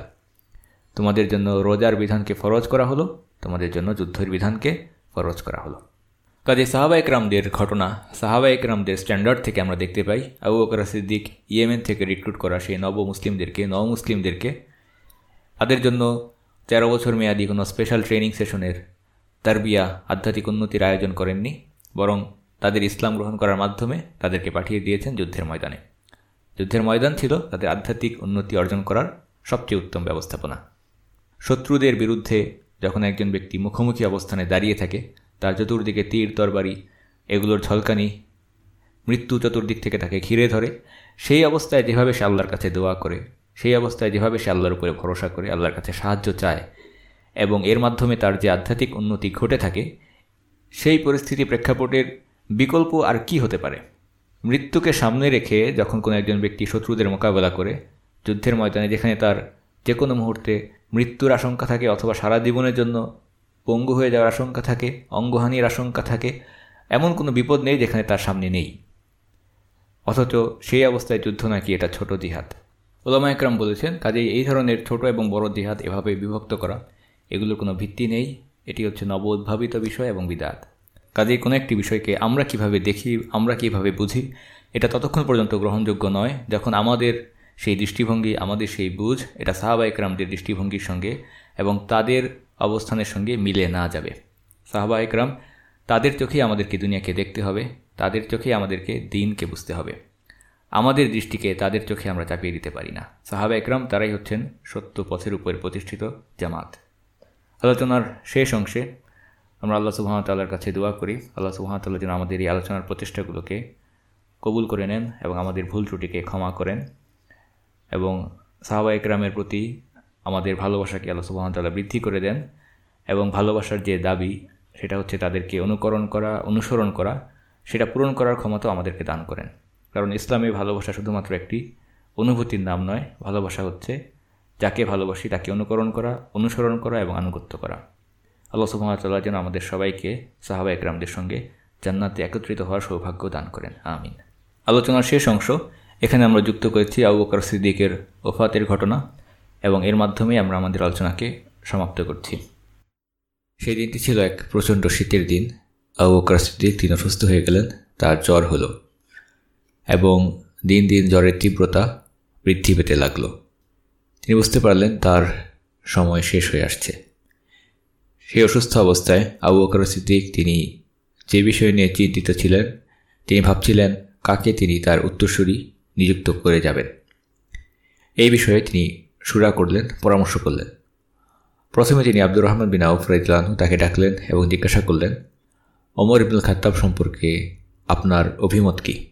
তোমাদের জন্য রোজার বিধানকে ফরজ করা হলো, তোমাদের জন্য যুদ্ধের বিধানকে ফরজ করা হলো। কাজে সাহাবা একরামদের ঘটনা সাহাবা একরামদের স্ট্যান্ডার্ড থেকে আমরা দেখতে পাই, আবু বকর সিদ্দিক ইয়েমেন থেকে রিক্রুট করা সেই নব মুসলিমদেরকে নব মুসলিমদেরকে তাদের জন্য তেরো বছর মেয়াদি কোনো স্পেশাল ট্রেনিং সেশনের তারবিয়া আধ্যাত্মিক উন্নতির আয়োজন করেননি, বরং তাদের ইসলাম গ্রহণ করার মাধ্যমে তাদেরকে পাঠিয়ে দিয়েছেন যুদ্ধের ময়দানে। যুদ্ধের ময়দান ছিল তাদের আধ্যাত্মিক উন্নতি অর্জন করার সবচেয়ে উত্তম ব্যবস্থাপনা। শত্রুদের বিরুদ্ধে যখন একজন ব্যক্তি মুখোমুখি অবস্থানে দাঁড়িয়ে থাকে তার চতুর্দিকে তীর, তরবারি, এগুলোর ঝলকানি মৃত্যু চতুর্দিক থেকে তাকে ঘিরে ধরে। সেই অবস্থায় যেভাবে সে আল্লাহর কাছে দোয়া করে, সেই অবস্থায় যেভাবে সে আল্লাহর উপরে ভরসা করে, আল্লাহর কাছে সাহায্য চায় এবং এর মাধ্যমে তার যে আধ্যাত্মিক উন্নতি ঘটে থাকে, সেই পরিস্থিতি প্রেক্ষাপটের বিকল্প আর কি হতে পারে? মৃত্যুকে সামনে রেখে যখন কোনো একজন ব্যক্তি শত্রুদের মোকাবেলা করে, যুদ্ধের ময়দানে যেখানে তার যে কোনো মুহূর্তে মৃত্যুর আশঙ্কা থাকে অথবা সারা জীবনের জন্য পঙ্গু হয়ে যাওয়ার আশঙ্কা থাকে, অঙ্গহানির আশঙ্কা থাকে, এমন কোনো বিপদ নেই যেখানে তার সামনে নেই। অথচ সেই অবস্থায় যুদ্ধ নাকি এটা ছোট জিহাদ। ওলামা একরাম বলেছেন, কাজেই এই ধরনের ছোট এবং বড় জিহাদ এভাবে বিভক্ত করা, এগুলোর কোনো ভিত্তি নেই। এটি হচ্ছে নব উদ্ভাবিত বিষয় এবং বিদাত। কাজেই কোনো একটি বিষয়কে আমরা কীভাবে দেখি, আমরা কীভাবে বুঝি, এটা ততক্ষণ পর্যন্ত গ্রহণযোগ্য নয়। যখন আমাদের সেই দৃষ্টিভঙ্গি, আমাদের সেই বুঝ, এটা সাহাবা একরামদের দৃষ্টিভঙ্গির সঙ্গে এবং তাদের অবস্থানের সঙ্গে মিলে না যাবে। সাহাবা একরাম, তাদের চোখেই আমাদেরকে দুনিয়াকে দেখতে হবে, তাদের চোখেই আমাদেরকে দিনকে বুঝতে হবে। আমাদের দৃষ্টিকে তাদের চোখে আমরা চাপিয়ে দিতে পারি না। সাহাবা একরাম তারাই হচ্ছেন সত্য পথের উপর প্রতিষ্ঠিত জামাত। আলোচনার শেষ অংশে আমরা আল্লাহ সুবাহতাল্লার কাছে দোয়া করি। আল্লাহ সুবাহতাল্লাহ যেন আমাদের এই আলোচনার প্রচেষ্টাগুলোকে কবুল করে নেন এবং আমাদের ভুল ত্রুটিকে ক্ষমা করেন এবং সাহাবা একরামের প্রতি আমাদের ভালোবাসাকে আল্লাহ সুবাহতাল্লাহ বৃদ্ধি করে দেন এবং ভালোবাসার যে দাবি, সেটা হচ্ছে তাদেরকে অনুকরণ করা, অনুসরণ করা, সেটা পূরণ করার ক্ষমতাও আমাদেরকে দান করেন। কারণ ইসলামে ভালোবাসা শুধুমাত্র একটি অনুভূতির নাম নয়, ভালোবাসা হচ্ছে যাকে ভালোবাসি তাকে অনুকরণ করা, অনুসরণ করা এবং আনুগত্য করা। আল্লাহ সুহামতাল্লাহ যেন আমাদের সবাইকে সাহাবা একরামদের সঙ্গে জান্নাতে একত্রিত হওয়ার সৌভাগ্য দান করেন। আমিন। আলোচনার শেষ অংশ, এখানে আমরা যুক্ত করেছি আবু বকর সিদ্দিকের ওফাতের ঘটনা। এবং এর মাধ্যমেই আমরা আমাদের আলোচনাকে সমাপ্ত করছি। সেই দিনটি ছিল এক প্রচণ্ড শীতের দিন। আবু সিদ্দিক তিনি অসুস্থ হয়ে গেলেন, তার জ্বর হলো এবং দিন দিন জ্বরের তীব্রতা বৃদ্ধি পেতে লাগল। তিনি বুঝতে পারলেন তার সময় শেষ হয়ে আসছে। সেই অসুস্থ অবস্থায় আবু সিদ্দিক তিনি যে বিষয় নিয়ে চিন্তিত ছিলেন, তিনি ভাবছিলেন কাকে তিনি তার উত্তরসূরি নিযুক্ত করে যাবেন। এই বিষয়ে তিনি সুরা করলেন, পরামর্শ করলেন। প্রথমে তিনি আব্দুর রহমান বিন আউফ রাইতলানহু তাকে ডাকলেন এবং জিজ্ঞাসা করলেন অমর ইবুল খাত্তাব সম্পর্কে আপনার অভিমত কী?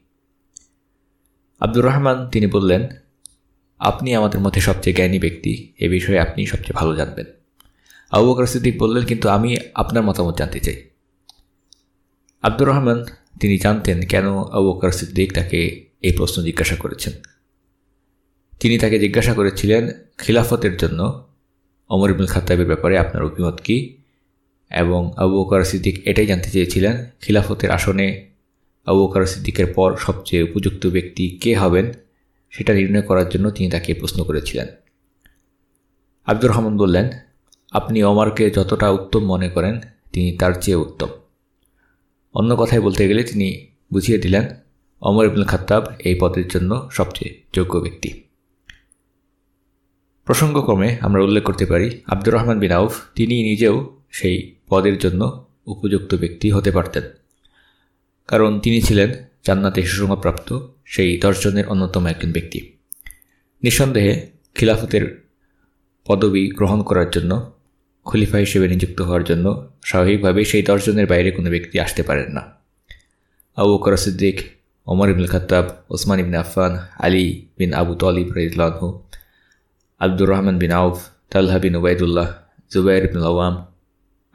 আব্দুর রহমান, তিনি বললেন, আপনি আমাদের মধ্যে সবচেয়ে জ্ঞানী ব্যক্তি, এ বিষয়ে আপনি সবচেয়ে ভালো জানবেন। আবু বকর সিদ্দিক বললেন, কিন্তু আমি আপনার মতামত জানতে চাই। আব্দুর রহমান, তিনি জানতেন কেন আবু বকর সিদ্দিক তাকে এই প্রশ্ন জিজ্ঞাসা করেছেন। তিনি তাকে জিজ্ঞাসা করেছিলেন, খিলাফতের জন্য অমর ইবুল খাতাবের ব্যাপারে আপনার অভিমত কী? এবং আবু বকর সিদ্দিক এটাই জানতে চেয়েছিলেন, খিলাফতের আসনে আবু বকর সিদ্দিকের পর সবচেয়ে উপযুক্ত ব্যক্তি কে হবেন, সেটা নির্ণয় করার জন্য তিনি তাকে প্রশ্ন করেছিলেন। আব্দুর রহমান বললেন, আপনি অমরকে যতটা উত্তম মনে করেন, তিনি তার চেয়ে উত্তম। অন্য কথায় বলতে গেলে তিনি বুঝিয়ে দিলেন অমর ইবুল খাত্তাব এই পদের জন্য সবচেয়ে যোগ্য ব্যক্তি। প্রসঙ্গক্রমে আমরা উল্লেখ করতে পারি, আব্দুর রহমান বিন আউফ তিনি নিজেও সেই পদের জন্য উপযুক্ত ব্যক্তি হতে পারতেন। কারণ তিনি ছিলেন জান্নাতে সুষমাপ্রাপ্ত সেই দশজনের অন্যতম একজন ব্যক্তি। নিঃসন্দেহে খিলাফতের পদবি গ্রহণ করার জন্য, খলিফা হিসেবে নিযুক্ত হওয়ার জন্য স্বাভাবিকভাবেই সেই দশজনের বাইরে কোনো ব্যক্তি আসতে পারেন না। আবু বকর ওমর ইবুল খত্তাব, ওসমান ইবিন আফান আলী বিন আবু তলিব রাইজলানহু আব্দুর রহমান বিন আউফ তাল্হা বিন উবায়দুল্লাহ জুবাইর ইবনুল আওয়াম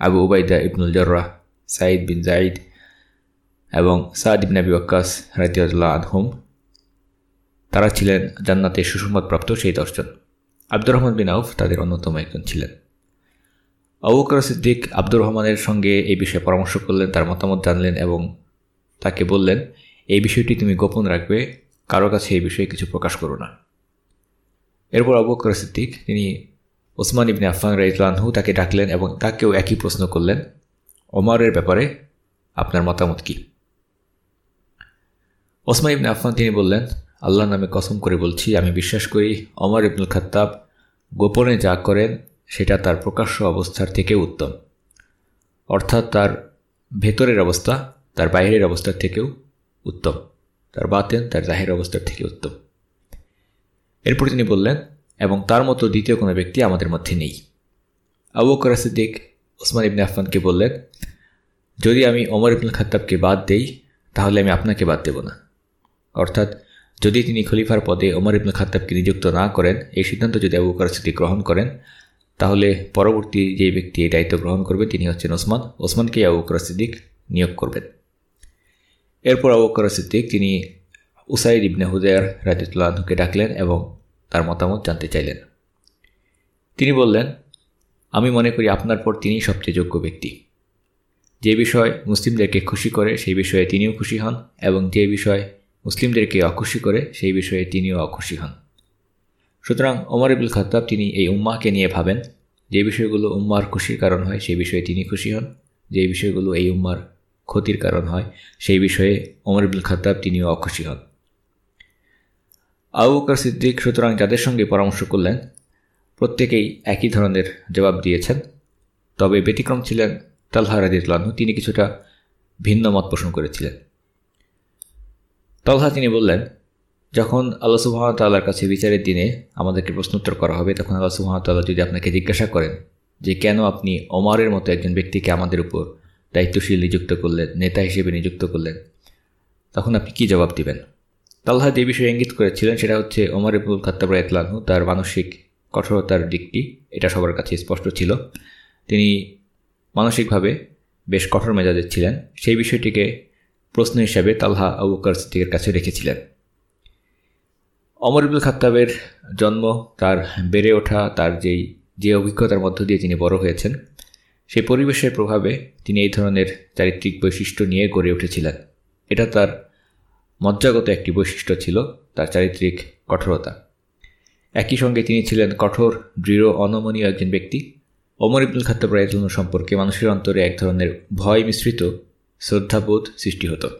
আবু উবাইদা ইবনুল জর্রাহ সাইদ বিন জাইদ এবং সাদ ইবিন আবি ওয়াক্কাস আনহুম তারা ছিলেন জান্নাতের সুসংবাদপ্রাপ্ত সেই দশজন। আব্দুর রহমান বিন আউফ তাদের অন্যতম একজন ছিলেন। আবুকর সিদ্দিক আব্দুর রহমানের সঙ্গে এই বিষয়ে পরামর্শ করলেন, তার মতামত জানলেন এবং তাকে বললেন, এই বিষয়টি তুমি গোপন রাখবে, কারও কাছে এই বিষয়ে কিছু প্রকাশ করো না। এরপর আবুকর সিদ্দিক, তিনি ওসমান ইবনে আফান রাইতলানহু তাকে ডাকলেন এবং তাকেও একই প্রশ্ন করলেন, ওমরের ব্যাপারে আপনার মতামত কী? ওসমান ইবনে আফান তিনি বললেন আল্লাহ নামে কসম করে বলছি, আমি বিশ্বাস করি অমর ইবনুল খাত্তাব গোপনে যা করেন, সেটা তার প্রকাশ্য অবস্থার থেকে উত্তম। অর্থাৎ তার ভেতরের অবস্থা, তার বাইরের অবস্থার থেকেও উত্তম। তার বাতেন, তার জাহের অবস্থার থেকে উত্তম। এরপর তিনি বললেন, এবং তার মতো দ্বিতীয় কোনো ব্যক্তি আমাদের মধ্যে নেই। আবু করাসিদ্দিক ওসমান ইবনে আফমানকে বললেন, যদি আমি অমর ইবনুল খাত্তাবকে বাদ দেই, তাহলে আমি আপনাকে বাদ দেব না। অর্থাৎ, যদি তিনি খলিফার পদে ওমর ইবনুল খাত্তাবকে নিযুক্ত না করেন, এই সিদ্ধান্ত যদি আবু সিদ্দিক গ্রহণ করেন, তাহলে পরবর্তী যে ব্যক্তি এই দায়িত্ব গ্রহণ করবে, তিনি হচ্ছেন ওসমান। ওসমানকে আবু সিদ্দিক নিয়োগ করবেন। এরপর আবু সিদ্দিক, তিনি উসাইদ ইবনে হুদায়ার রাজিতুল্লাহকে ডাকলেন এবং তার মতামত জানতে চাইলেন। তিনি বললেন, আমি মনে করি আপনার পর তিনিই সবচেয়ে যোগ্য ব্যক্তি। যে বিষয় মুসলিমদেরকে খুশি করে, সেই বিষয়ে তিনিও খুশি হন এবং যে বিষয় মুসলিমদেরকে অখুশি করে, সেই বিষয়ে তিনিও অখুশি হন। সুতরাং ওমর ইবুল খতাব তিনি এই উম্মাকে নিয়ে ভাবেন, যে বিষয়গুলো উম্মার খুশির কারণ হয়, সেই বিষয়ে তিনি খুশি হন। যে বিষয়গুলো এই উম্মার ক্ষতির কারণ হয়, সেই বিষয়ে ওমর ইবুল খতাব তিনিও অখুশি হন। আবুকার সিদ্দিক সুতরাং যাদের সঙ্গে পরামর্শ করলেন, প্রত্যেকেই একই ধরনের জবাব দিয়েছেন। তবে ব্যতিক্রম ছিলেন তালহা রাজিউল্লাহ তিনি কিছুটা ভিন্ন মত পোষণ করেছিলেন। তথা তিনি বললেন, যখন আল্লাহ সুহামতাল্লাহর কাছে বিচারের দিনে আমাদেরকে প্রশ্নোত্তর করা হবে, তখন আল্লাহ সুহামতাল্লাহ যদি আপনাকে জিজ্ঞাসা করেন যে কেন আপনি অমরের মতো একজন ব্যক্তিকে আমাদের উপর দায়িত্বশীল নিযুক্ত করলেন, নেতা হিসেবে নিযুক্ত করলেন, তখন আপনি কি জবাব দিবেন? তাল্লাহ যে বিষয়ে ইঙ্গিত করেছিলেন সেটা হচ্ছে ওমর ইবুল খাত্তাবরা ইতলানহু তার মানসিক কঠোরতার দিকটি, এটা সবার কাছে স্পষ্ট ছিল। তিনি মানসিকভাবে বেশ কঠোর মেজাজের ছিলেন। সেই বিষয়টিকে প্রশ্ন হিসাবে তালহা আবুকার সিদ্দিকের কাছে রেখেছিলেন। অমর ইবুল খাত্তাবের জন্ম, তার বেড়ে ওঠা, তার যেই, যে অভিজ্ঞতার মধ্য দিয়ে তিনি বড় হয়েছেন সেই পরিবেশের প্রভাবে তিনি এই ধরনের চারিত্রিক বৈশিষ্ট্য নিয়ে গড়ে উঠেছিলেন। এটা তার মজ্জাগত একটি বৈশিষ্ট্য ছিল তার চারিত্রিক কঠোরতা। একই সঙ্গে তিনি ছিলেন কঠোর, দৃঢ়, অনমনীয় একজন ব্যক্তি। অমর ইবুল খাত্তাব রায়তুল সম্পর্কে মানুষের অন্তরে এক ধরনের ভয় মিশ্রিত শ্রদ্ধাবোধ সৃষ্টি হতো।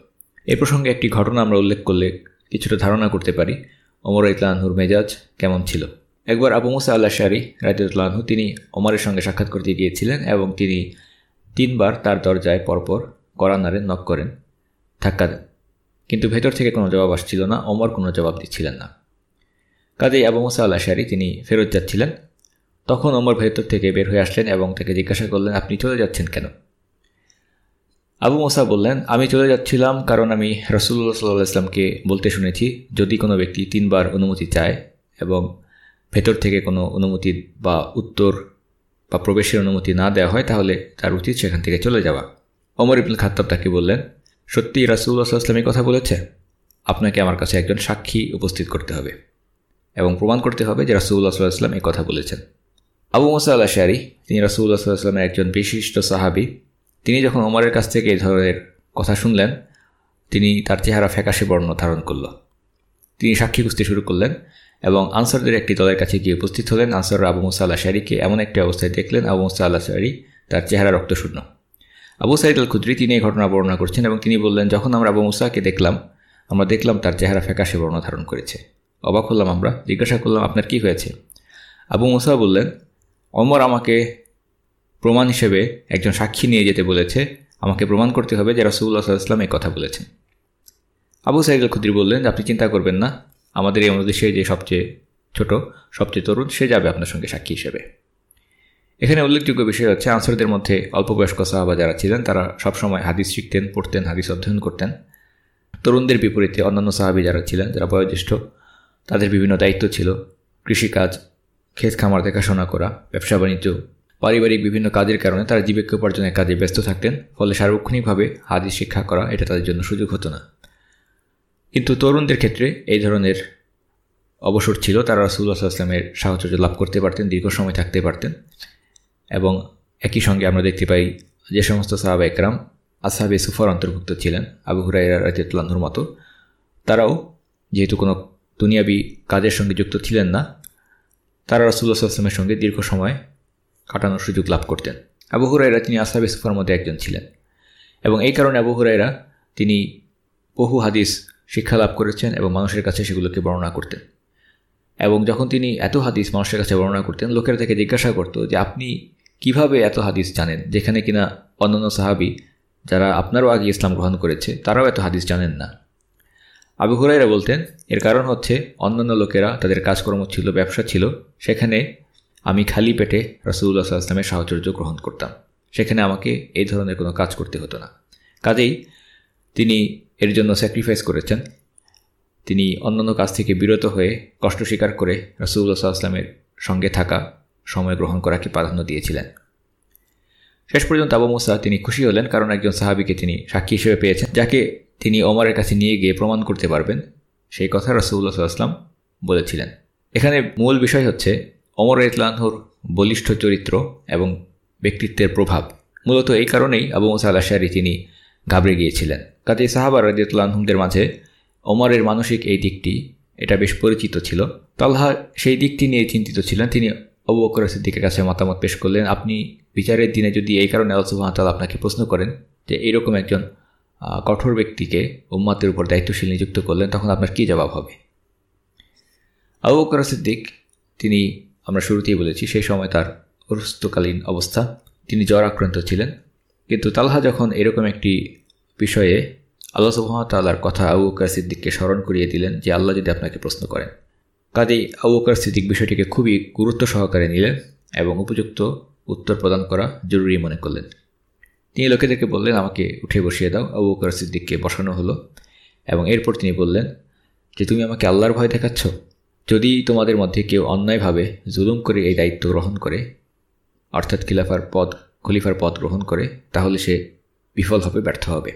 এ প্রসঙ্গে একটি ঘটনা আমরা উল্লেখ করলে কিছুটা ধারণা করতে পারি। অমর ইতলানহুর মেজাজ কেমন ছিল? একবার আবু মুসা আল্লাহ শারি রাজিউল্লাহু তিনি অমরের সঙ্গে সাক্ষাৎ করতে গিয়েছিলেন এবং তিনি তিনবার তার দরজায় পরপর কড়া নক করেন, ধাক্কা দেন। কিন্তু ভেতর থেকে কোনো জবাব আসছিল না অমর কোনো জবাব দিচ্ছিলেন না। কাজেই আবু মুসা আল্লাহ শারি তিনি ফেরত যাচ্ছিলেন। তখন অমর ভেতর থেকে বের হয়ে আসলেন এবং তাকে জিজ্ঞাসা করলেন, আপনি চলে যাচ্ছেন কেন? আবু মোসা বললেন, আমি চলে যাচ্ছিলাম কারণ আমি রসুল্লাহ সাল্লাহ ইসলামকে বলতে শুনেছি, যদি কোনো ব্যক্তি তিনবার অনুমতি চায় এবং ভেতর থেকে কোনো অনুমতি বা উত্তর বা প্রবেশের অনুমতি না দেওয়া হয়, তাহলে তার উচিত সেখান থেকে চলে যাওয়া। অমর ইবুল খাত্তাব তাকে বললেন সত্যি রাসুল্লাহ সাল্লামের কথা বলেছে? আপনাকে আমার কাছে একজন সাক্ষী উপস্থিত করতে হবে এবং প্রমাণ করতে হবে যে রাসুল্লাহ সাল্লাহ আসলাম এই কথা বলেছেন। আবু মোসা আল্লাহ শারি তিনি রাসুল্লাহ সাল্লাহ আসলামের একজন বিশিষ্ট সাহাবি। তিনি যখন ওমরের কাছ থেকে এই ধরনের কথা শুনলেন, তিনি তার চেহারা ফ্যাকাশে বর্ণ ধারণ করল। তিনি সাক্ষী খুঁজতে শুরু করলেন এবং আনসারদের একটি দলের কাছে গিয়ে উপস্থিত হলেন। আনসার আবু মুসা আল্লাহ শারিকে এমন একটি অবস্থায় দেখলেন। আবু মুসা আল্লাহ শারি তার চেহারা রক্তশূন্য। আবু সাইদ আল খুদ্রি তিনি এই ঘটনা বর্ণনা করছেন এবং তিনি বললেন, যখন আমরা আবু মুসাকে দেখলাম, আমরা দেখলাম তার চেহারা ফ্যাকাশে বর্ণ ধারণ করেছে। অবাক হলাম আমরা, জিজ্ঞাসা করলাম, আপনার কি হয়েছে? আবু মুসা বললেন অমর আমাকে প্রমাণ হিসেবে একজন সাক্ষী নিয়ে যেতে বলেছে। আমাকে প্রমাণ করতে হবে যে রাসুল্লাহ সাল্লাম এই কথা বলেছেন। আবু সাইদ আল খুদ্রি বললেন, আপনি চিন্তা করবেন না। আমাদের এই অনুদেশে যে সবচেয়ে ছোট, সবচেয়ে তরুণ, সে যাবে আপনার সঙ্গে সাক্ষী হিসেবে। এখানে উল্লেখযোগ্য বিষয় হচ্ছে আনসারদের মধ্যে অল্প বয়স্ক সাহাবা যারা ছিলেন, তারা সবসময় হাদিস শিখতেন, পড়তেন, হাদিস অধ্যয়ন করতেন। তরুণদের বিপরীতে অন্যান্য সাহাবি যারা ছিলেন, যারা বয়োজ্যেষ্ঠ, তাদের বিভিন্ন দায়িত্ব ছিল। কৃষিকাজ, ক্ষেত খামার, দেখাশোনা করা, ব্যবসা বাণিজ্য, পারিবারিক বিভিন্ন কাজের কারণে তারা জীবিকা উপার্জনের কাজে ব্যস্ত থাকতেন, ফলে সার্বক্ষণিকভাবে হাদিস শিক্ষা করা এটা তাদের জন্য সুযোগ হতো না। কিন্তু তরুণদের ক্ষেত্রে এই ধরনের অবসর ছিল। তারা রাসুল্লাহ আসলামের সাহচর্য লাভ করতে পারতেন, দীর্ঘ সময় থাকতে পারতেন। এবং একই সঙ্গে আমরা দেখতে পাই যে সমস্ত সাহাবা একরাম আসাহাবে সুফার অন্তর্ভুক্ত ছিলেন আবু হুরাইরা রাজিয়াতুল্লাহর মতো। তারাও যেহেতু কোনো দুনিয়াবি কাজের সঙ্গে যুক্ত ছিলেন না, তারা রাসুল্লাহ আসলামের সঙ্গে দীর্ঘ সময় কাটানোর সুযোগ লাভ করতেন। আবু হুরাইরা তিনি আসাহাবে সুফার মধ্যে একজন ছিলেন এবং এই কারণে আবু হুরাইরা তিনি বহু হাদিস শিক্ষা লাভ করেছেন এবং মানুষের কাছে সেগুলোকে বর্ণনা করতেন। এবং যখন তিনি এত হাদিস মানুষের কাছে বর্ণনা করতেন, লোকেরা তাকে জিজ্ঞাসা করতো যে, আপনি কীভাবে এত হাদিস জানেন? যেখানে কিনা অন্যান্য সাহাবি যারা আপনারও আগে ইসলাম গ্রহণ করেছে, তারাও এত হাদিস জানেন না। আবু হুরাইরা বলতেন, এর কারণ হচ্ছে অন্যান্য লোকেরা তাদের কাজকর্ম ছিল, ব্যবসা ছিল। সেখানে আমি খালি পেটে রসুল্লাহ আসলামের সাহচর্য গ্রহণ করতাম। সেখানে আমাকে এই ধরনের কোনো কাজ করতে হতো না। কাজেই তিনি এর জন্য স্যাক্রিফাইস করেছেন। তিনি অন্যান্য কাজ থেকে বিরত হয়ে কষ্ট স্বীকার করে রসুল্লাহ আসলামের সঙ্গে থাকা সময় গ্রহণ করাকে প্রাধান্য দিয়েছিলেন? শেষ পর্যন্ত আবু মুসা তিনি খুশি হলেন, কারণ একজন সাহাবিকে তিনি সাক্ষী হিসেবে পেয়েছেন, যাকে তিনি ওমরের কাছে নিয়ে গিয়ে প্রমাণ করতে পারবেন, সেই কথা রসুল্লাহ আসলাম বলেছিলেন। এখানে মূল বিষয় হচ্ছে অমর ইতলানহুর বলিষ্ঠ চরিত্র এবং ব্যক্তিত্বের প্রভাব। মূলত এই কারণেই আবু মুসা আলাশারি তিনি ঘাবড়ে গিয়েছিলেন। কাজে সাহাবা রাজিউল্লাহমদের মাঝে অমরের মানসিক এই দিকটি, এটা বেশ পরিচিত ছিল। তালহা সেই দিকটি নিয়ে চিন্তিত ছিলেন, তিনি অবু বকর সিদ্দিকের কাছে মতামত পেশ করলেন, আপনি বিচারের দিনে যদি এই কারণে আল্লাহ আপনাকে প্রশ্ন করেন যে এইরকম একজন কঠোর ব্যক্তিকে উম্মাতের উপর দায়িত্বশীল নিযুক্ত করলেন, তখন আপনার কী জবাব হবে? আবু বকর সিদ্দিক, তিনি আমরা শুরুতেই বলেছি, সেই সময় তার অসুস্থকালীন অবস্থা, তিনি জ্বর আক্রান্ত ছিলেন। কিন্তু তালহা যখন এরকম একটি বিষয়ে আল্লাহ সুহামতাল্লাহর কথা আবু বকর সিদ্দিককে স্মরণ করিয়ে দিলেন যে আল্লাহ যদি আপনাকে প্রশ্ন করেন কাজেই আবু বকর সিদ্দিক বিষয়টিকে খুবই গুরুত্ব সহকারে নিলেন এবং উপযুক্ত উত্তর প্রদান করা জরুরি মনে করলেন। তিনি লোকেদেরকে বললেন, আমাকে উঠে বসিয়ে দাও আবু বকর সিদ্দিককে বসানো হলো। এবং এরপর তিনি বললেন, যে তুমি আমাকে আল্লাহর ভয় দেখাচ্ছ? যদি তোমাদের মধ্যে কেউ অন্যায়ভাবে জুলুম করে এই দায়িত্ব গ্রহণ করে, অর্থাৎ খিলাফার পদ, খলিফার পদ গ্রহণ করে, তাহলে সে বিফল হবে, ব্যর্থ হবে।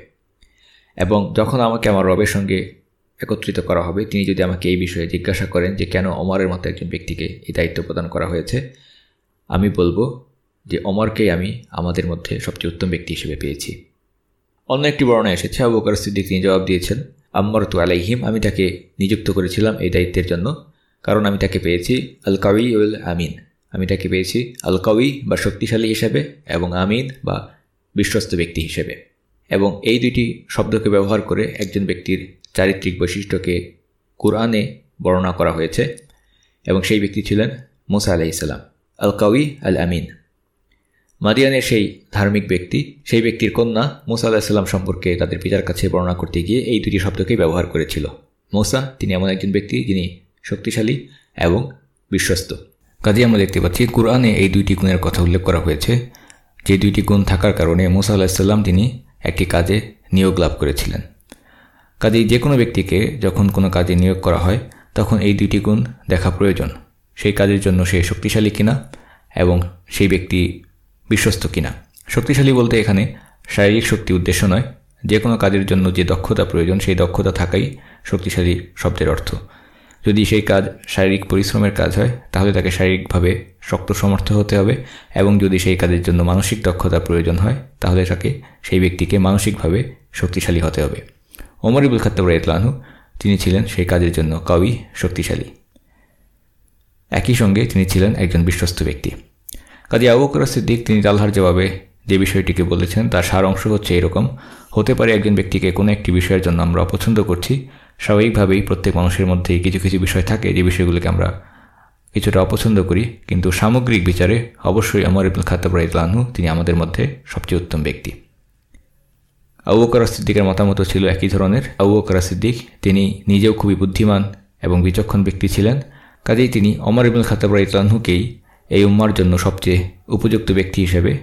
এবং যখন আমাকে আমার রবের সঙ্গে একত্রিত করা হবে। তিনি যদি আমাকে এই বিষয়ে জিজ্ঞাসা করেন যে কেন অমরের মতো একজন ব্যক্তিকে এই দায়িত্ব প্রদান করা হয়েছে, আমি বলব যে অমরকেই আমি আমাদের মধ্যে সবচেয়ে উত্তম ব্যক্তি হিসেবে পেয়েছি। অন্য একটি বর্ণনা এসেছে, আবু বকর সিদ্দিক তিনি জবাব দিয়েছেন আম্মর তু আলাইহিম, আমি তাকে নিযুক্ত করেছিলাম এই দায়িত্বের জন্য। কারণ আমি তাকে পেয়েছি আল কাউই উল আমিন। আমি তাকে পেয়েছি আল কাউই বা শক্তিশালী হিসেবে এবং আমিন বা বিশ্বস্ত ব্যক্তি হিসেবে। এবং এই দুইটি শব্দকে ব্যবহার করে একজন ব্যক্তির চারিত্রিক বৈশিষ্ট্যকে কোরআনে বর্ণনা করা হয়েছে এবং সেই ব্যক্তি ছিলেন মুসা আলাহ ইসলাম আল কাউই আল আমিন মাদিয়ানের সেই ধার্মিক ব্যক্তি, সেই ব্যক্তির কন্যা মুসা আলাহিসাল্লাম সম্পর্কে তাদের পিতার কাছে বর্ণনা করতে গিয়ে এই দুটি শব্দকেই ব্যবহার করেছিল। মোসা, তিনি এমন একজন ব্যক্তি যিনি শক্তিশালী এবং বিশ্বস্ত। কাজে আমরা দেখতে পাচ্ছি, কোরআনে এই দুইটি গুণের কথা উল্লেখ করা হয়েছে। যে দুইটি গুণ থাকার কারণে মুসা আলাহিসাল্লাম তিনি একটি কাজে নিয়োগ লাভ করেছিলেন। কাজেই যে কোনো ব্যক্তিকে যখন কোনো কাজে নিয়োগ করা হয়, তখন এই দুইটি গুণ দেখা প্রয়োজন। সেই কাজের জন্য সে শক্তিশালী কিনা এবং সেই ব্যক্তি বিশ্বস্ত কিনা। শক্তিশালী বলতে এখানে শারীরিক শক্তি উদ্দেশ্য নয়। যে কোনো কাজের জন্য যে দক্ষতা প্রয়োজন, সেই দক্ষতা থাকাই শক্তিশালী শব্দের অর্থ। যদি সেই কাজ শারীরিক পরিশ্রমের কাজ হয়, তাহলে তাকে শারীরিকভাবে শক্ত সমর্থ হতে হবে এবং যদি সেই কাজের জন্য মানসিক দক্ষতা প্রয়োজন হয়, তাহলে তাকে সেই ব্যক্তিকে মানসিকভাবে শক্তিশালী হতে হবে। ওমর ইবুল খাত্তাব রাইতলানহু তিনি ছিলেন সেই কাজের জন্য কবি, শক্তিশালী। একই সঙ্গে তিনি ছিলেন একজন বিশ্বস্ত ব্যক্তি। কাজী আবু সিদ্দিক, তিনি তালহার জবাবে যে বিষয়টিকে বলেছেন, তার সার অংশ হচ্ছে এরকম, হতে পারে একজন ব্যক্তিকে কোনো একটি বিষয়ের জন্য আমরা অপছন্দ করছি, স্বাভাবিকভাবেই প্রত্যেক মানুষের মধ্যেই কিছু কিছু বিষয় থাকে, যে বিষয়গুলোকে আমরা কিছুটা অপছন্দ করি, কিন্তু সামগ্রিক বিচারে অবশ্যই আমর ইবুল খাতাব রাইতলানহু তিনি আমাদের মধ্যে সবচেয়ে উত্তম ব্যক্তি। আবু সিদ্দিকের মতামত ছিল একই ধরনের। আবু সিদ্দিক, তিনি নিজেও খুবই বুদ্ধিমান এবং বিচক্ষণ ব্যক্তি ছিলেন। কাজেই তিনি অমর ইবুল খাতাব রাইতলানহুকেই এই উম্মার জন্য সবচেয়ে উপযুক্ত ব্যক্তি হিসেবে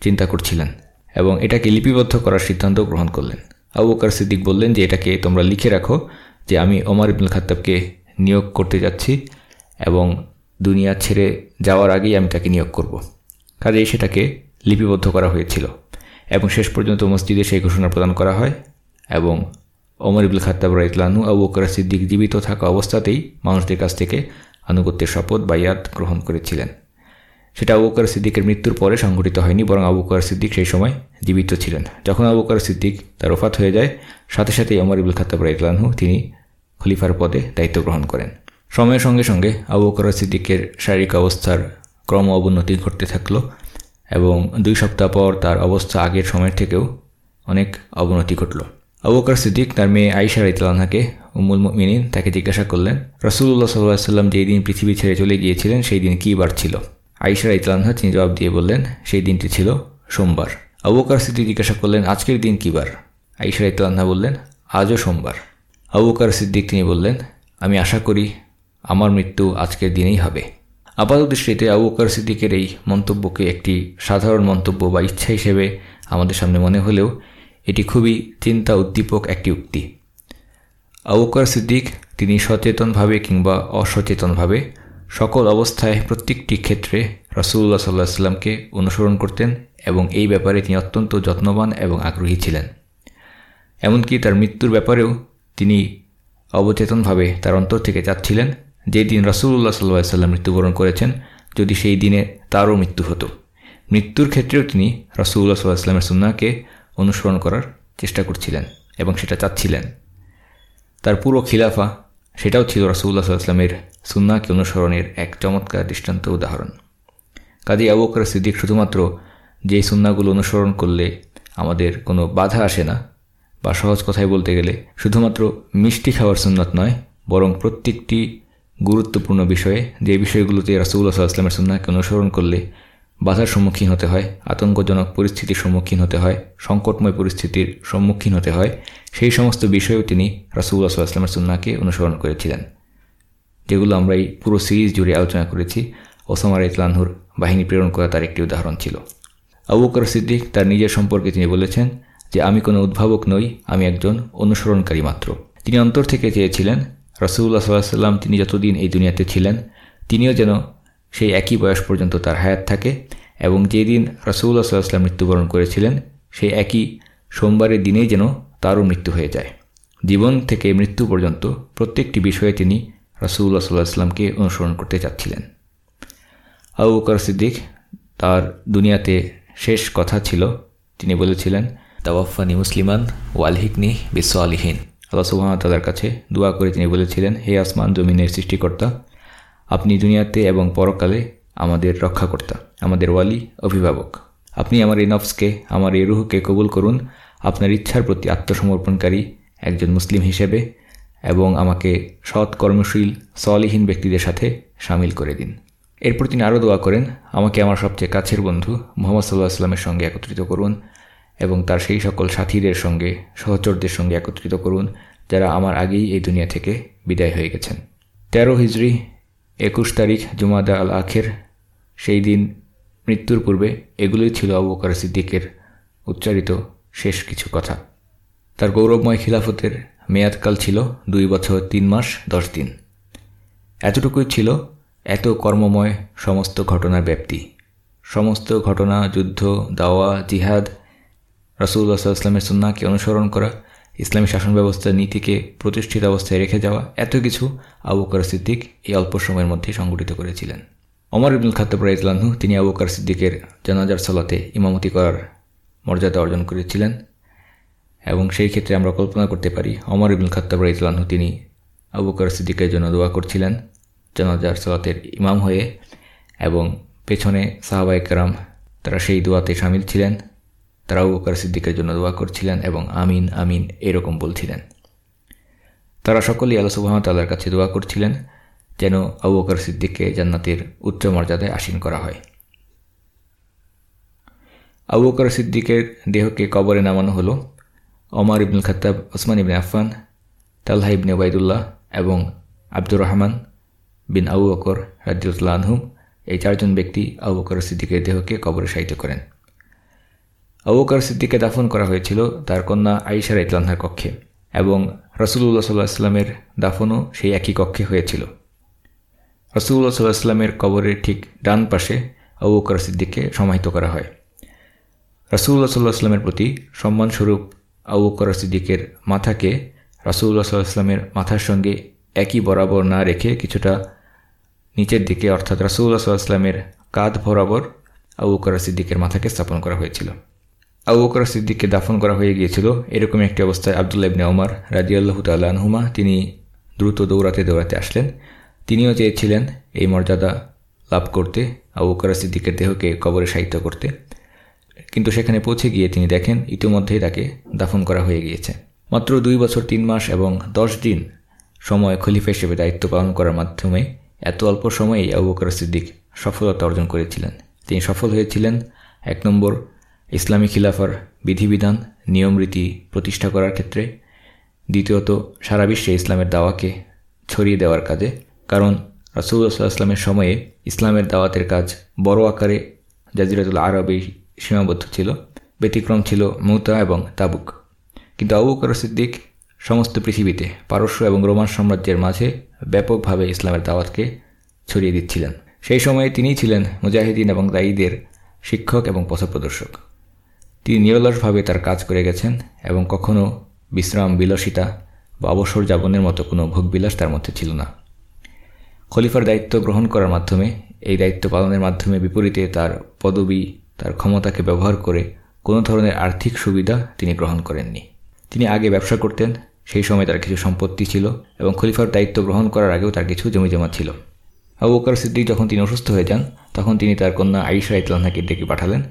চিন্তা করছিলেন এবং এটাকে লিপিবদ্ধ করার সিদ্ধান্ত গ্রহণ করলেন। আবু সিদ্দিক বললেন যে, এটাকে তোমরা লিখে রাখো যে, আমি ওমর ইবুল খাতাবকে নিয়োগ করতে যাচ্ছি এবং দুনিয়া ছেড়ে যাওয়ার আগেই আমি তাকে নিয়োগ করব। কাজেই সেটাকে লিপিবদ্ধ করা হয়েছিল। এবং শেষ পর্যন্ত মসজিদে সেই ঘোষণা প্রদান করা হয় এবং ওমর ইবুল খাতাব রাইতলানু আবু বকর সিদ্দিক জীবিত থাকা অবস্থাতেই মানুষদের কাছ থেকে আনুগত্যের শপথ বা ইয়াদ গ্রহণ করেছিলেন। সেটা আবু বকর সিদ্দিকের মৃত্যুর পরে সংঘটিত হয়নি, বরং আবু বকর সিদ্দিক সেই সময় জীবিত ছিলেন। যখন আবু বকর সিদ্দিক তার ওফাত হয়ে যায়, সাথে সাথেই অমর ইবুল খাতাব রাইতলানহু তিনি খলিফার পদে দায়িত্ব গ্রহণ করেন। সময়ের সঙ্গে সঙ্গে আবু বকর সিদ্দিকের শারীরিক অবস্থার ক্রম অবনতি ঘটতে থাকল। এবং দুই সপ্তাহ পর তার অবস্থা আগের সময়ের থেকেও অনেক অবনতি ঘটল। আবু বকর সিদ্দিক তার মেয়ে আইসা রাইতলানহাকে উমুল মিনিন তাকে জিজ্ঞাসা করলেন রসুল্লাহ সাল্লাহ সাল্লাম যেই দিন পৃথিবী ছেড়ে চলে গিয়েছিলেন, সেই দিন কী বার ছিল? আইসার ইতলানহা তিনি জবাব দিয়ে বললেন, সেই দিনটি ছিল সোমবার। আবুকার সিদ্দিক জিজ্ঞাসা করলেন, আজকের দিন কী বার? আইসার ইতলানহা বললেন, আজও সোমবার। আবুকার সিদ্দিক তিনি বললেন, আমি আশা করি আমার মৃত্যু আজকের দিনেই হবে। আপাত দৃষ্টিতে আবুকার সিদ্দিকের এই মন্তব্যকে একটি সাধারণ মন্তব্য বা ইচ্ছা হিসেবে আমাদের সামনে মনে হলেও এটি খুবই চিন্তা উদ্দীপক একটি উক্তি। আবুকার সিদ্দিক তিনি সচেতনভাবে কিংবা অসচেতনভাবে সকল অবস্থায় প্রত্যেকটি ক্ষেত্রে রাসুল্লাহ সাল্লাহ সাল্লামকে অনুসরণ করতেন এবং এই ব্যাপারে তিনি অত্যন্ত যত্নবান এবং আগ্রহী ছিলেন। এমনকি তার মৃত্যুর ব্যাপারেও তিনি অবচেতনভাবে তার অন্তর থেকে চাচ্ছিলেন যে দিন রাসুল্লাহ সাল্লাহ সাল্লাম মৃত্যুবরণ করেছেন, যদি সেই দিনে তারও মৃত্যু হতো। মৃত্যুর ক্ষেত্রেও তিনি রাসুল্লাহ সাল্লাহ সাল্লামের সুন্নাকে অনুসরণ করার চেষ্টা করছিলেন এবং সেটা চাচ্ছিলেন। তার পুরো খিলাফা, সেটাও ছিল রাসুল্লাহ সাল্লামের সুন্নাকে অনুসরণের এক চমৎকার দৃষ্টান্ত উদাহরণ। কাজী আবুকর সিদ্দিক শুধুমাত্র যে সুন্নাগুলো অনুসরণ করলে আমাদের কোনো বাধা আসে না, বা সহজ কথায় বলতে গেলে শুধুমাত্র মিষ্টি খাওয়ার সুন্নত নয়, বরং প্রত্যেকটি গুরুত্বপূর্ণ বিষয়ে যে বিষয়গুলোতে রাসুল্লাহ সাল্লামের সুন্নাকে অনুসরণ করলে বাধার সম্মুখীন হতে হয়, আতঙ্কজনক পরিস্থিতির সম্মুখীন হতে হয়, সংকটময় পরিস্থিতির সম্মুখীন হতে হয়, সেই সমস্ত বিষয়েও তিনি রাসুল্লাহ সাল্লামের সুন্নাকে অনুসরণ করেছিলেন। যেগুলো আমরা এই পুরো সিরিজ জুড়ে আলোচনা করেছি। ওসামার ইতলানহুর বাহিনী প্রেরণ করা তার একটি উদাহরণ ছিল। আবুকর সিদ্দিক তার নিজের সম্পর্কে তিনি বলেছেন যে, আমি কোনো উদ্ভাবক নই, আমি একজন অনুসরণকারী মাত্র। তিনি অন্তর থেকে চেয়েছিলেন রসুল্লাহ সাল্লাহ সাল্লাম তিনি যতদিন এই দুনিয়াতে ছিলেন, তিনিও যেন সেই একই বয়স পর্যন্ত তার হায়াত থাকে এবং যেদিন রসুল্লাহ সাল্লাহাম মৃত্যুবরণ করেছিলেন, সেই একই সোমবারের দিনেই যেন তারও মৃত্যু হয়ে যায়। জীবন থেকে মৃত্যু পর্যন্ত প্রত্যেকটি বিষয়ে তিনি রসুল্লাহ সাল্লাহ অনুসরণ করতে চাচ্ছিলেন। আবু বকর সিদ্দিক তার দুনিয়াতে শেষ কথা ছিল, তিনি বলেছিলেন তাওয়াফানি মুসলিমান ও আলহিকনি বিশ্ব আলিহীন আল্লাহ সুহামতাল্লার কাছে দোয়া করে তিনি বলেছিলেন, হে আসমান, জমিনের সৃষ্টিকর্তা, আপনি দুনিয়াতে এবং পরকালে আমাদের রক্ষাকর্তা, আমাদের ওয়ালি, অভিভাবক। আপনি আমার এই নফসকে, আমার এই রুহকে কবুল করুন। আপনার ইচ্ছার প্রতি আত্মসমর্পণকারী একজন মুসলিম হিসেবে এবং আমাকে সৎ কর্মশীল সলিহীন ব্যক্তিদের সাথে সামিল করে দিন। এরপর তিনি আরও দোয়া করেন, আমাকে আমার সবচেয়ে কাছের বন্ধু মোহাম্মদ সাল্লাহ আসলামের সঙ্গে একত্রিত করুন। এবং তার সেই সকল সাথীদের সঙ্গে, সহচরদের সঙ্গে একত্রিত করুন, যারা আমার আগেই এই দুনিয়া থেকে বিদায় হয়ে গেছেন। তেরো হিজড়ি একুশ তারিখ, জুমাদা আল আখের, সেই দিন মৃত্যুর পূর্বে এগুলোই ছিল আবু বকর সিদ্দিকের উচ্চারিত শেষ কিছু কথা। তার গৌরবময় খিলাফতের মেয়াদকাল ছিল দুই বছর তিন মাস দশ দিন। এতটুকুই ছিল এত কর্মময় সমস্ত ঘটনার ব্যাপ্তি। সমস্ত ঘটনা, যুদ্ধ, দাওয়া, জিহাদ রাসুল্লাহ ইসলামের সুন্নাকে অনুসরণ করা, ইসলামী শাসন ব্যবস্থার নীতিকে প্রতিষ্ঠিত অবস্থায় রেখে যাওয়া, এত কিছু আবুকার সিদ্দিক এই অল্প সময়ের মধ্যে সংগঠিত করেছিলেন। অমর ইবনুল খাতাব রাইতলানহু তিনি আবুকার সিদ্দিকের জানাজার সালাতে ইমামতি করার মর্যাদা অর্জন করেছিলেন এবং সেই ক্ষেত্রে আমরা কল্পনা করতে পারি অমর ইবুল খাত্তাব রাইতলানহু তিনি আবুকার সিদ্দিকের জন্য দোয়া করছিলেন, জানাজার সালাতের ইমাম হয়ে এবং পেছনে সাহাবাই কারাম তারা সেই দোয়াতে সামিল ছিলেন। তারা আবুকার সিদ্দিকের জন্য দোয়া করছিলেন এবং আমিন আমিন এরকম বলছিলেন। তারা সকলেই আল্লাহ সুবাহতাল্লার কাছে দোয়া করছিলেন যেন আবু বকর সিদ্দিককে জান্নাতের উচ্চ মর্যাদায় আসীন করা হয়। আবু বকর সিদ্দিকের দেহকে কবরে নামানো হলো। অমর ইবনুল খত্তাব, ওসমান ইবনে আফান তাল্লাহ ইবনে ওবায়দুল্লাহ এবং আব্দুর রহমান বিন আবু বকর রাজিউল্লাহ আনহুম এই চারজন ব্যক্তি আবু বকর সিদ্দিকের দেহকে কবরে সাহিত্য করেন। আবু বকর সিদ্দিককে দাফন করা হয়েছিল তার কন্যা আইসার ইতলানহার কক্ষে এবং রসুল্লাহ সাল্লাহ আসলামের দাফনও সেই একই কক্ষে হয়েছিল। রসুল্লাহ সাল্লাহ আসলামের কবরের ঠিক ডান পাশে আবু বকর সিদ্দিককে সমাহিত করা হয়। রসুল্লাহ সাল্লাহ আসলামের প্রতি সম্মানস্বরূপ আবু বকর সিদ্দিকের মাথাকে রসুল্লাহ সাল্লাহ আসলামের মাথার সঙ্গে একই বরাবর না রেখে কিছুটা নিচের দিকে অর্থাৎ রাসুল্লাহ সাল্লামের কাঁধ বরাবর আবু সিদ্দিকের মাথাকে স্থাপন করা হয়েছিল। আবু বকর সিদ্দিককে দাফন করা হয়ে গিয়েছিল। এরকম একটি অবস্থায় আবদুল্লাহ ইবনে ওমর রাজিয়াল্লাহ তাল্লাহনুমা তিনি দ্রুত দৌড়াতে দৌড়াতে আসলেন। তিনিও চেয়েছিলেন এই মর্যাদা লাভ করতে আবু বকর সিদ্দিকের দেহকে কবরে সাহিত্য করতে। কিন্তু সেখানে পৌঁছে গিয়ে তিনি দেখেন ইতিমধ্যেই তাকে দাফন করা হয়ে গিয়েছে। মাত্র দুই বছর তিন মাস এবং দশ দিন সময় খলিফা হিসেবে দায়িত্ব পালন করার মাধ্যমে এত অল্প সময়েই আবু বকর সিদ্দিক সফলতা অর্জন করেছিলেন। তিনি সফল হয়েছিলেন এক নম্বর ইসলামী খিলাফার বিধিবিধান নিয়মরীতি প্রতিষ্ঠা করার ক্ষেত্রে, দ্বিতীয়ত, সারা বিশ্বে ইসলামের দাওয়াকে ছড়িয়ে দেওয়ার কাজে। কারণ রাসুল্লাহ ইসলামের সময়ে ইসলামের দাওয়াতের কাজ বড় আকারে জাজিরাতুল আরবে সীমাবদ্ধ ছিল, ব্যতিক্রম ছিল মুতা এবং তাবুক। কিন্তু আবু বকর সিদ্দিক সমস্ত পৃথিবীতে পারস্য এবং রোমান সাম্রাজ্যের মাঝে ব্যাপকভাবে ইসলামের দাওয়াতকে ছড়িয়ে দিচ্ছিলেন। সেই সময়ে তিনিই ছিলেন মুজাহিদিন এবং দায়ীদের শিক্ষক এবং পথপ্রদর্শক। তিনি নিরলসভাবে তার কাজ করে গেছেন এবং কখনও বিশ্রাম বিলাসিতা বা অবসর যাপনের মতো কোনো ভোগবিলাস তার মধ্যে ছিল না। খলিফার দায়িত্ব গ্রহণ করার মাধ্যমে, এই দায়িত্ব পালনের মাধ্যমে বিপরীতে তার পদবি, তার ক্ষমতাকে ব্যবহার করে কোনো ধরনের আর্থিক সুবিধা তিনি গ্রহণ করেননি। তিনি আগে ব্যবসা করতেন, সেই সময় তার কিছু সম্পত্তি ছিল এবং খলিফার দায়িত্ব গ্রহণ করার আগেও তার কিছু জমিজমা ছিল। আবু বকর সিদ্দিক যখন তিনি অসুস্থ হয়ে যান, তখন তিনি তার কন্যা আইসা ইতলানহাকে ডেকে পাঠালেন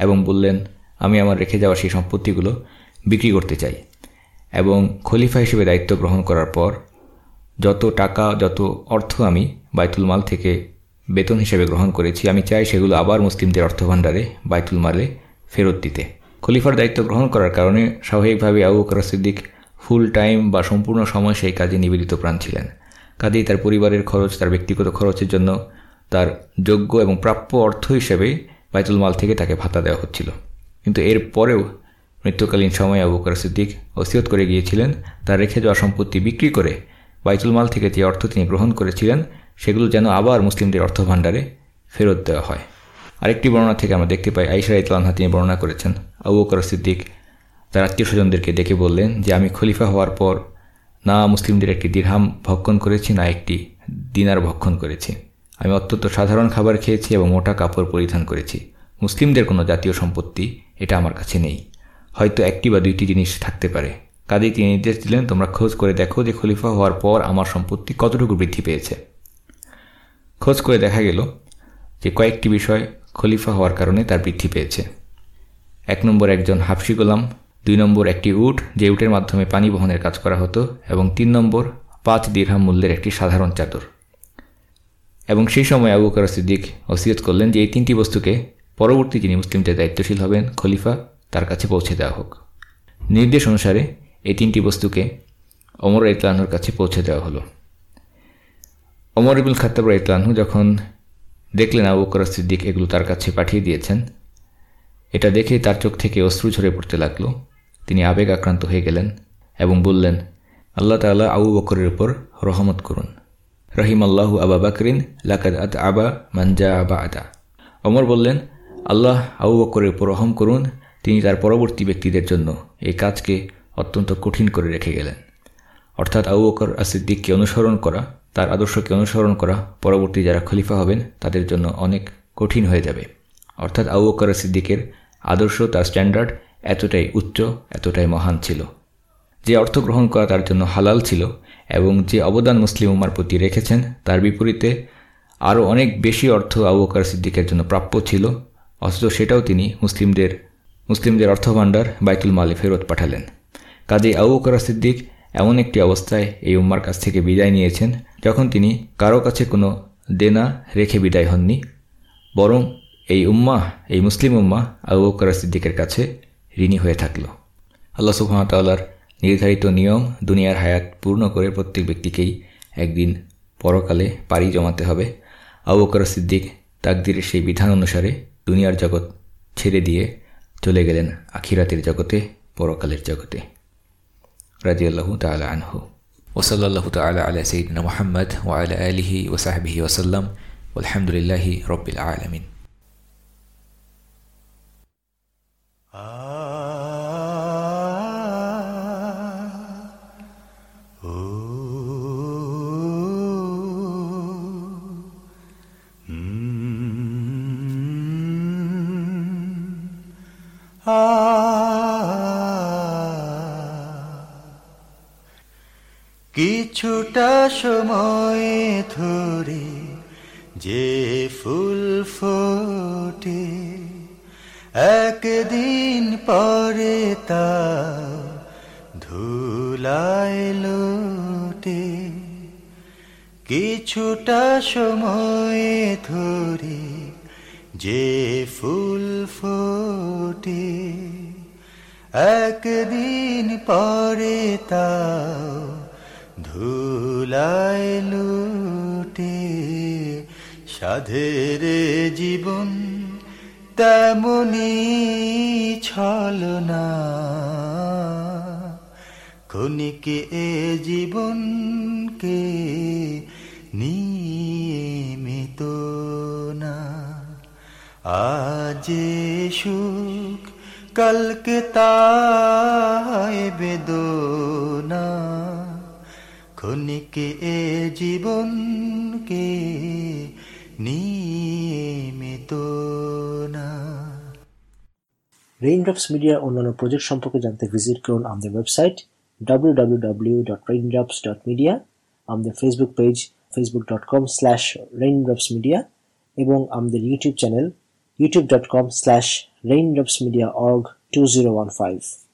এবং বললেন আমি আমার রেখে যাওয়া সেই সম্পত্তিগুলো বিক্রি করতে চাই এবং খলিফা হিসেবে দায়িত্ব গ্রহণ করার পর যত টাকা, যত অর্থ আমি বাইতুল মাল থেকে বেতন হিসেবে গ্রহণ করেছি, আমি চাই সেগুলো আবার মুসলিমদের অর্থভাণ্ডারে, বাইতুল মালে ফেরত দিতে। খলিফার দায়িত্ব গ্রহণ করার কারণে স্বাভাবিকভাবে Abu Bakr Siddiq full time বা সম্পূর্ণ সময় সেই কাজে নিবেদিত প্রাণ ছিলেন। কাজেই তার পরিবারের খরচ, তার ব্যক্তিগত খরচের জন্য তার যোগ্য এবং প্রাপ্য অর্থ হিসেবে বাইতুল মাল থেকে তাকে ভাতা দেওয়া হচ্ছিল। কিন্তু এর পরেও মৃত্যুকালীন সময়ে আবু বকর সিদ্দিক ওসিয়ত করে গিয়েছিলেন তার রেখে যাওয়া সম্পত্তি বিক্রি করে বাইতুল মাল থেকে যে অর্থ তিনি গ্রহণ করেছিলেন, সেগুলো যেন আবার মুসলিমদের অর্থ ভাণ্ডারে ফেরত দেওয়া হয়। আরেকটি বর্ণনা থেকে আমরা দেখতে পাই আইসা ইতলানহা তিনি বর্ণনা করেছেন। আবু বকর সিদ্দিক তার আত্মীয় স্বজনদেরকে ডেকে বললেন যে, আমি খলিফা হওয়ার পর না মুসলিমদের একটি দীর্হাম ভক্ষণ করেছি, না একটি দিনার ভক্ষণ করেছি। আমি অত্যন্ত সাধারণ খাবার খেয়েছি এবং মোটা কাপড় পরিধান করেছি। মুসলিমদের কোনো জাতীয় সম্পত্তি এটা আমার কাছে নেই। হয়তো একটি বা দুইটি জিনিস থাকতে পারে। কাজেই তিনি নির্দেশ দিলেন, তোমরা খোঁজ করে দেখো যে খলিফা হওয়ার পর আমার সম্পত্তি কতটুকু বৃদ্ধি পেয়েছে। খোঁজ করে দেখা গেল যে কয়েকটি বিষয় খলিফা হওয়ার কারণে তার বৃদ্ধি পেয়েছে। এক নম্বর একজন হাফসি গোলাম, দুই নম্বর একটি উট যে উটের মাধ্যমে পানি বহনের কাজ করা হতো, এবং তিন নম্বর পাঁচ দীর্হাম মূল্যের একটি সাধারণ চাদর। এবং সেই সময় আবু সিদ্দিক ওসিয়ত করলেন যে এই তিনটি বস্তুকে পরবর্তী যিনি মুসলিমদের দায়িত্বশীল হবেন, খলিফা, তার কাছে পৌঁছে দেওয়া হোক। নির্দেশ অনুসারে এই তিনটি বস্তুকে অমর ইতলানহুর কাছে পৌঁছে দেওয়া হলো। অমর ইবুল খাত্তাব ইতলানহু যখন দেখলেন আবু বকর সিদ্দিক এগুলো তার কাছে পাঠিয়ে দিয়েছেন, এটা দেখে তার চোখ থেকে অশ্রু ঝরে পড়তে লাগল। তিনি আবেগ আক্রান্ত হয়ে গেলেন এবং বললেন, আল্লাহ তাল্লাহ আবু বকরের উপর রহমত করুন। রহিম আল্লাহু আবা বাকরিন লাকাদ আত আবা মানজা আবা আদা অমর বললেন আল্লাহ আবু বকরের উপর রহম করুন, তিনি তার পরবর্তী ব্যক্তিদের জন্য এই কাজকে অত্যন্ত কঠিন করে রেখে গেলেন। অর্থাৎ আবু বকর আসিদ্দিককে অনুসরণ করা, তার আদর্শকে অনুসরণ করা, পরবর্তী যারা খলিফা হবেন, তাদের জন্য অনেক কঠিন হয়ে যাবে। অর্থাৎ আবু বকর সিদ্দিকের আদর্শ, তার স্ট্যান্ডার্ড এতটাই উচ্চ, এতটাই মহান ছিল। যে অর্থ গ্রহণ করা তার জন্য হালাল ছিল এবং যে অবদান মুসলিম উমার প্রতি রেখেছেন, তার বিপরীতে আরও অনেক বেশি অর্থ আবু বকর সিদ্দিকের জন্য প্রাপ্য ছিল। অথচ সেটাও তিনি মুসলিমদের মুসলিমদের অর্থভাণ্ডার বাইতুল মালে ফেরত পাঠালেন। কাজে আবু সিদ্দিক এমন একটি অবস্থায় এই উম্মার কাছ থেকে বিদায় নিয়েছেন, যখন তিনি কারও কাছে কোনো দেনা রেখে বিদায় হননি, বরং এই উম্মা, এই মুসলিম উম্মা আবু বকর সিদ্দিকের কাছে ঋণী হয়ে থাকল। আল্লাহ সুহামতাল্লার নির্ধারিত নিয়ম দুনিয়ার হায়াত পূর্ণ করে প্রত্যেক ব্যক্তিকেই একদিন পরকালে পাড়ি জমাতে হবে। আবু সিদ্দিক তাকদিরের সেই বিধান অনুসারে দুনিয়ার জগৎ ছেড়ে দিয়ে চলে গেলেন আখিরাতের জগতে, পরকালের জগতে। রাজিয়াল্লাহু তালা আনহু। ওসল্লাহ তালা আলা সঈদিন মোহাম্মদ ওয়াল আলহি ওসাহাবিহি ওসাল্লাম আলহামদুলিল্লাহি রবিল আলমিন। কিছুটা সময় ধরে যে ফুল ফোটে, একদিন পরে তা ধুলায় লোটে। কিছুটা সময় ধরে যে ফুল ফোটে, একদিন পরে তা ধুলায় লুটে সাধের জীবন তেমনি ছলনা ক্ষণিকে এ জীবনকে নিয়মিত না। আজ সুখ, কালকে বেদনা। ক্ষণিকে এ জীবনকে নিয়মিত না। রেইনড্রপস মিডিয়ার অন্যান্য প্রজেক্ট সম্পর্কে জানতে ভিজিট করুন আমাদের ওয়েবসাইট www.raindrops.media আমাদের Facebook page facebook.com slash raindropsmedia এবং আমাদের YouTube channel youtube.com slash raindropsmediaorg 2015